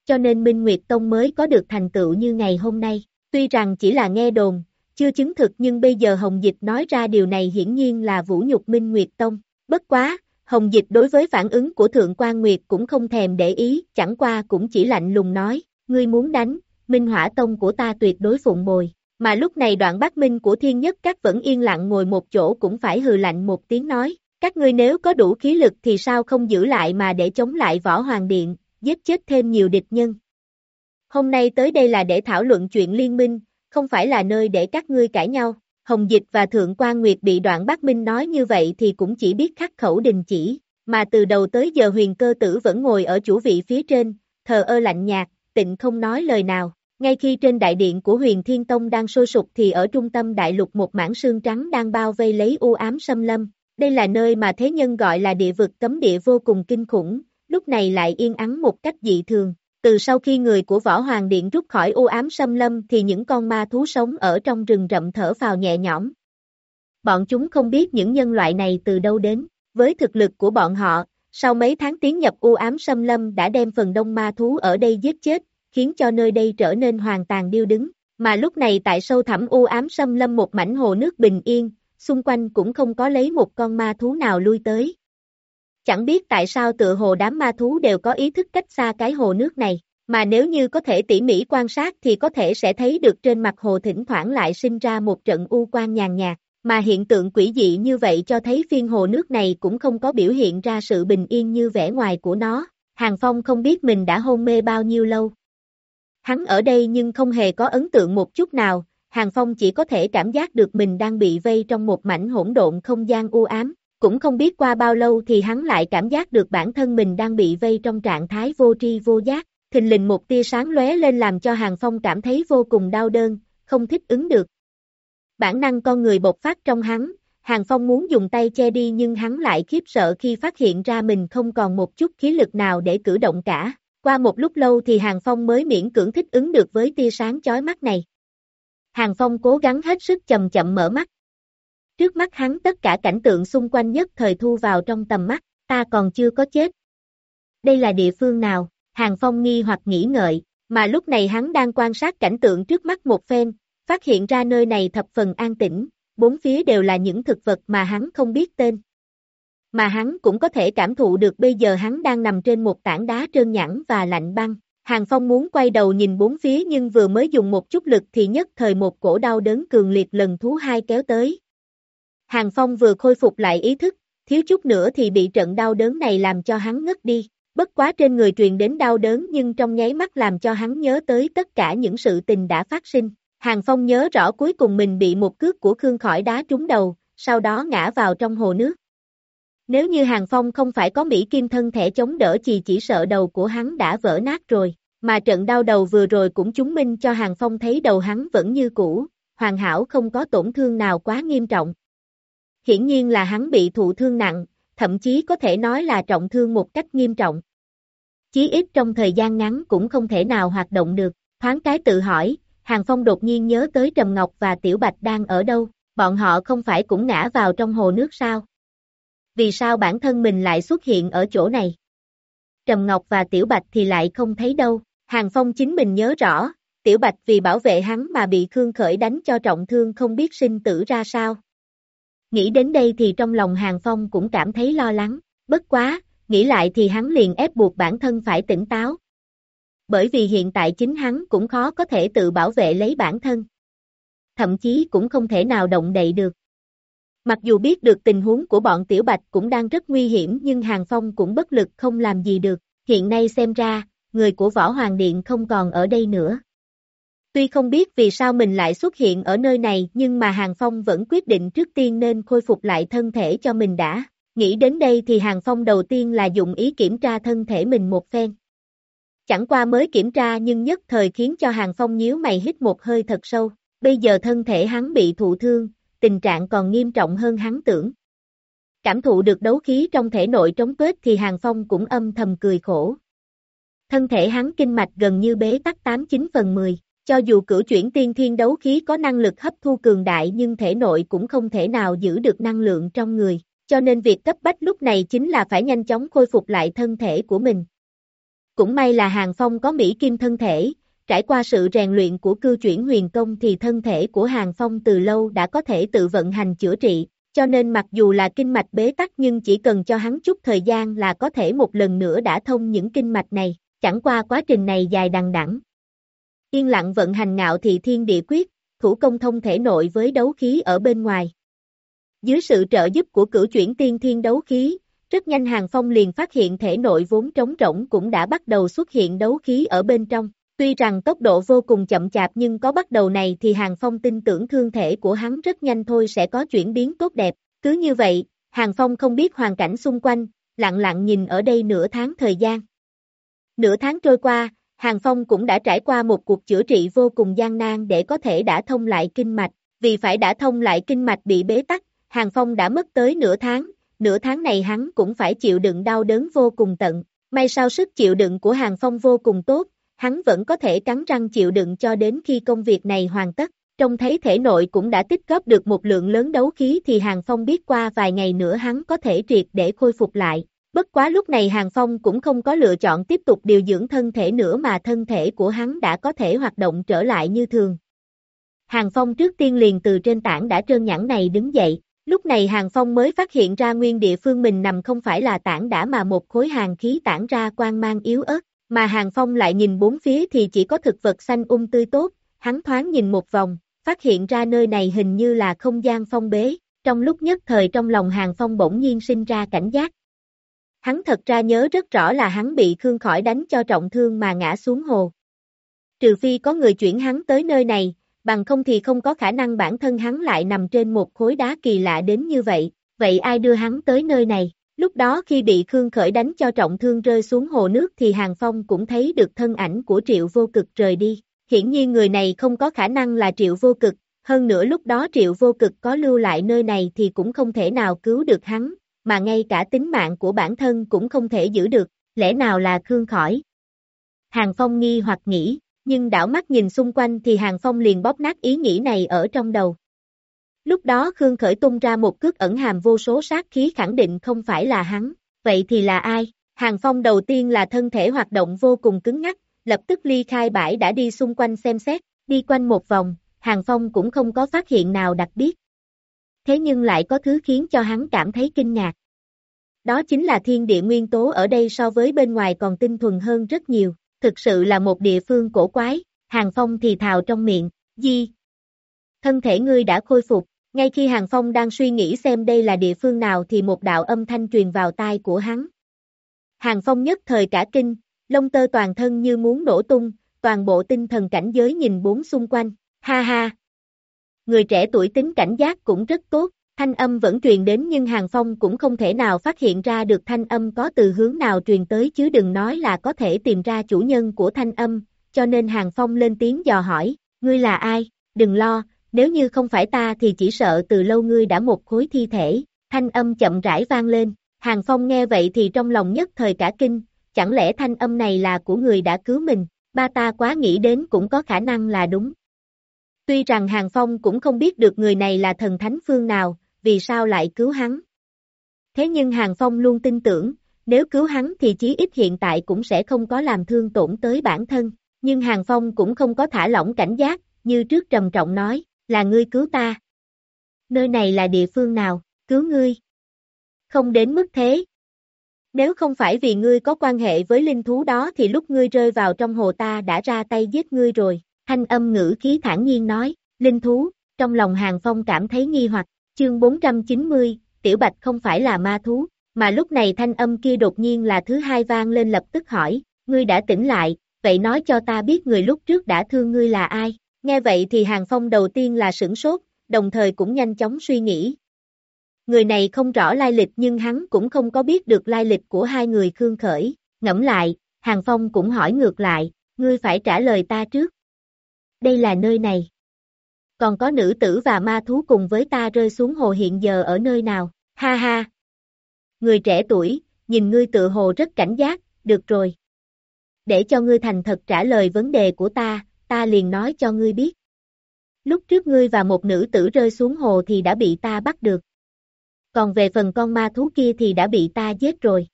Cho nên Minh Nguyệt Tông mới có được thành tựu như ngày hôm nay. Tuy rằng chỉ là nghe đồn, chưa chứng thực nhưng bây giờ Hồng Dịch nói ra điều này hiển nhiên là vũ nhục Minh Nguyệt Tông. Bất quá, Hồng Dịch đối với phản ứng của Thượng quan Nguyệt cũng không thèm để ý, chẳng qua cũng chỉ lạnh lùng nói, ngươi muốn đánh, Minh Hỏa Tông của ta tuyệt đối phụng bồi. Mà lúc này đoạn bác Minh của Thiên Nhất Các vẫn yên lặng ngồi một chỗ cũng phải hừ lạnh một tiếng nói, các ngươi nếu có đủ khí lực thì sao không giữ lại mà để chống lại Võ Hoàng Điện, giết chết thêm nhiều địch nhân. Hôm nay tới đây là để thảo luận chuyện liên minh, không phải là nơi để các ngươi cãi nhau. Hồng Dịch và Thượng quan Nguyệt bị đoạn Bắc Minh nói như vậy thì cũng chỉ biết khắc khẩu đình chỉ, mà từ đầu tới giờ huyền cơ tử vẫn ngồi ở chủ vị phía trên, thờ ơ lạnh nhạt, tịnh không nói lời nào. Ngay khi trên đại điện của huyền Thiên Tông đang sôi sục thì ở trung tâm đại lục một mảng sương trắng đang bao vây lấy u ám xâm lâm, Đây là nơi mà thế nhân gọi là địa vực cấm địa vô cùng kinh khủng, lúc này lại yên ắng một cách dị thường. Từ sau khi người của Võ Hoàng Điện rút khỏi u ám xâm lâm thì những con ma thú sống ở trong rừng rậm thở vào nhẹ nhõm. Bọn chúng không biết những nhân loại này từ đâu đến. Với thực lực của bọn họ, sau mấy tháng tiến nhập u ám xâm lâm đã đem phần đông ma thú ở đây giết chết, khiến cho nơi đây trở nên hoàn toàn điêu đứng. Mà lúc này tại sâu thẳm u ám xâm lâm một mảnh hồ nước bình yên, xung quanh cũng không có lấy một con ma thú nào lui tới. Chẳng biết tại sao tựa hồ đám ma thú đều có ý thức cách xa cái hồ nước này, mà nếu như có thể tỉ mỉ quan sát thì có thể sẽ thấy được trên mặt hồ thỉnh thoảng lại sinh ra một trận u quang nhàn nhạt, mà hiện tượng quỷ dị như vậy cho thấy phiên hồ nước này cũng không có biểu hiện ra sự bình yên như vẻ ngoài của nó. Hàng Phong không biết mình đã hôn mê bao nhiêu lâu. Hắn ở đây nhưng không hề có ấn tượng một chút nào, Hàng Phong chỉ có thể cảm giác được mình đang bị vây trong một mảnh hỗn độn không gian u ám, cũng không biết qua bao lâu thì hắn lại cảm giác được bản thân mình đang bị vây trong trạng thái vô tri vô giác, thình lình một tia sáng lóe lên làm cho Hàng Phong cảm thấy vô cùng đau đơn, không thích ứng được. Bản năng con người bộc phát trong hắn, Hàng Phong muốn dùng tay che đi nhưng hắn lại khiếp sợ khi phát hiện ra mình không còn một chút khí lực nào để cử động cả. Qua một lúc lâu thì Hàng Phong mới miễn cưỡng thích ứng được với tia sáng chói mắt này. Hàng Phong cố gắng hết sức chậm chậm mở mắt. Trước mắt hắn tất cả cảnh tượng xung quanh nhất thời thu vào trong tầm mắt, ta còn chưa có chết. Đây là địa phương nào? Hàng Phong nghi hoặc nghĩ ngợi, mà lúc này hắn đang quan sát cảnh tượng trước mắt một phen, phát hiện ra nơi này thập phần an tĩnh, bốn phía đều là những thực vật mà hắn không biết tên. Mà hắn cũng có thể cảm thụ được bây giờ hắn đang nằm trên một tảng đá trơn nhẵn và lạnh băng. Hàng Phong muốn quay đầu nhìn bốn phía nhưng vừa mới dùng một chút lực thì nhất thời một cổ đau đớn cường liệt lần thứ hai kéo tới. Hàng Phong vừa khôi phục lại ý thức, thiếu chút nữa thì bị trận đau đớn này làm cho hắn ngất đi. Bất quá trên người truyền đến đau đớn nhưng trong nháy mắt làm cho hắn nhớ tới tất cả những sự tình đã phát sinh. Hàng Phong nhớ rõ cuối cùng mình bị một cước của Khương khỏi đá trúng đầu, sau đó ngã vào trong hồ nước. Nếu như Hàng Phong không phải có Mỹ Kim thân thể chống đỡ thì chỉ sợ đầu của hắn đã vỡ nát rồi, mà trận đau đầu vừa rồi cũng chứng minh cho Hàng Phong thấy đầu hắn vẫn như cũ, hoàn hảo không có tổn thương nào quá nghiêm trọng. Hiển nhiên là hắn bị thụ thương nặng, thậm chí có thể nói là trọng thương một cách nghiêm trọng. Chí ít trong thời gian ngắn cũng không thể nào hoạt động được, thoáng cái tự hỏi, Hàng Phong đột nhiên nhớ tới Trầm Ngọc và Tiểu Bạch đang ở đâu, bọn họ không phải cũng ngã vào trong hồ nước sao? Vì sao bản thân mình lại xuất hiện ở chỗ này? Trầm Ngọc và Tiểu Bạch thì lại không thấy đâu, Hàng Phong chính mình nhớ rõ, Tiểu Bạch vì bảo vệ hắn mà bị Khương Khởi đánh cho trọng thương không biết sinh tử ra sao. Nghĩ đến đây thì trong lòng Hàng Phong cũng cảm thấy lo lắng, bất quá, nghĩ lại thì hắn liền ép buộc bản thân phải tỉnh táo, bởi vì hiện tại chính hắn cũng khó có thể tự bảo vệ lấy bản thân. Thậm chí cũng không thể nào động đậy được. Mặc dù biết được tình huống của bọn Tiểu Bạch cũng đang rất nguy hiểm nhưng Hàng Phong cũng bất lực không làm gì được, hiện nay xem ra, người của Võ Hoàng Điện không còn ở đây nữa. Tuy không biết vì sao mình lại xuất hiện ở nơi này nhưng mà Hàng Phong vẫn quyết định trước tiên nên khôi phục lại thân thể cho mình đã. Nghĩ đến đây thì Hàng Phong đầu tiên là dùng ý kiểm tra thân thể mình một phen. Chẳng qua mới kiểm tra nhưng nhất thời khiến cho Hàng Phong nhíu mày hít một hơi thật sâu, bây giờ thân thể hắn bị thụ thương, tình trạng còn nghiêm trọng hơn hắn tưởng. Cảm thụ được đấu khí trong thể nội trống kết thì Hàng Phong cũng âm thầm cười khổ. Thân thể hắn kinh mạch gần như bế tắc 89 phần 10, cho dù cửu chuyển tiên thiên đấu khí có năng lực hấp thu cường đại nhưng thể nội cũng không thể nào giữ được năng lượng trong người, cho nên việc cấp bách lúc này chính là phải nhanh chóng khôi phục lại thân thể của mình. Cũng may là Hàng Phong có Mỹ Kim thân thể, trải qua sự rèn luyện của cư chuyển huyền công thì thân thể của Hàng Phong từ lâu đã có thể tự vận hành chữa trị, cho nên mặc dù là kinh mạch bế tắc nhưng chỉ cần cho hắn chút thời gian là có thể một lần nữa đã thông những kinh mạch này, chẳng qua quá trình này dài đằng đẵng. Yên lặng vận hành ngạo thị thiên địa quyết, thủ công thông thể nội với đấu khí ở bên ngoài. Dưới sự trợ giúp của cửu chuyển tiên thiên đấu khí, rất nhanh Hàng Phong liền phát hiện thể nội vốn trống rỗng cũng đã bắt đầu xuất hiện đấu khí ở bên trong. Tuy rằng tốc độ vô cùng chậm chạp nhưng có bắt đầu này thì Hàng Phong tin tưởng thương thể của hắn rất nhanh thôi sẽ có chuyển biến tốt đẹp. Cứ như vậy, Hàng Phong không biết hoàn cảnh xung quanh, lặng lặng nhìn ở đây nửa tháng thời gian. Nửa tháng trôi qua, Hàng Phong cũng đã trải qua một cuộc chữa trị vô cùng gian nan để có thể đã thông lại kinh mạch. Vì phải đã thông lại kinh mạch bị bế tắc, Hàng Phong đã mất tới nửa tháng, nửa tháng này hắn cũng phải chịu đựng đau đớn vô cùng tận. May sao sức chịu đựng của Hàng Phong vô cùng tốt, hắn vẫn có thể cắn răng chịu đựng cho đến khi công việc này hoàn tất. Trông thấy thể nội cũng đã tích góp được một lượng lớn đấu khí thì Hàng Phong biết qua vài ngày nữa hắn có thể triệt để khôi phục lại. Bất quá lúc này Hàng Phong cũng không có lựa chọn tiếp tục điều dưỡng thân thể nữa mà thân thể của hắn đã có thể hoạt động trở lại như thường. Hàng Phong trước tiên liền từ trên tảng đã trơn nhẵn này đứng dậy, lúc này Hàng Phong mới phát hiện ra nguyên địa phương mình nằm không phải là tảng đã mà một khối hàng khí tản ra quang mang yếu ớt, mà Hàng Phong lại nhìn bốn phía thì chỉ có thực vật xanh um tươi tốt, hắn thoáng nhìn một vòng, phát hiện ra nơi này hình như là không gian phong bế, trong lúc nhất thời trong lòng Hàng Phong bỗng nhiên sinh ra cảnh giác. Hắn thật ra nhớ rất rõ là hắn bị Khương khỏi đánh cho trọng thương mà ngã xuống hồ. Trừ phi có người chuyển hắn tới nơi này, bằng không thì không có khả năng bản thân hắn lại nằm trên một khối đá kỳ lạ đến như vậy, vậy ai đưa hắn tới nơi này? Lúc đó khi bị Khương Khởi đánh cho trọng thương rơi xuống hồ nước thì Hàng Phong cũng thấy được thân ảnh của Triệu Vô Cực rời đi. Hiển nhiên người này không có khả năng là Triệu Vô Cực, hơn nữa lúc đó Triệu Vô Cực có lưu lại nơi này thì cũng không thể nào cứu được hắn, mà ngay cả tính mạng của bản thân cũng không thể giữ được, lẽ nào là Khương khởi? Hàng Phong nghi hoặc nghĩ, nhưng đảo mắt nhìn xung quanh thì Hàng Phong liền bóp nát ý nghĩ này ở trong đầu. Lúc đó Khương Khởi tung ra một cước ẩn hàm vô số sát khí khẳng định không phải là hắn, vậy thì là ai? Hàng Phong đầu tiên là thân thể hoạt động vô cùng cứng ngắc, lập tức ly khai bãi đã đi xung quanh xem xét, đi quanh một vòng, Hàng Phong cũng không có phát hiện nào đặc biệt. Thế nhưng lại có thứ khiến cho hắn cảm thấy kinh ngạc. Đó chính là thiên địa nguyên tố ở đây so với bên ngoài còn tinh thuần hơn rất nhiều thực sự là một địa phương cổ quái, Hàng Phong thì thào trong miệng, di. Thân thể ngươi đã khôi phục, ngay khi Hàng Phong đang suy nghĩ xem đây là địa phương nào thì một đạo âm thanh truyền vào tai của hắn. Hàng Phong nhất thời cả kinh, lông tơ toàn thân như muốn nổ tung, toàn bộ tinh thần cảnh giới nhìn bốn xung quanh, ha ha. Người trẻ tuổi tính cảnh giác cũng rất tốt, Thanh âm vẫn truyền đến nhưng Hàng Phong cũng không thể nào phát hiện ra được thanh âm có từ hướng nào truyền tới chứ đừng nói là có thể tìm ra chủ nhân của thanh âm, cho nên Hàng Phong lên tiếng dò hỏi, ngươi là ai, đừng lo, nếu như không phải ta thì chỉ sợ từ lâu ngươi đã một khối thi thể, thanh âm chậm rãi vang lên, Hàng Phong nghe vậy thì trong lòng nhất thời cả kinh, chẳng lẽ thanh âm này là của người đã cứu mình, ba ta quá nghĩ đến cũng có khả năng là đúng. Tuy rằng Hàng Phong cũng không biết được người này là thần thánh phương nào, vì sao lại cứu hắn. Thế nhưng Hàng Phong luôn tin tưởng, nếu cứu hắn thì chí ít hiện tại cũng sẽ không có làm thương tổn tới bản thân, nhưng Hàng Phong cũng không có thả lỏng cảnh giác, như trước trầm trọng nói, là ngươi cứu ta. Nơi này là địa phương nào, cứu ngươi. Không đến mức thế. Nếu không phải vì ngươi có quan hệ với linh thú đó thì lúc ngươi rơi vào trong hồ ta đã ra tay giết ngươi rồi, thanh âm ngữ khí thản nhiên nói, linh thú, trong lòng Hàng Phong cảm thấy nghi hoặc, Chương 490, Tiểu Bạch không phải là ma thú, mà lúc này thanh âm kia đột nhiên là thứ hai vang lên lập tức hỏi, ngươi đã tỉnh lại, vậy nói cho ta biết người lúc trước đã thương ngươi là ai, nghe vậy thì Hàng Phong đầu tiên là sửng sốt, đồng thời cũng nhanh chóng suy nghĩ. Người này không rõ lai lịch nhưng hắn cũng không có biết được lai lịch của hai người Khương Khởi, ngẫm lại, Hàng Phong cũng hỏi ngược lại, ngươi phải trả lời ta trước. Đây là nơi này còn có nữ tử và ma thú cùng với ta rơi xuống hồ hiện giờ ở nơi nào, ha ha. Người trẻ tuổi, nhìn ngươi tự hồ rất cảnh giác, được rồi. Để cho ngươi thành thật trả lời vấn đề của ta, ta liền nói cho ngươi biết. Lúc trước ngươi và một nữ tử rơi xuống hồ thì đã bị ta bắt được. Còn về phần con ma thú kia thì đã bị ta giết rồi.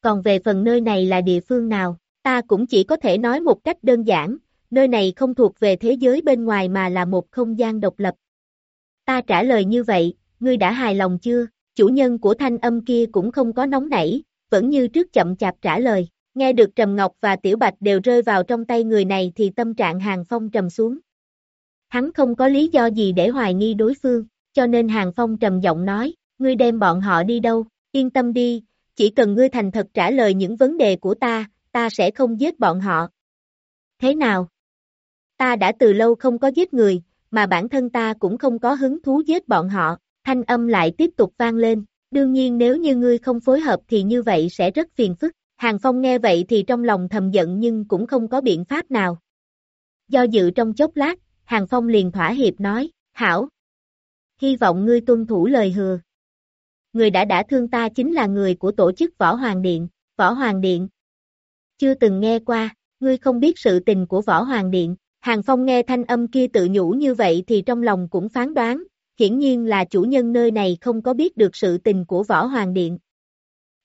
Còn về phần nơi này là địa phương nào, ta cũng chỉ có thể nói một cách đơn giản, nơi này không thuộc về thế giới bên ngoài mà là một không gian độc lập. Ta trả lời như vậy, ngươi đã hài lòng chưa? Chủ nhân của thanh âm kia cũng không có nóng nảy, vẫn như trước chậm chạp trả lời. Nghe được Trầm Ngọc và Tiểu Bạch đều rơi vào trong tay người này thì tâm trạng Hàng Phong trầm xuống. Hắn không có lý do gì để hoài nghi đối phương, cho nên Hàng Phong trầm giọng nói, ngươi đem bọn họ đi đâu, yên tâm đi, chỉ cần ngươi thành thật trả lời những vấn đề của ta, ta sẽ không giết bọn họ. Thế nào? Ta đã từ lâu không có giết người, mà bản thân ta cũng không có hứng thú giết bọn họ, thanh âm lại tiếp tục vang lên, đương nhiên nếu như ngươi không phối hợp thì như vậy sẽ rất phiền phức, Hàng Phong nghe vậy thì trong lòng thầm giận nhưng cũng không có biện pháp nào. Do dự trong chốc lát, Hàng Phong liền thỏa hiệp nói, hảo. hy vọng ngươi tuân thủ lời hứa. Người đã đã thương ta chính là người của tổ chức Võ Hoàng Điện, Võ Hoàng Điện. Chưa từng nghe qua, ngươi không biết sự tình của Võ Hoàng Điện, Hàng Phong nghe thanh âm kia tự nhủ như vậy thì trong lòng cũng phán đoán, hiển nhiên là chủ nhân nơi này không có biết được sự tình của Võ Hoàng Điện.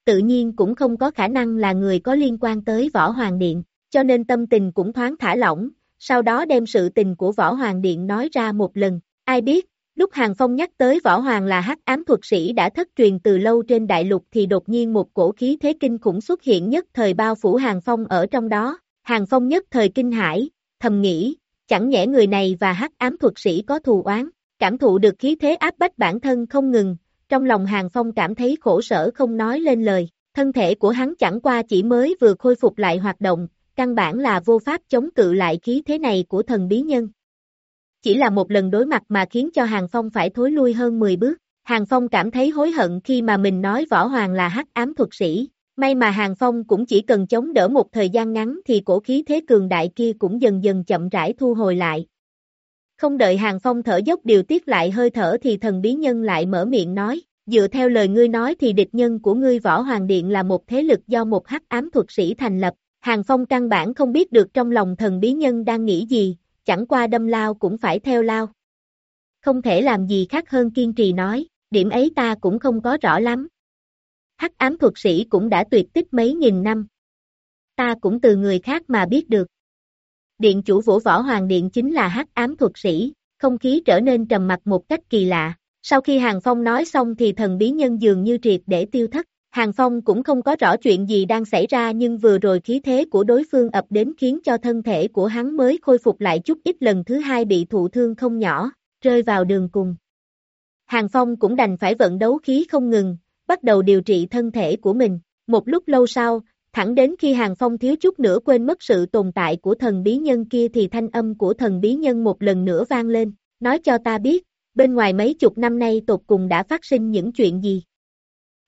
Tự nhiên cũng không có khả năng là người có liên quan tới Võ Hoàng Điện, cho nên tâm tình cũng thoáng thả lỏng, sau đó đem sự tình của Võ Hoàng Điện nói ra một lần, ai biết, lúc Hàng Phong nhắc tới Võ Hoàng là hắc ám thuật sĩ đã thất truyền từ lâu trên đại lục thì đột nhiên một cổ khí thế kinh khủng xuất hiện nhất thời bao phủ Hàng Phong ở trong đó, Hàng Phong nhất thời kinh hãi thầm nghĩ, chẳng nhẽ người này và hắc ám thuật sĩ có thù oán, cảm thụ được khí thế áp bách bản thân không ngừng, trong lòng Hàng Phong cảm thấy khổ sở không nói lên lời, thân thể của hắn chẳng qua chỉ mới vừa khôi phục lại hoạt động, căn bản là vô pháp chống cự lại khí thế này của thần bí nhân. Chỉ là một lần đối mặt mà khiến cho Hàng Phong phải thối lui hơn 10 bước, Hàng Phong cảm thấy hối hận khi mà mình nói Võ Hoàng là hắc ám thuật sĩ, may mà Hàng Phong cũng chỉ cần chống đỡ một thời gian ngắn thì cổ khí thế cường đại kia cũng dần dần chậm rãi thu hồi lại. Không đợi Hàng Phong thở dốc điều tiết lại hơi thở thì thần bí nhân lại mở miệng nói, dựa theo lời ngươi nói thì địch nhân của ngươi Võ Hoàng Điện là một thế lực do một hắc ám thuật sĩ thành lập, Hàng Phong căn bản không biết được trong lòng thần bí nhân đang nghĩ gì, chẳng qua đâm lao cũng phải theo lao. Không thể làm gì khác hơn kiên trì nói, điểm ấy ta cũng không có rõ lắm. Hắc ám thuật sĩ cũng đã tuyệt tích mấy nghìn năm. Ta cũng từ người khác mà biết được. Điện chủ vũ võ hoàng điện chính là hắc ám thuật sĩ, không khí trở nên trầm mặc một cách kỳ lạ. Sau khi Hàng Phong nói xong thì thần bí nhân dường như triệt để tiêu thất. Hàng Phong cũng không có rõ chuyện gì đang xảy ra nhưng vừa rồi khí thế của đối phương ập đến khiến cho thân thể của hắn mới khôi phục lại chút ít lần thứ hai bị thụ thương không nhỏ, rơi vào đường cùng. Hàng Phong cũng đành phải vận đấu khí không ngừng, bắt đầu điều trị thân thể của mình. Một lúc lâu sau, thẳng đến khi Hàng Phong thiếu chút nữa quên mất sự tồn tại của thần bí nhân kia thì thanh âm của thần bí nhân một lần nữa vang lên, nói cho ta biết, bên ngoài mấy chục năm nay tột cùng đã phát sinh những chuyện gì.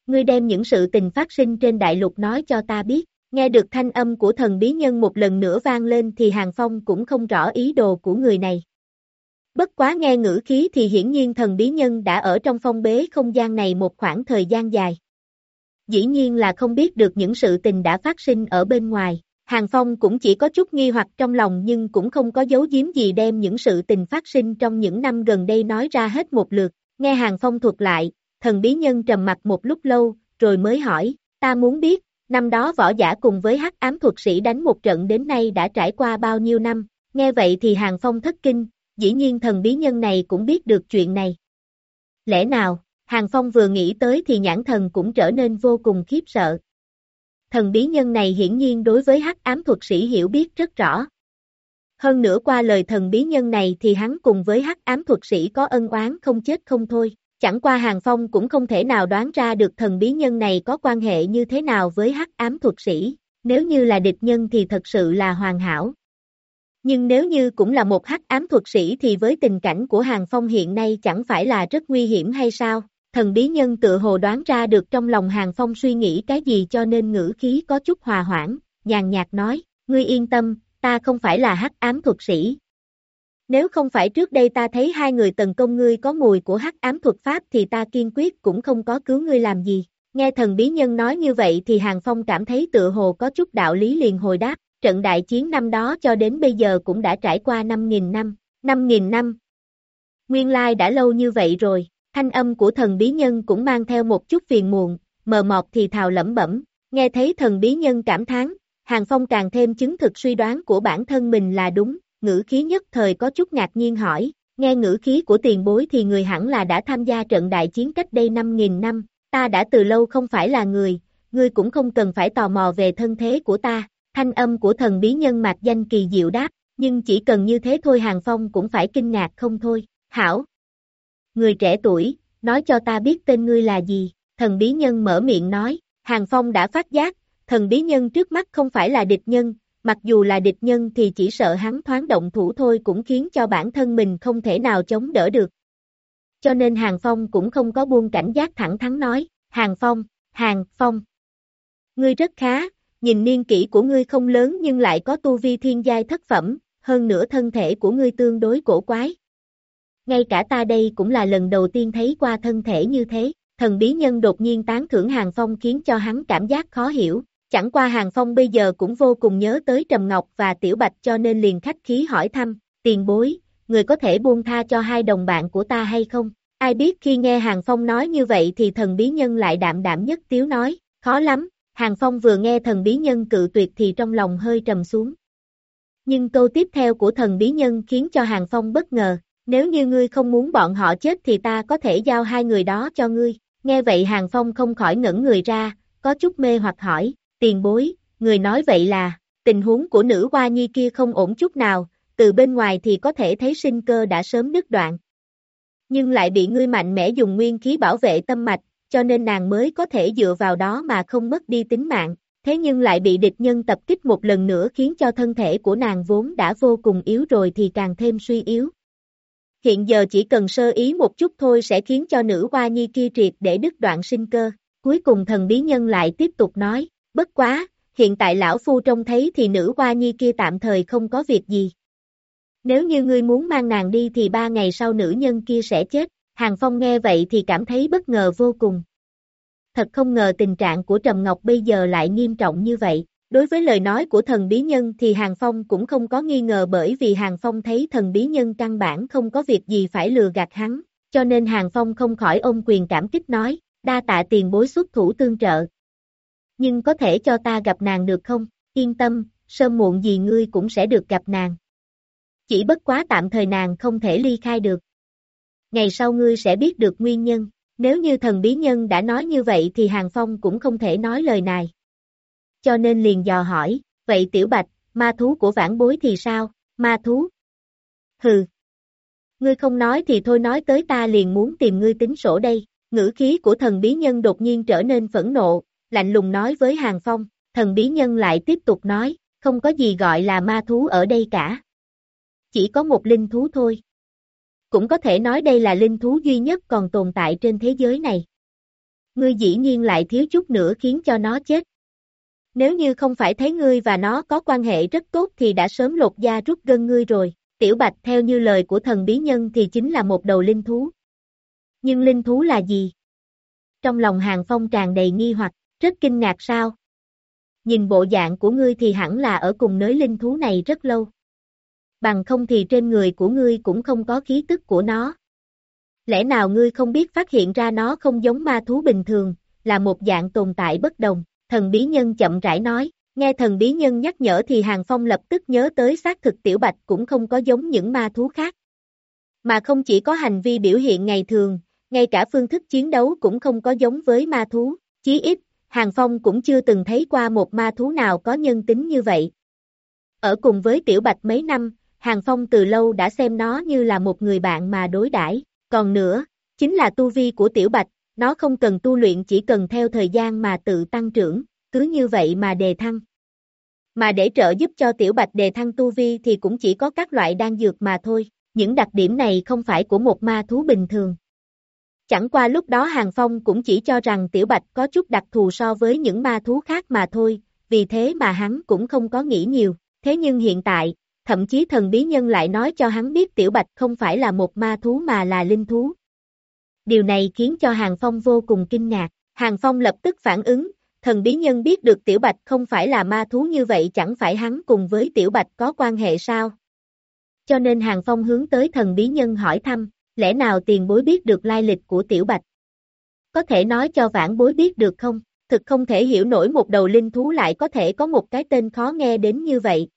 Ngươi đem những sự tình phát sinh trên đại lục nói cho ta biết, nghe được thanh âm của thần bí nhân một lần nữa vang lên thì Hàng Phong cũng không rõ ý đồ của người này. Bất quá nghe ngữ khí thì hiển nhiên thần bí nhân đã ở trong phong bế không gian này một khoảng thời gian dài. Dĩ nhiên là không biết được những sự tình đã phát sinh ở bên ngoài. Hàng Phong cũng chỉ có chút nghi hoặc trong lòng nhưng cũng không có giấu giếm gì đem những sự tình phát sinh trong những năm gần đây nói ra hết một lượt. Nghe Hàng Phong thuật lại, thần bí nhân trầm mặt một lúc lâu, rồi mới hỏi, ta muốn biết, năm đó võ giả cùng với hắc ám thuật sĩ đánh một trận đến nay đã trải qua bao nhiêu năm, nghe vậy thì Hàng Phong thất kinh, dĩ nhiên thần bí nhân này cũng biết được chuyện này. Lẽ nào, Hàng Phong vừa nghĩ tới thì nhãn thần cũng trở nên vô cùng khiếp sợ. Thần bí nhân này hiển nhiên đối với hắc ám thuật sĩ hiểu biết rất rõ. Hơn nữa qua lời thần bí nhân này thì hắn cùng với hắc ám thuật sĩ có ân oán không chết không thôi. Chẳng qua Hàng Phong cũng không thể nào đoán ra được thần bí nhân này có quan hệ như thế nào với hắc ám thuật sĩ, nếu như là địch nhân thì thật sự là hoàn hảo. Nhưng nếu như cũng là một hắc ám thuật sĩ thì với tình cảnh của Hàng Phong hiện nay chẳng phải là rất nguy hiểm hay sao? Thần bí nhân tự hồ đoán ra được trong lòng Hàng Phong suy nghĩ cái gì cho nên ngữ khí có chút hòa hoãn, nhàn nhạt nói, ngươi yên tâm, ta không phải là hắc ám thuật sĩ. Nếu không phải trước đây ta thấy hai người tấn công ngươi có mùi của hắc ám thuật pháp thì ta kiên quyết cũng không có cứu ngươi làm gì. Nghe thần bí nhân nói như vậy thì Hàng Phong cảm thấy tự hồ có chút đạo lý liền hồi đáp, trận đại chiến năm đó cho đến bây giờ cũng đã trải qua 5.000 năm, 5.000 năm. Nguyên lai đã lâu như vậy rồi, thanh âm của thần bí nhân cũng mang theo một chút phiền muộn, mờ mọt thì thào lẩm bẩm, nghe thấy thần bí nhân cảm thán, Hàng Phong càng thêm chứng thực suy đoán của bản thân mình là đúng, ngữ khí nhất thời có chút ngạc nhiên hỏi, nghe ngữ khí của tiền bối thì người hẳn là đã tham gia trận đại chiến cách đây 5.000 năm, ta đã từ lâu không phải là người, ngươi cũng không cần phải tò mò về thân thế của ta, thanh âm của thần bí nhân mạc danh kỳ diệu đáp, nhưng chỉ cần như thế thôi Hàng Phong cũng phải kinh ngạc không thôi, hảo. Người trẻ tuổi, nói cho ta biết tên ngươi là gì, thần bí nhân mở miệng nói, Hàng Phong đã phát giác, thần bí nhân trước mắt không phải là địch nhân, mặc dù là địch nhân thì chỉ sợ hắn thoáng động thủ thôi cũng khiến cho bản thân mình không thể nào chống đỡ được. Cho nên Hàng Phong cũng không có buông cảnh giác thẳng thắn nói, Hàng Phong, Hàng Phong. Ngươi rất khá, nhìn niên kỷ của ngươi không lớn nhưng lại có tu vi thiên giai thất phẩm, hơn nữa thân thể của ngươi tương đối cổ quái. ngay cả ta đây cũng là lần đầu tiên thấy qua thân thể như thế, thần bí nhân đột nhiên tán thưởng Hàng Phong khiến cho hắn cảm giác khó hiểu, chẳng qua Hàng Phong bây giờ cũng vô cùng nhớ tới Trầm Ngọc và Tiểu Bạch cho nên liền khách khí hỏi thăm, tiền bối, người có thể buông tha cho hai đồng bạn của ta hay không? Ai biết khi nghe Hàng Phong nói như vậy thì thần bí nhân lại đạm đạm nhất tiếu nói, khó lắm, Hàng Phong vừa nghe thần bí nhân cự tuyệt thì trong lòng hơi trầm xuống. Nhưng câu tiếp theo của thần bí nhân khiến cho Hàng Phong bất ngờ, nếu như ngươi không muốn bọn họ chết thì ta có thể giao hai người đó cho ngươi. Nghe vậy Hàng Phong không khỏi ngẩn người ra, có chút mê hoặc hỏi, tiền bối, người nói vậy là, tình huống của nữ hoa nhi kia không ổn chút nào, từ bên ngoài thì có thể thấy sinh cơ đã sớm đứt đoạn. Nhưng lại bị ngươi mạnh mẽ dùng nguyên khí bảo vệ tâm mạch, cho nên nàng mới có thể dựa vào đó mà không mất đi tính mạng, thế nhưng lại bị địch nhân tập kích một lần nữa khiến cho thân thể của nàng vốn đã vô cùng yếu rồi thì càng thêm suy yếu. Hiện giờ chỉ cần sơ ý một chút thôi sẽ khiến cho nữ hoa nhi kia triệt để đứt đoạn sinh cơ. Cuối cùng thần bí nhân lại tiếp tục nói, bất quá, hiện tại lão phu trông thấy thì nữ hoa nhi kia tạm thời không có việc gì. Nếu như ngươi muốn mang nàng đi thì ba ngày sau nữ nhân kia sẽ chết. Hàng Phong nghe vậy thì cảm thấy bất ngờ vô cùng. Thật không ngờ tình trạng của Trầm Ngọc bây giờ lại nghiêm trọng như vậy. Đối với lời nói của thần bí nhân thì Hàng Phong cũng không có nghi ngờ bởi vì Hàng Phong thấy thần bí nhân căn bản không có việc gì phải lừa gạt hắn, cho nên Hàng Phong không khỏi ôm quyền cảm kích nói, đa tạ tiền bối xuất thủ tương trợ. Nhưng có thể cho ta gặp nàng được không? Yên tâm, sớm muộn gì ngươi cũng sẽ được gặp nàng. Chỉ bất quá tạm thời nàng không thể ly khai được. Ngày sau ngươi sẽ biết được nguyên nhân, nếu như thần bí nhân đã nói như vậy thì Hàng Phong cũng không thể nói lời này cho nên liền dò hỏi, vậy tiểu bạch, ma thú của vãn bối thì sao, ma thú? Hừ. Ngươi không nói thì thôi nói tới ta liền muốn tìm ngươi tính sổ đây, ngữ khí của thần bí nhân đột nhiên trở nên phẫn nộ, lạnh lùng nói với Hàng Phong, thần bí nhân lại tiếp tục nói, không có gì gọi là ma thú ở đây cả. Chỉ có một linh thú thôi. Cũng có thể nói đây là linh thú duy nhất còn tồn tại trên thế giới này. Ngươi dĩ nhiên lại thiếu chút nữa khiến cho nó chết, nếu như không phải thấy ngươi và nó có quan hệ rất tốt thì đã sớm lột da rút gân ngươi rồi. Tiểu Bạch theo như lời của thần bí nhân thì chính là một đầu linh thú. Nhưng linh thú là gì? Trong lòng Hàng Phong tràn đầy nghi hoặc, rất kinh ngạc sao? Nhìn bộ dạng của ngươi thì hẳn là ở cùng nới linh thú này rất lâu. Bằng không thì trên người của ngươi cũng không có khí tức của nó. Lẽ nào ngươi không biết phát hiện ra nó không giống ma thú bình thường, là một dạng tồn tại bất đồng thần bí nhân chậm rãi nói, nghe thần bí nhân nhắc nhở thì Hàng Phong lập tức nhớ tới xác thực tiểu bạch cũng không có giống những ma thú khác. Mà không chỉ có hành vi biểu hiện ngày thường, ngay cả phương thức chiến đấu cũng không có giống với ma thú, chí ít, Hàng Phong cũng chưa từng thấy qua một ma thú nào có nhân tính như vậy. Ở cùng với tiểu bạch mấy năm, Hàng Phong từ lâu đã xem nó như là một người bạn mà đối đãi. còn nữa, chính là tu vi của tiểu bạch, nó không cần tu luyện chỉ cần theo thời gian mà tự tăng trưởng, cứ như vậy mà đề thăng. Mà để trợ giúp cho tiểu bạch đề thăng tu vi thì cũng chỉ có các loại đan dược mà thôi, những đặc điểm này không phải của một ma thú bình thường. Chẳng qua lúc đó Hàng Phong cũng chỉ cho rằng tiểu bạch có chút đặc thù so với những ma thú khác mà thôi, vì thế mà hắn cũng không có nghĩ nhiều, thế nhưng hiện tại, thậm chí thần bí nhân lại nói cho hắn biết tiểu bạch không phải là một ma thú mà là linh thú, điều này khiến cho Hàng Phong vô cùng kinh ngạc. Hàng Phong lập tức phản ứng, thần bí nhân biết được Tiểu Bạch không phải là ma thú như vậy chẳng phải hắn cùng với Tiểu Bạch có quan hệ sao? Cho nên Hàng Phong hướng tới thần bí nhân hỏi thăm, lẽ nào tiền bối biết được lai lịch của Tiểu Bạch? Có thể nói cho vãn bối biết được không? Thực không thể hiểu nổi một đầu linh thú lại có thể có một cái tên khó nghe đến như vậy.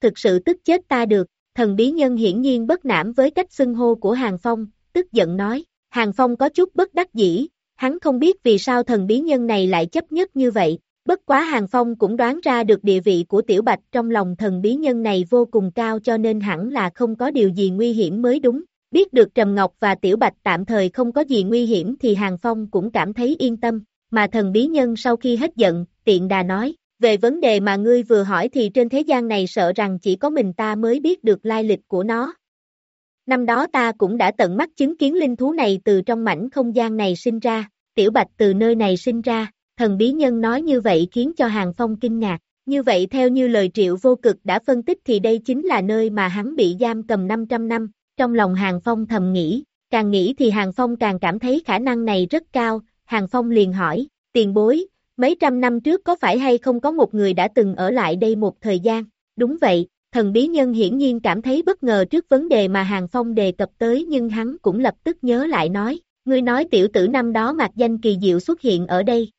Thực sự tức chết ta được, thần bí nhân hiển nhiên bất nản với cách xưng hô của Hàng Phong, tức giận nói, Hàng Phong có chút bất đắc dĩ, hắn không biết vì sao thần bí nhân này lại chấp nhất như vậy, bất quá Hàng Phong cũng đoán ra được địa vị của Tiểu Bạch trong lòng thần bí nhân này vô cùng cao cho nên hẳn là không có điều gì nguy hiểm mới đúng. Biết được Trầm Ngọc và Tiểu Bạch tạm thời không có gì nguy hiểm thì Hàng Phong cũng cảm thấy yên tâm, mà thần bí nhân sau khi hết giận, tiện đà nói, về vấn đề mà ngươi vừa hỏi thì trên thế gian này sợ rằng chỉ có mình ta mới biết được lai lịch của nó. Năm đó ta cũng đã tận mắt chứng kiến linh thú này từ trong mảnh không gian này sinh ra, tiểu bạch từ nơi này sinh ra, thần bí nhân nói như vậy khiến cho Hàng Phong kinh ngạc. Như vậy theo như lời triệu vô cực đã phân tích thì đây chính là nơi mà hắn bị giam cầm 500 năm, trong lòng Hàng Phong thầm nghĩ, càng nghĩ thì Hàng Phong càng cảm thấy khả năng này rất cao, Hàng Phong liền hỏi, tiền bối, mấy trăm năm trước có phải hay không có một người đã từng ở lại đây một thời gian, đúng vậy, thần bí nhân hiển nhiên cảm thấy bất ngờ trước vấn đề mà Hàng Phong đề cập tới nhưng hắn cũng lập tức nhớ lại nói, ngươi nói tiểu tử năm đó mặc danh kỳ diệu xuất hiện ở đây.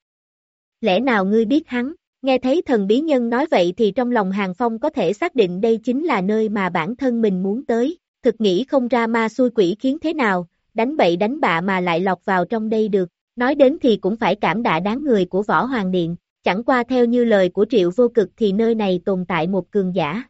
Lẽ nào ngươi biết hắn? Nghe thấy thần bí nhân nói vậy thì trong lòng Hàng Phong có thể xác định đây chính là nơi mà bản thân mình muốn tới, thực nghĩ không ra ma xui quỷ khiến thế nào, đánh bậy đánh bạ mà lại lọc vào trong đây được, nói đến thì cũng phải cảm đạ đáng người của Võ Hoàng Điện, chẳng qua theo như lời của Triệu Vô Cực thì nơi này tồn tại một cường giả.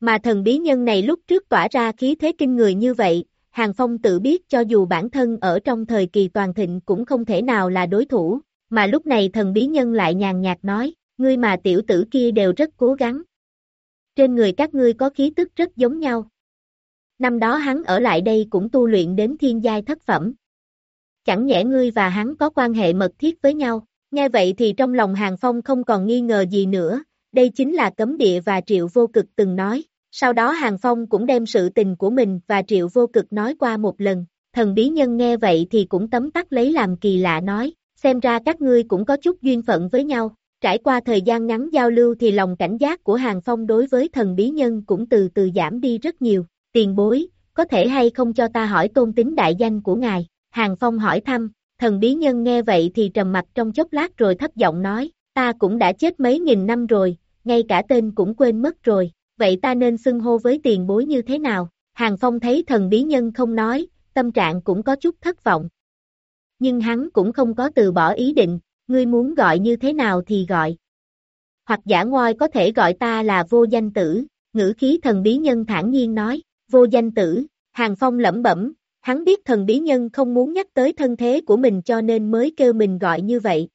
Mà thần bí nhân này lúc trước tỏa ra khí thế kinh người như vậy, Hàng Phong tự biết cho dù bản thân ở trong thời kỳ toàn thịnh cũng không thể nào là đối thủ, mà lúc này thần bí nhân lại nhàn nhạt nói, ngươi mà tiểu tử kia đều rất cố gắng. Trên người các ngươi có khí tức rất giống nhau. Năm đó hắn ở lại đây cũng tu luyện đến thiên giai thất phẩm. Chẳng nhẽ ngươi và hắn có quan hệ mật thiết với nhau, nghe vậy thì trong lòng Hàng Phong không còn nghi ngờ gì nữa, đây chính là cấm địa và triệu vô cực từng nói. Sau đó Hàng Phong cũng đem sự tình của mình và triệu vô cực nói qua một lần, thần bí nhân nghe vậy thì cũng tấm tắc lấy làm kỳ lạ nói, xem ra các ngươi cũng có chút duyên phận với nhau. Trải qua thời gian ngắn giao lưu thì lòng cảnh giác của Hàng Phong đối với thần bí nhân cũng từ từ giảm đi rất nhiều. Tiền bối, có thể hay không cho ta hỏi tôn tính đại danh của ngài? Hàng Phong hỏi thăm, thần bí nhân nghe vậy thì trầm mặt trong chốc lát rồi thấp giọng nói, ta cũng đã chết mấy nghìn năm rồi, ngay cả tên cũng quên mất rồi, vậy ta nên xưng hô với tiền bối như thế nào? Hàng Phong thấy thần bí nhân không nói, tâm trạng cũng có chút thất vọng. Nhưng hắn cũng không có từ bỏ ý định, ngươi muốn gọi như thế nào thì gọi. Hoặc giả ngoài có thể gọi ta là vô danh tử, ngữ khí thần bí nhân thản nhiên nói, vô danh tử, Hàng Phong lẩm bẩm, hắn biết thần bí nhân không muốn nhắc tới thân thế của mình cho nên mới kêu mình gọi như vậy.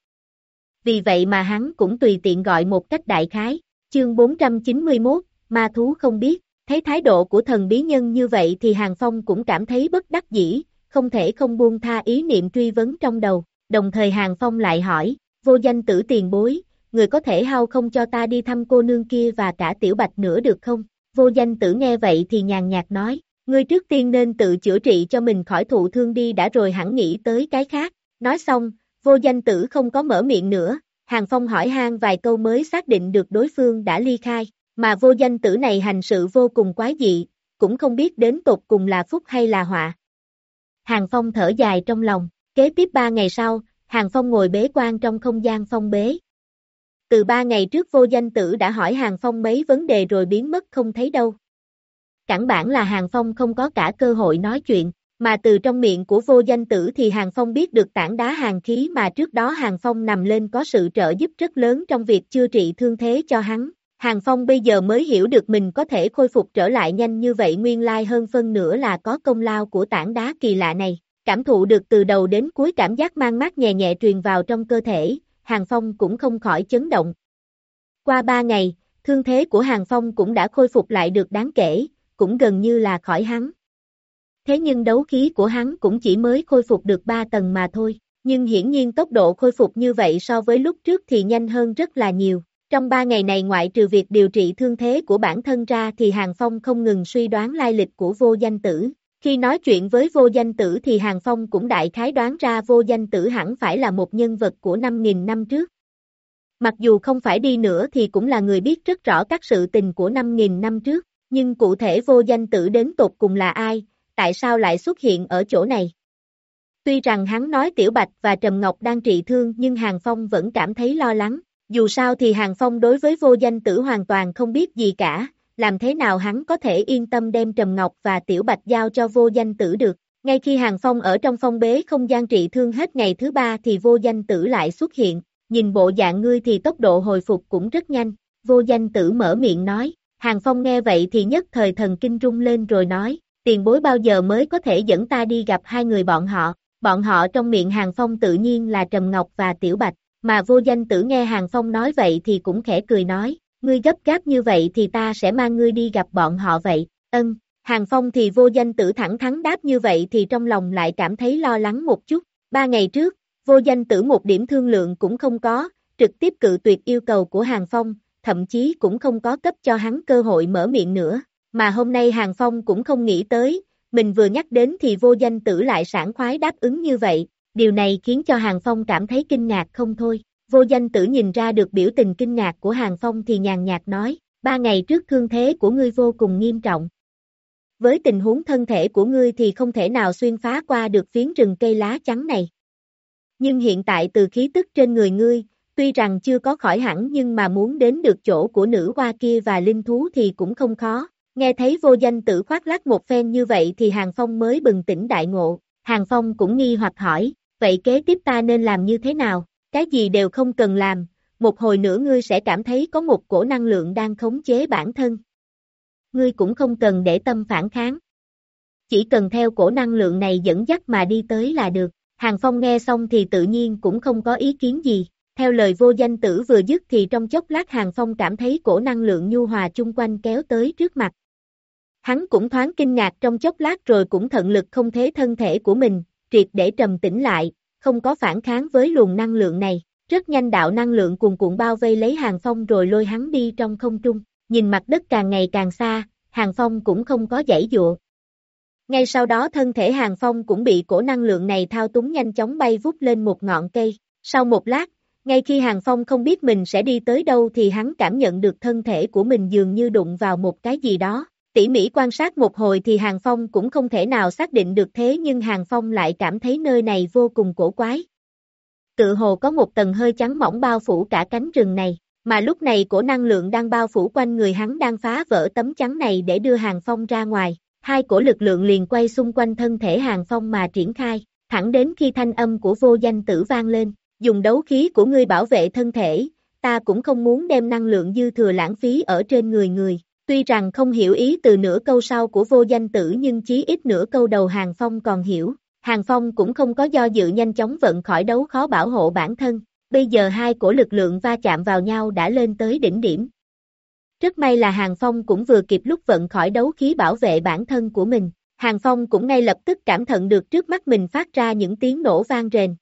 Vì vậy mà hắn cũng tùy tiện gọi một cách đại khái, chương 491, ma thú không biết, thấy thái độ của thần bí nhân như vậy thì Hàng Phong cũng cảm thấy bất đắc dĩ, không thể không buông tha ý niệm truy vấn trong đầu, đồng thời Hàng Phong lại hỏi, vô danh tử tiền bối, người có thể hao không cho ta đi thăm cô nương kia và cả tiểu bạch nữa được không? Vô danh tử nghe vậy thì nhàn nhạt nói, ngươi trước tiên nên tự chữa trị cho mình khỏi thụ thương đi đã rồi hẳn nghĩ tới cái khác. Nói xong, vô danh tử không có mở miệng nữa, Hàng Phong hỏi han vài câu mới xác định được đối phương đã ly khai, mà vô danh tử này hành sự vô cùng quái dị, cũng không biết đến tột cùng là phúc hay là họa. Hàng Phong thở dài trong lòng, kế tiếp ba ngày sau, Hàng Phong ngồi bế quan trong không gian phong bế. Từ ba ngày trước vô danh tử đã hỏi Hàng Phong mấy vấn đề rồi biến mất không thấy đâu. Cản bản là Hàng Phong không có cả cơ hội nói chuyện, mà từ trong miệng của vô danh tử thì Hàng Phong biết được tảng đá hàng khí mà trước đó Hàng Phong nằm lên có sự trợ giúp rất lớn trong việc chữa trị thương thế cho hắn. Hàng Phong bây giờ mới hiểu được mình có thể khôi phục trở lại nhanh như vậy nguyên lai hơn phân nửa là có công lao của tảng đá kỳ lạ này. Cảm thụ được từ đầu đến cuối cảm giác mang mát nhẹ nhẹ truyền vào trong cơ thể, Hàng Phong cũng không khỏi chấn động. Qua ba ngày, thương thế của Hàng Phong cũng đã khôi phục lại được đáng kể, cũng gần như là khỏi hắn. Thế nhưng đấu khí của hắn cũng chỉ mới khôi phục được ba tầng mà thôi, nhưng hiển nhiên tốc độ khôi phục như vậy so với lúc trước thì nhanh hơn rất là nhiều. Trong ba ngày này ngoại trừ việc điều trị thương thế của bản thân ra thì Hàng Phong không ngừng suy đoán lai lịch của vô danh tử. Khi nói chuyện với vô danh tử thì Hàng Phong cũng đại khái đoán ra vô danh tử hẳn phải là một nhân vật của 5.000 năm trước. Mặc dù không phải đi nữa thì cũng là người biết rất rõ các sự tình của 5.000 năm trước, nhưng cụ thể vô danh tử đến tột cùng là ai, tại sao lại xuất hiện ở chỗ này? Tuy rằng hắn nói Tiểu Bạch và Trầm Ngọc đang trị thương nhưng Hàng Phong vẫn cảm thấy lo lắng, dù sao thì Hàng Phong đối với vô danh tử hoàn toàn không biết gì cả, làm thế nào hắn có thể yên tâm đem Trầm Ngọc và Tiểu Bạch giao cho vô danh tử được. Ngay khi Hàng Phong ở trong phong bế không gian trị thương hết ngày thứ ba thì vô danh tử lại xuất hiện, nhìn bộ dạng ngươi thì tốc độ hồi phục cũng rất nhanh, vô danh tử mở miệng nói, Hàng Phong nghe vậy thì nhất thời thần kinh rung lên rồi nói, tiền bối bao giờ mới có thể dẫn ta đi gặp hai người bọn họ, bọn họ trong miệng Hàng Phong tự nhiên là Trầm Ngọc và Tiểu Bạch, mà vô danh tử nghe Hàng Phong nói vậy thì cũng khẽ cười nói, ngươi gấp gáp như vậy thì ta sẽ mang ngươi đi gặp bọn họ vậy, ân, Hàng Phong thì vô danh tử thẳng thắn đáp như vậy thì trong lòng lại cảm thấy lo lắng một chút, ba ngày trước, vô danh tử một điểm thương lượng cũng không có, trực tiếp cự tuyệt yêu cầu của Hàng Phong, thậm chí cũng không có cấp cho hắn cơ hội mở miệng nữa, mà hôm nay Hàng Phong cũng không nghĩ tới, mình vừa nhắc đến thì vô danh tử lại sảng khoái đáp ứng như vậy, điều này khiến cho Hàng Phong cảm thấy kinh ngạc không thôi. Vô danh tử nhìn ra được biểu tình kinh ngạc của Hàng Phong thì nhàn nhạt nói, ba ngày trước thương thế của ngươi vô cùng nghiêm trọng. Với tình huống thân thể của ngươi thì không thể nào xuyên phá qua được phiến rừng cây lá trắng này. Nhưng hiện tại từ khí tức trên người ngươi, tuy rằng chưa có khỏi hẳn nhưng mà muốn đến được chỗ của nữ hoa kia và linh thú thì cũng không khó. Nghe thấy vô danh tử khoác lác một phen như vậy thì Hàng Phong mới bừng tỉnh đại ngộ. Hàng Phong cũng nghi hoặc hỏi, vậy kế tiếp ta nên làm như thế nào? Cái gì đều không cần làm, một hồi nữa ngươi sẽ cảm thấy có một cổ năng lượng đang khống chế bản thân. Ngươi cũng không cần để tâm phản kháng. Chỉ cần theo cổ năng lượng này dẫn dắt mà đi tới là được. Hàng Phong nghe xong thì tự nhiên cũng không có ý kiến gì. Theo lời vô danh tử vừa dứt thì trong chốc lát Hàng Phong cảm thấy cổ năng lượng nhu hòa chung quanh kéo tới trước mặt. Hắn cũng thoáng kinh ngạc trong chốc lát rồi cũng thận lực không thế thân thể của mình, triệt để trầm tĩnh lại, không có phản kháng với luồng năng lượng này. Rất nhanh đạo năng lượng cuồn cuộn bao vây lấy Hàng Phong rồi lôi hắn đi trong không trung. Nhìn mặt đất càng ngày càng xa, Hàng Phong cũng không có giải dụa. Ngay sau đó thân thể Hàng Phong cũng bị cổ năng lượng này thao túng nhanh chóng bay vút lên một ngọn cây. Sau một lát, ngay khi Hàng Phong không biết mình sẽ đi tới đâu thì hắn cảm nhận được thân thể của mình dường như đụng vào một cái gì đó. Tỉ mỉ quan sát một hồi thì Hàng Phong cũng không thể nào xác định được thế nhưng Hàng Phong lại cảm thấy nơi này vô cùng cổ quái. Tự hồ có một tầng hơi trắng mỏng bao phủ cả cánh rừng này, mà lúc này cổ năng lượng đang bao phủ quanh người hắn đang phá vỡ tấm chắn này để đưa Hàng Phong ra ngoài. Hai cổ lực lượng liền quay xung quanh thân thể Hàng Phong mà triển khai, thẳng đến khi thanh âm của vô danh tử vang lên, dùng đấu khí của ngươi bảo vệ thân thể, ta cũng không muốn đem năng lượng dư thừa lãng phí ở trên người người. Tuy rằng không hiểu ý từ nửa câu sau của vô danh tử nhưng chí ít nửa câu đầu Hàng Phong còn hiểu. Hàng Phong cũng không có do dự nhanh chóng vận khỏi đấu khó bảo hộ bản thân. Bây giờ hai cổ lực lượng va chạm vào nhau đã lên tới đỉnh điểm. Rất may là Hàng Phong cũng vừa kịp lúc vận khỏi đấu khí bảo vệ bản thân của mình. Hàng Phong cũng ngay lập tức cảm thận được trước mắt mình phát ra những tiếng nổ vang rền.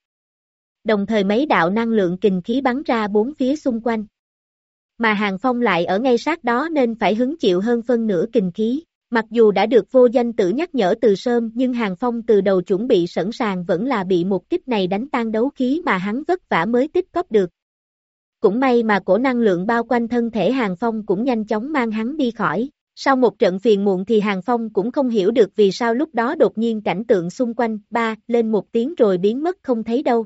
Đồng thời mấy đạo năng lượng kình khí bắn ra bốn phía xung quanh. Mà Hàng Phong lại ở ngay sát đó nên phải hứng chịu hơn phân nửa kình khí. Mặc dù đã được vô danh tử nhắc nhở từ sớm nhưng Hàng Phong từ đầu chuẩn bị sẵn sàng vẫn là bị một kích này đánh tan đấu khí mà hắn vất vả mới tích cóp được. Cũng may mà cổ năng lượng bao quanh thân thể Hàng Phong cũng nhanh chóng mang hắn đi khỏi. Sau một trận phiền muộn thì Hàng Phong cũng không hiểu được vì sao lúc đó đột nhiên cảnh tượng xung quanh, ba, lên một tiếng rồi biến mất không thấy đâu.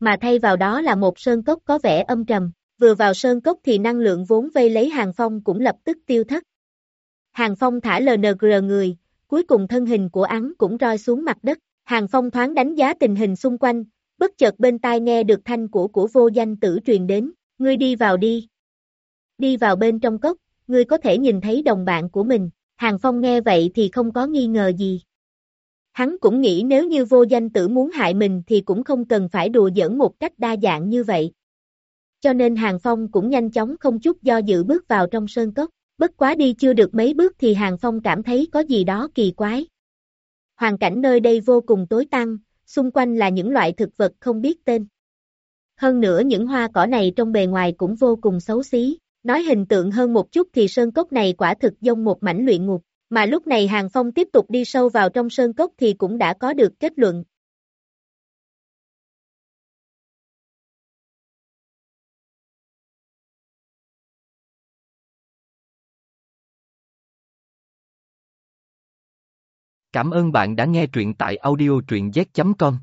Mà thay vào đó là một sơn cốc có vẻ âm trầm, vừa vào sơn cốc thì năng lượng vốn vây lấy Hàng Phong cũng lập tức tiêu thất. Hàng Phong thả LNG người, cuối cùng thân hình của hắn cũng roi xuống mặt đất. Hàng Phong thoáng đánh giá tình hình xung quanh, bất chợt bên tai nghe được thanh của của vô danh tử truyền đến, ngươi đi vào đi. Đi vào bên trong cốc, ngươi có thể nhìn thấy đồng bạn của mình, Hàng Phong nghe vậy thì không có nghi ngờ gì. Hắn cũng nghĩ nếu như vô danh tử muốn hại mình thì cũng không cần phải đùa giỡn một cách đa dạng như vậy. Cho nên Hàng Phong cũng nhanh chóng không chút do dự bước vào trong sơn cốc. Bất quá đi chưa được mấy bước thì Hàng Phong cảm thấy có gì đó kỳ quái. Hoàn cảnh nơi đây vô cùng tối tăm, xung quanh là những loại thực vật không biết tên. Hơn nữa những hoa cỏ này trong bề ngoài cũng vô cùng xấu xí, nói hình tượng hơn một chút thì sơn cốc này quả thực giống một mảnh luyện ngục, mà lúc này Hàng Phong tiếp tục đi sâu vào trong sơn cốc thì cũng đã có được kết luận, Cảm ơn bạn đã nghe truyện tại audiotruyenz.com.